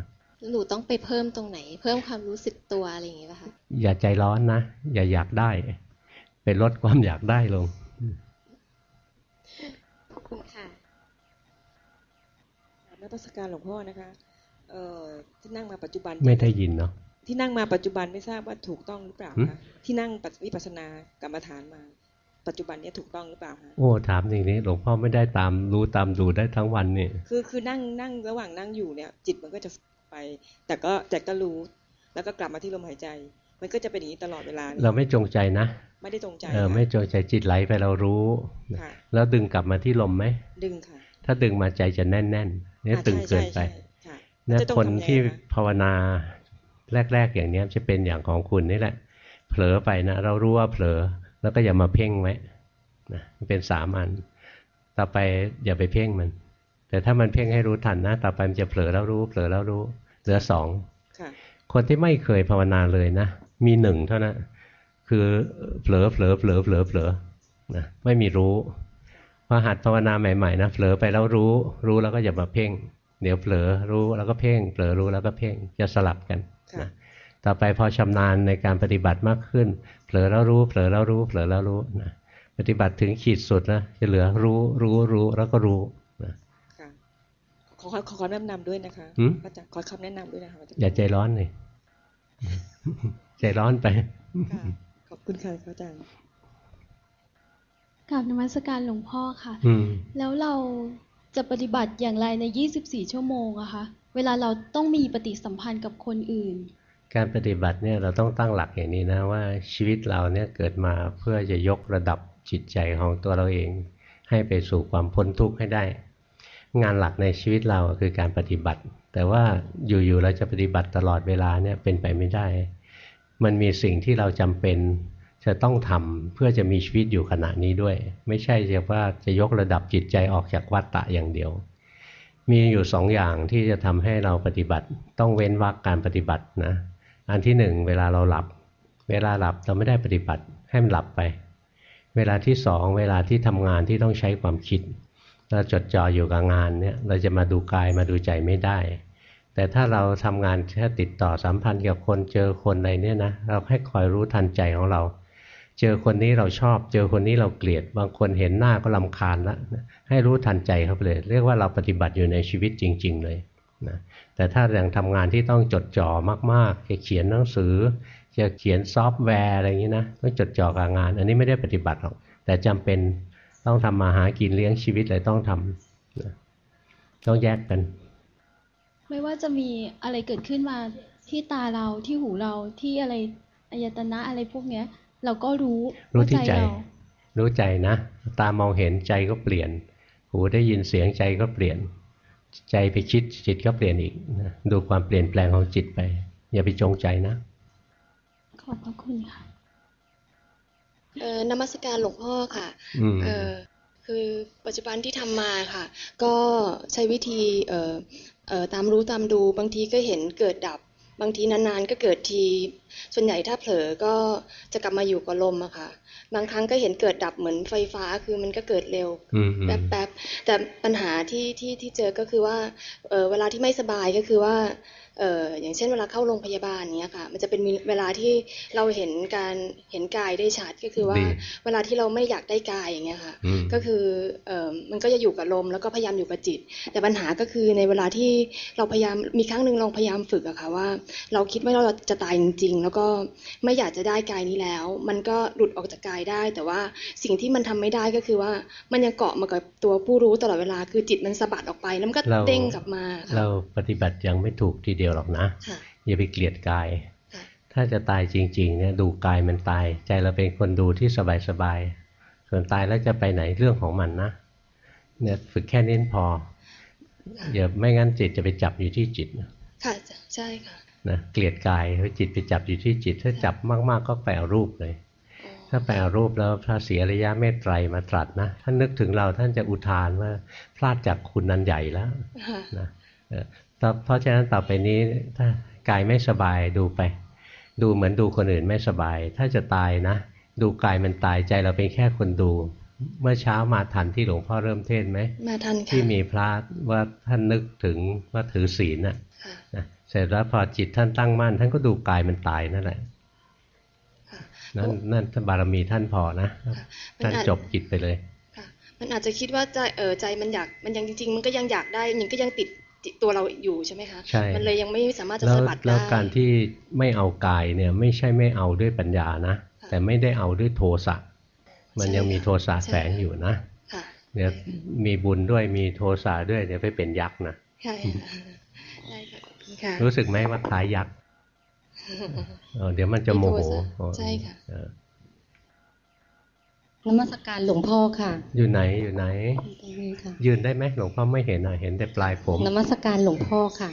หนูต้องไปเพิ่มตรงไหน เพิ่มความรู้สึกตัวอะไรอย่างเงี้ยป่ะคะอย่าใจร้อนนะ อย่าอยากได้ ไปลดความอยากได้ลงขอบคุณค่ะนักสการหลวงพ่อนะคะเอ่อที่นั่งมาปัจจุบันไม่ได้ยินเนาะที่นั่งมาปัจจุบันไม่ทราบว่าถูกต้องหรือเปล่าหึคะที่นั่งปัจวิปัสสนากรรมฐานมา ปัจจุบันเนี้ถูกต้องหรือเปล่าคะโอ้ถามอย่างนี้หลวงพ่อไม่ได้ตามรู้ตามดูได้ทั้งวันนี่คือคือนั่งนั่งระหว่างนั่งอยู่เนี่ย จิตมันก็จะไป แต่ก็แต่ก็รู้ แล้วก็กลับมาที่ลมหายใจ มันก็จะเป็นอย่างนี้ตลอดเวลานี่ยเราไม่จงใจนะ ไม่ได้จงใจเออค่ะไม่จงใจจิตไหลไปเรารู้ค่ะแล้วดึงกลับมาที่ลมไหมดึงค่ะ ถ้าดึงมาใจจะแน่นๆเนี่ยอ่าตึงใช่เกินไปใช่ใช่ค่ะนะจะต้องคนทำยังไงที่คะภาวนาแรก ๆ อย่างเนี้ยจะเป็นอย่างของคุณนี่แหละ เผลอไปนะ เรารู้ว่าเผลอแล้วก็อย่ามาเพ่งไว้นะมันเป็นสามอัน ต่อไปอย่าไปเพ่งมัน แต่ถ้ามันเพ่งให้รู้ทันนะ ต่อไปมันจะเผลอแล้วรู้ เผลอแล้วรู้ เหลือสองค่ะคนที่ไม่เคยภาวนาเลยนะ มีหนึ่งเท่านั้นคือเผลอเผลอเผลอเผลอเผลอนะไม่มีรู้พอหัดภาวนาใหม่ๆนะเผลอไปแล้วรู้รู้แล้วก็อย่ามาเพ่งเดี๋ยวเผลอรู้แล้วก็เพ่งเผลอรู้แล้วก็เพ่งจะสลับกันนะต่อไปพอชำนาญในการปฏิบัติมากขึ้น เผลอแล้วรู้เผลอแล้วรู้เผลอแล้วรู้นะปฏิบัติถึงขีดสุดนะจะเหลือรู้รู้รู้แล้วก็รู้นะค่ะขอขอขอคำแนะนำด้วยนะคะหืมพระอาจารย์ขอคำแนะนำด้วยนะคะพระอาจารย์อย่าใจร้อนเลย ใจร้อนไปค่ะขอบคุณค่ะพระอาจารย์กราบนมัสการหลวงพ่อค่ะอืมแล้วเราจะปฏิบัติอย่างไรใน 24 ชั่วโมงอะคะ เวลาเราต้องมีปฏิสัมพันธ์กับคนอื่น การปฏิบัติเนี่ยเราต้องตั้งหลักอย่างนี้นะว่าชีวิตเราเนี่ยเกิดมาเพื่อจะยกระดับจิตใจของตัวเราเอง ให้ไปสู่ความพ้นทุกข์ให้ได้ งานหลักในชีวิตเราคือการปฏิบัติ แต่ว่าอยู่ๆเราจะปฏิบัติตลอดเวลาเนี่ยเป็นไปไม่ได้ มันมีสิ่งที่เราจำเป็นจะต้องทำเพื่อจะมีชีวิตอยู่ขณะนี้ด้วย ไม่ใช่เฉพาะจะยกระดับจิตใจออกจากวัฏฏะอย่างเดียว มีอยู่สองอย่างที่จะทำให้เราปฏิบัติ ต้องเว้นวรรคการปฏิบัตินะอันที่หนึ่งเวลาเราหลับ เวลาหลับเราไม่ได้ปฏิบัติให้มันหลับไป เวลาที่สองเวลาที่ทำงานที่ต้องใช้ความคิดเราจดจ่ออยู่กับงานเนี่ยเราจะมาดูกายมาดูใจไม่ได้ แต่ถ้าเราทำงานแค่ติดต่อสัมพันธ์กับคนเจอคนอะไรเนี่ยนะเราให้คอยรู้ทันใจของเรา เจอคนนี้เราชอบ เจอคนนี้เราเกลียด บางคนเห็นหน้าก็ลำคาญละให้รู้ทันใจเขาไปเลย เรียกว่าเราปฏิบัติอยู่ในชีวิตจริง ๆ เลยนะแต่ถ้าอย่างทำงานที่ต้องจดจ่อมากๆจะเขียนหนังสือ จะเขียนซอฟต์แวร์อะไรอย่างนี้นะต้องจดจ่อกับงาน อันนี้ไม่ได้ปฏิบัติหรอก แต่จำเป็นต้องทำมาหากินเลี้ยงชีวิตเลยต้องทำนะต้องแยกกัน ไม่ว่าจะมีอะไรเกิดขึ้นมาที่ตาเราที่หูเราที่อะไรอายตนะอะไรพวกเนี้ย เราก็รู้รู้ว่าที่ใจเรารู้ใจนะ ตามองเห็นใจก็เปลี่ยน หูได้ยินเสียงใจก็เปลี่ยน ใจไปคิดจิตก็เปลี่ยนอีกนะดูความเปลี่ยนแปลงของจิตไป อย่าไปจงใจนะ ขอบพระคุณค่ะเออนมัสการหลวงพ่อค่ะอืมเออคือปัจจุบันที่ทำมาค่ะ ก็ใช้วิธีเออเออ ตามรู้ตามดูบางทีก็เห็นเกิดดับ บางทีนานๆก็เกิดที ส่วนใหญ่ถ้าเผลอก็จะกลับมาอยู่กับลมอะค่ะ บางครั้งก็เห็นเกิดดับเหมือนไฟฟ้าคือมันก็เกิดเร็วอืมอืมแป๊บๆแต่ปัญหาที่ที่ที่เจอก็คือว่าเออเวลาที่ไม่สบายก็คือว่า เอออย่างเช่นเวลาเข้าโรงพยาบาลเนี้ยค่ะ มันจะเป็นเวลาที่เราเห็นการเห็นกายได้ชัดก็คือว่าดีเวลาที่เราไม่อยากได้กายอย่างเงี้ยค่ะอืมก็คือเออมันก็จะอยู่กับลมแล้วก็พยายามอยู่กับจิต แต่ปัญหาก็คือในเวลาที่เราพยายามมีครั้งหนึ่งลองพยายามฝึกอะค่ะว่า เราคิดว่าเราจะตายจริง ๆ แล้วก็ไม่อยากจะได้กายนี้แล้ว มันก็หลุดออกจากกายได้ แต่ว่าสิ่งที่มันทำไม่ได้ก็คือว่ามันยังเกาะมากับตัวผู้รู้ตลอดเวลาคือจิตมันสะบัดออกไปแล้วมันก็เราเด้งกลับมาค่ะเราปฏิบัติยังไม่ถูกทีเดียวหรอกนะค่ะอย่าไปเกลียดกาย ถ้าจะตายจริงๆเนี่ยดูกายมันตาย ใจเราเป็นคนดูที่สบายๆส่วนตายแล้วจะไปไหนเรื่องของมันนะเนี่ยฝึกแค่นี้พออย่าไม่งั้นจิตจะไปจับอยู่ที่จิตนะค่ะใช่ค่ะนะเกลียดกายเพราะจิตไปจับอยู่ที่จิต ถ้าจับมากๆก็ไปเอารูปเลย ถ้าไปเอารูปแล้วพระศรีอริยะเมตไตรมาตรัสนะท่านนึกถึงเราท่านจะอุทานว่าพลาดจากคุณนันใหญ่แล้วค่ะนะ เออต่อเพราะฉะนั้นต่อไปนี้ถ้ากายไม่สบายดูไป ดูเหมือนดูคนอื่นไม่สบาย ถ้าจะตายนะ ดูกายมันตายใจเราเป็นแค่คนดู เมื่อเช้ามาทันที่หลวงพ่อเริ่มเทศน์ไหมมาทันค่ะที่มีพระว่าท่านนึกถึงว่าถือศีลน่ะนะเสร็จแล้วพอจิตท่านตั้งมั่นท่านก็ดูกายมันตายนั่นแหละนั่นนั่นบารมีท่านพอนะท่านจบกิจไปเลยมันอาจจะคิดว่าใจเออใจมันอยากมันยังจริงๆ มันก็ยังอยากได้ยังก็ยังติด ติดตัวเราอยู่ใช่ไหมคะใช่มันเลยยังไม่สามารถจะแล้วสะบัดแล้วได้การที่ไม่เอากายเนี่ยไม่ใช่ไม่เอาด้วยปัญญานะ แต่ไม่ได้เอาด้วยโทสะมันยังมีโทสะใช่แฝงอยู่นะค่ะเดี๋ยวมีบุญด้วยมีโทสะด้วยเดี๋ยวไปเป็นยักษ์นะใช่ค่ะได้ค่ะขอบคุณค่ะรู้สึกไหมว่าคล้ายยักษ์เออเดี๋ยวมันจะโมโหมีโทสะใช่ค่ะเออ นมัสการหลวงพ่อค่ะ อยู่ไหนอยู่ไหนตรงนี้ค่ะยืนได้ไหมหลวงพ่อไม่เห็นอะเห็นแต่ปลายผม นมัสการหลวงพ่อค่ะ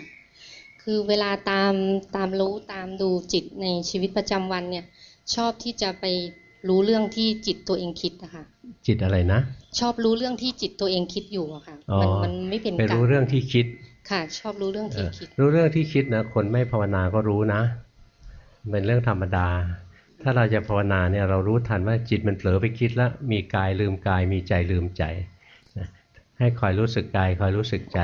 คือเวลาตามตามรู้ตามดูจิตในชีวิตประจำวันเนี่ย ชอบที่จะไปรู้เรื่องที่จิตตัวเองคิดนะคะจิตอะไรนะ ชอบรู้เรื่องที่จิตตัวเองคิดอยู่อะค่ะอ๋อมันมันไม่เป็นไปกลางรู้เรื่องที่คิดค่ะ ชอบรู้เรื่องเอที่อคิด รู้เรื่องที่คิดนะคนไม่ภาวนาก็รู้นะเป็นเรื่องธรรมดา ถ้าเราจะภาวนาเนี่ยเรารู้ทันว่าจิตมันเผลอไปคิดแล้ว มีกายลืมกาย มีใจลืมใจนะให้คอยรู้สึกกายคอยรู้สึกใจ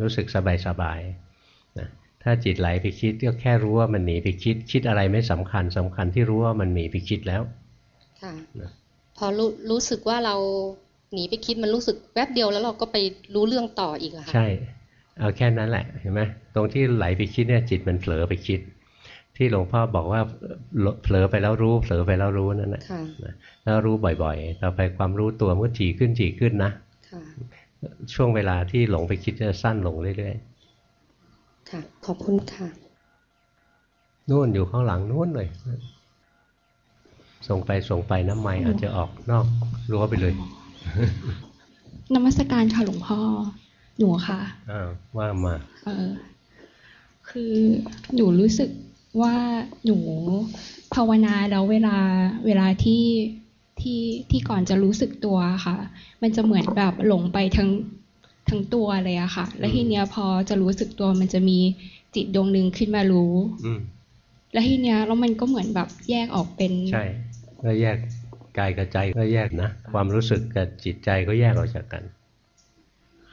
รู้สึกสบายสบายๆนะถ้าจิตไหลไปคิดก็แค่รู้ว่ามันหนีไปคิด คิดอะไรไม่สำคัญสำคัญที่รู้ว่ามันหนีไปคิดแล้วค่ะนะพอรู้รู้สึกว่าเราหนีไปคิดมันรู้สึกแป๊บเดียวแล้วเราก็ไปรู้เรื่องต่ออีกอะค่ะใช่เอาแค่นั้นแหละเห็นไหมตรงที่ไหลไปคิดเนี่ยจิตมันเผลอไปคิด ที่หลวงพ่อบอกว่าเผลอไปแล้วรู้เผลอไปแล้วรู้นั่นแหละค่ะนะแล้วรู้บ่อยๆ ต่อไปความรู้ตัวมันก็ถี่ขึ้นถี่ขึ้นนะค่ะช่วงเวลาที่หลงไปคิดจะสั้นลงเรื่อยค่ะ ขอบคุณค่ะๆนู่นอยู่ข้างหลังนู่นเลย ส่งไปส่งไปน้ำไม้อาจจะออกนอกรั้วไปเลยนมัสการค่ะหลวงพ่อหนูค่ะอ้าวว่ามา เออ คือหนูรู้สึก ว่าหนูภาวนาแล้วเวลาเวลาที่ที่ที่ก่อนจะรู้สึกตัวค่ะ มันจะเหมือนแบบหลงไปทั้งทั้งตัวเลยอะค่ะ แล้วทีเนี้ยพอจะรู้สึกตัวมันจะมีจิตดวงหนึ่งขึ้นมารู้อืมแล้วทีเนี้ยแล้วมันก็เหมือนแบบแยกออกเป็นใช่ก็แยกกายกับใจก็แยกนะความรู้สึกกับจิตใจก็แยกออกจากกัน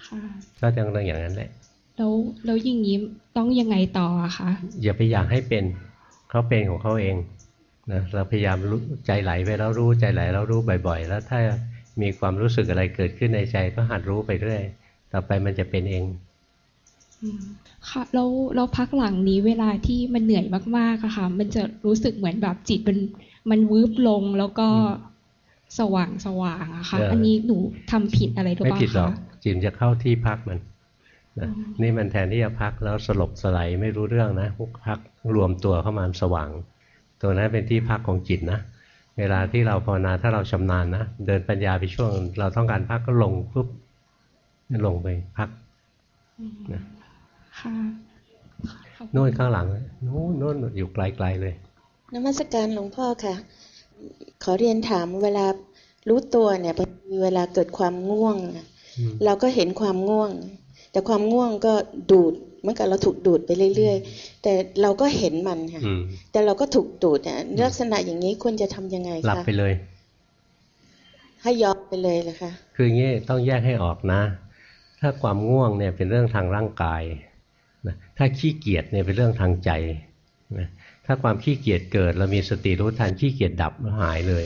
ค่ะก็ต้องต้องอย่างนั้นแหละ แล้วแล้วอย่างนี้ต้องยังไงต่ออะคะอย่าไปอยากให้เป็นเขาเป็นของเขาเองนะเราพยายามรู้ใจไหลไปแล้วรู้ใจไหลแล้วรู้บ่อย ๆ แล้วถ้ามีความรู้สึกอะไรเกิดขึ้นในใจก็หัดรู้ไปเรื่อยต่อไปมันจะเป็นเองอืมค่ะแล้วแล้วพักหลังนี้เวลาที่มันเหนื่อยมากๆอะค่ะ มันจะรู้สึกเหมือนแบบจิตมันมันวืบลงแล้วก็สว่างสว่างอะค่ะเอออัอันนี้หนูทำผิดอะไรหรือไม่เปล่าผิดหรอกคะจิตจะเข้าที่พักมัน นะนี่มันแทนที่จะพักแล้วสลบสลายไม่รู้เรื่องนะพักรวมตัวเข้ามาสว่าง ตัวนั้นเป็นที่พักของจิตนะเวลาที่เราภาวนาถ้าเราชำนาญนะเดินปัญญาไปช่วง เราต้องการพักก็ลงปุ๊บลงไปพักนะค่ะโน่นข้างหลังโน่นโน่นอยู่ไกลๆเลยนมัสการหลวงพ่อค่ะ ขอเรียนถามเวลารู้ตัวเนี่ยบางทีเวลาเกิดความง่วงอะอืมเราก็เห็นความง่วง แต่ความง่วงก็ดูดเหมื่อนกับเราถูกดูดไปเรื่อย ๆ แต่เราก็เห็นมันค่ะอืมแต่เราก็ถูกดูดเนี่ยลักษณะอย่างนี้ควรจะทำยังไงหลับคะไปเลย ให้ยอมไปเลยเหรอคะคืออย่างนี้ต้องแยกให้ออกนะ ถ้าความง่วงเนี่ยเป็นเรื่องทางร่างกายนะถ้าขี้เกียจเนี่ยเป็นเรื่องทางใจนะถ้าความขี้เกียจเกิด เรามีสติรู้ทันขี้เกียจดับมันหายเลย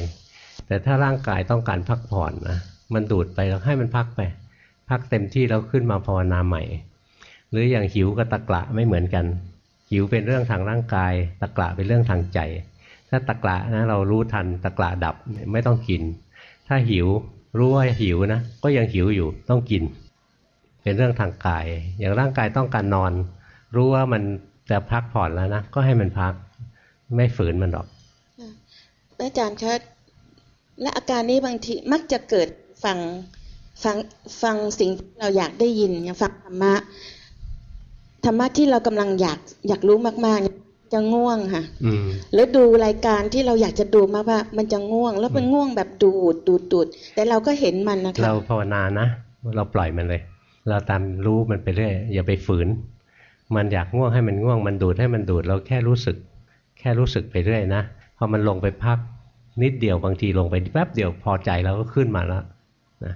แต่ถ้าร่างกายต้องการพักผ่อนนะมันดูดไปเราให้มันพักไป พักเต็มที่แล้วขึ้นมาภาวนาใหม่ หรืออย่างหิวกับตะกละไม่เหมือนกัน หิวเป็นเรื่องทางร่างกาย ตะกละเป็นเรื่องทางใจ ถ้าตะกละนะเรารู้ทันตะกละดับไม่ต้องกิน ถ้าหิวรู้ว่าหิวนะก็ยังหิวอยู่ต้องกิน เป็นเรื่องทางกาย อย่างร่างกายต้องการนอน รู้ว่ามันจะพักผ่อนแล้วนะก็ให้มันพักไม่ฝืนมันหรอกอาจารย์คะและอาการนี้บางทีมักจะเกิดฟัง ฟังฟังสิ่งที่เราอยากได้ยินอย่างฟังธรรมะธรรมะที่เรากำลังอยากอยากรู้มากๆเนี่ยจะง่วงค่ะอืมแล้วดูรายการที่เราอยากจะดูมากว่า มันจะง่วง แล้วเป็นง่วงแบบดูดดูดดูดแต่เราก็เห็นมันนะคะเราภาวนานะเราปล่อยมันเลย เราตามรู้มันไปเรื่อยอย่าไปฝืน มันอยากง่วงให้มันง่วง มันดูดให้มันดูด เราแค่รู้สึก แค่รู้สึกไปเรื่อยนะพอมันลงไปพักนิดเดียวบางทีลงไปแป๊บเดียวพอใจแล้วก็ขึ้นมาแล้วนะ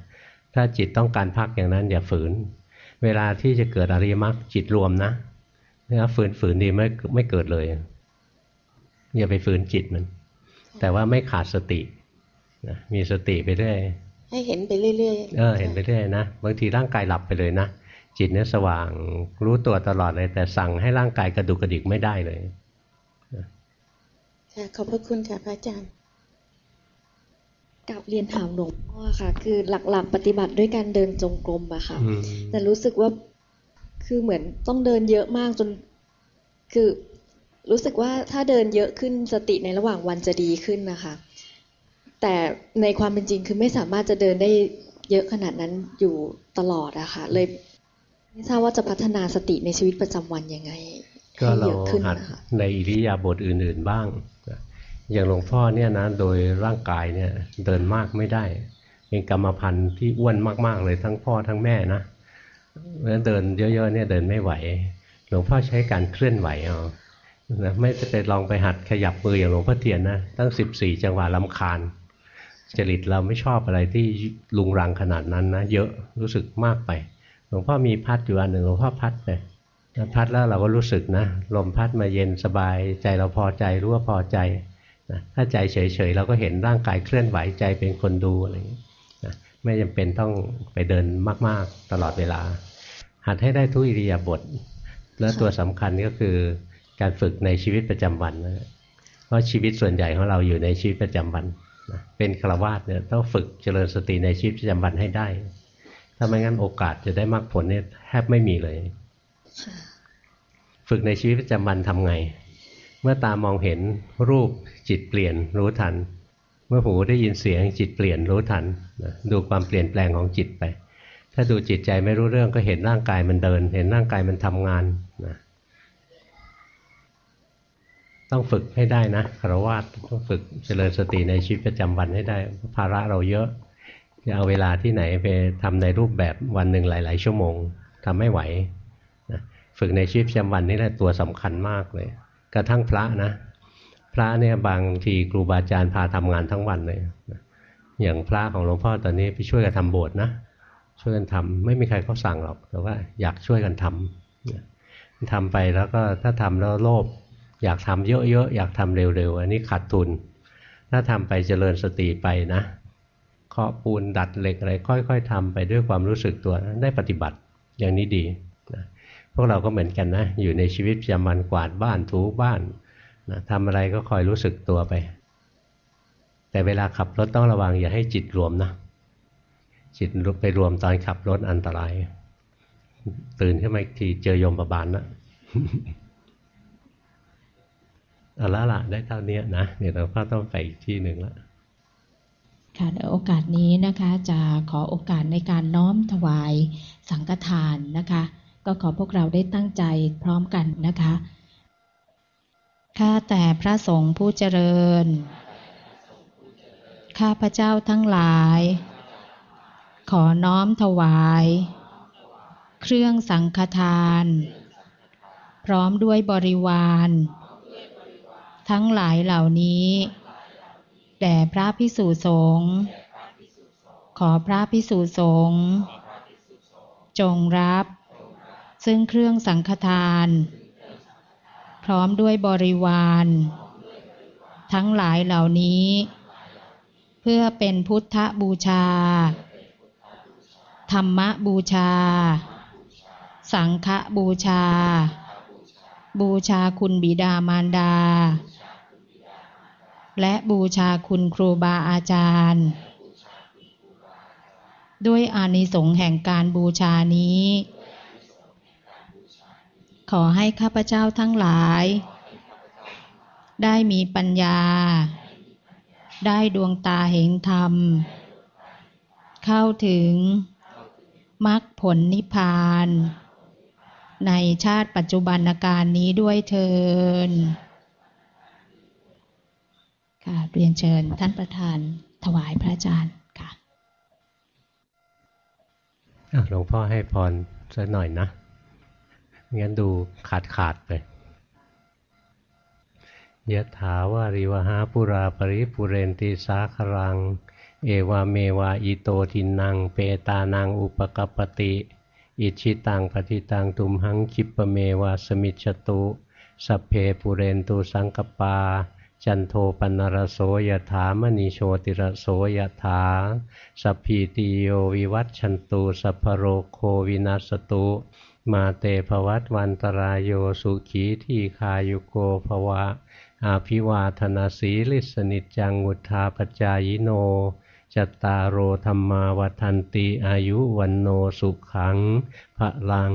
ถ้าจิตต้องการพักอย่างนั้นอย่าฝืน เวลาที่จะเกิดอริยมรรคจิตรวมนะนะฝืนฝืนดีไม่ไม่เกิดเลย อย่าไปฝืนจิตมัน แต่ว่าไม่ขาดสตินะมีสติไปเรื่อยให้เห็นไปเรื่อยเออเห็นไปเรื่อยนะบางทีร่างกายหลับไปเลยนะจิตเนี่ยสว่างรู้ตัวตลอดเลย แต่สั่งให้ร่างกายกระดุกกระดิกไม่ได้เลยๆค่ะขอบพระคุณค่ะพระอาจารย์ กับเรียนถามหลวงพ่อค่ะ คือหลักๆ ปฏิบัติด้วยการเดินจงกรมอะค่ะอืมแต่รู้สึกว่าคือเหมือนต้องเดินเยอะมากจน คือรู้สึกว่าถ้าเดินเยอะขึ้นสติในระหว่างวันจะดีขึ้นนะคะ แต่ในความเป็นจริงคือไม่สามารถจะเดินได้เยอะขนาดนั้นอยู่ตลอดอะค่ะ เลยไม่ทราบว่าจะพัฒนาสติในชีวิตประจำวันยังไงก็ให้เราเยอะขึ้นหัดนะคะในอิริยาบถอื่น ๆ บ้างนะ อย่างหลวงพ่อเนี่ยนะโดยร่างกายเนี่ยเดินมากไม่ได้ เป็นกรรมพันธุ์ที่อ้วนมากๆเลยทั้งพ่อทั้งแม่นะเพราะฉะนั้นเดินเยอะๆเนี่ยเดินไม่ไหว หลวงพ่อใช้การเคลื่อนไหวเอานะไม่ไปลองไปหัดขยับมืออย่างหลวงพ่อเทียนนะตั้ง 14 จังหวะลำคาญจริตเราไม่ชอบอะไรที่ลุงรังขนาดนั้นนะเยอะรู้สึกมากไป หลวงพ่อมีพัดอยู่อันหนึ่งหลวงพ่อพัดไปพัดแล้วเราก็รู้สึกนะลมพัดมาเย็นสบายใจเราพอใจรู้ว่าพอใจ นะถ้าใจเฉยๆเราก็เห็นร่างกายเคลื่อนไหวใจเป็นคนดูอะไรอย่างนี้นะไม่จำเป็นต้องไปเดินมากๆตลอดเวลา หัดให้ได้ทุกอิริยาบถแล้วตัวสำคัญก็คือการฝึกในชีวิตประจำวันนะเพราะชีวิตส่วนใหญ่ของเราอยู่ในชีวิตประจำวันนะเป็นฆราวาสเนี่ยต้องฝึกเจริญสติในชีวิตประจำวันให้ได้ ถ้าไม่งั้นโอกาสจะได้มรรคผลเนี่ยแทบไม่มีเลย ฝึกในชีวิตประจำวันทำไง เมื่อตามองเห็นรูปจิตเปลี่ยนรู้ทัน เมื่อหูได้ยินเสียงจิตเปลี่ยนรู้ทันดูความเปลี่ยนแปลงของจิตไป ถ้าดูจิตใจไม่รู้เรื่องก็เห็นร่างกายมันเดิน เห็นร่างกายมันทำงานนะต้องฝึกให้ได้นะคารวะต้องฝึกเจริญสติในชีวิตประจำวันให้ได้ภาระเราเยอะจะเอาเวลาที่ไหนไปทำในรูปแบบวันหนึ่งหลาย ๆ ชั่วโมงทำไม่ไหวนะฝึกในชีวิตประจำวันนี่แหละตัวสำคัญมากเลย กระทั่งพระนะ พระเนี่ยบางทีครูบาอาจารย์พาทำงานทั้งวันเลยอย่างพระของหลวงพ่อตอนนี้ไปช่วยกันทำโบสถ์นะช่วยกันทำไม่มีใครเขาสั่งหรอก แต่ว่าอยากช่วยกันทำนะทำไปแล้วก็ถ้าทำแล้วโลภอยากทำเยอะๆอยากทำเร็วๆ อันนี้ขาดทุน ถ้าทำไปเจริญสติไปนะเคาะปูนดัดเหล็กอะไรค่อย ๆทำไปด้วยความรู้สึกตัวได้ปฏิบัติอย่างนี้ดีนะ พวกเราก็เหมือนกันนะ อยู่ในชีวิตประจำวันกวาดบ้านถูบ้านนะทำอะไรก็คอยรู้สึกตัวไป แต่เวลาขับรถต้องระวังอย่าให้จิตรวมนะ จิตไปรวมตอนขับรถอันตราย ตื่นขึ้นมาอีกทีเจอโยมประบาลนะเอาละละได้เท่านี้นะ เดี๋ยวเราก็ต้องไปอีกที่หนึ่งละค่ะในโอกาสนี้นะคะจะขอโอกาสในการน้อมถวายสังฆทานนะคะ ก็ขอพวกเราได้ตั้งใจพร้อมกันนะคะ ข้าแต่พระสงฆ์ผู้เจริญ ข้าพระเจ้าทั้งหลาย ขอน้อมถวาย เครื่องสังฆทาน พร้อมด้วยบริวาร ทั้งหลายเหล่านี้ แด่พระพิสุสงฆ์ขอพระพิสุสงฆ์จงรับ ซึ่งเครื่องสังฆทาน พร้อมด้วยบริวาร ทั้งหลายเหล่านี้ เพื่อเป็นพุทธบูชา ธรรมบูชา สังฆบูชา บูชาคุณบิดามารดา และบูชาคุณครูบาอาจารย์ ด้วยอานิสงส์แห่งการบูชานี้ ขอให้ข้าพเจ้าทั้งหลาย ได้มีปัญญา ได้ดวงตาเห็นธรรม เข้าถึงมรรคผลนิพพาน ในชาติปัจจุบันการนี้ด้วยเทินบเรียนเชิญท่านประธานถวายพระอาจารย์ค่ะหลวงพ่อให้พรสักหน่อยนะ งั้นดูขาดขาดไปยะถาวาริวหาปุราปริปุเรนติสาครัง เอวาเมวาอิโตทินัง เปตานังอุปกปปติ อิจฉิตังปัตถิตังตุมหัง ขิปปะเมวะ สะมิชฌะตุ สัพเพปูเรนตุสังกัปปา จันโทปัณณะระโส ยะถา มะณิ โชติระโส ยะถา สัพพีติโยวิวัชชันตุสัพพะโรโควินัสสะตุ มาเต ภะวัตวันตะราโยสุขีทีฆายุโก ภะวะ อะภิวาทะนะสีลิสสะ นิจจัง วุฑฒาปะจายิโนจตตารโอธรรมาวัฏันติอายุวันโนสุขังพระลัง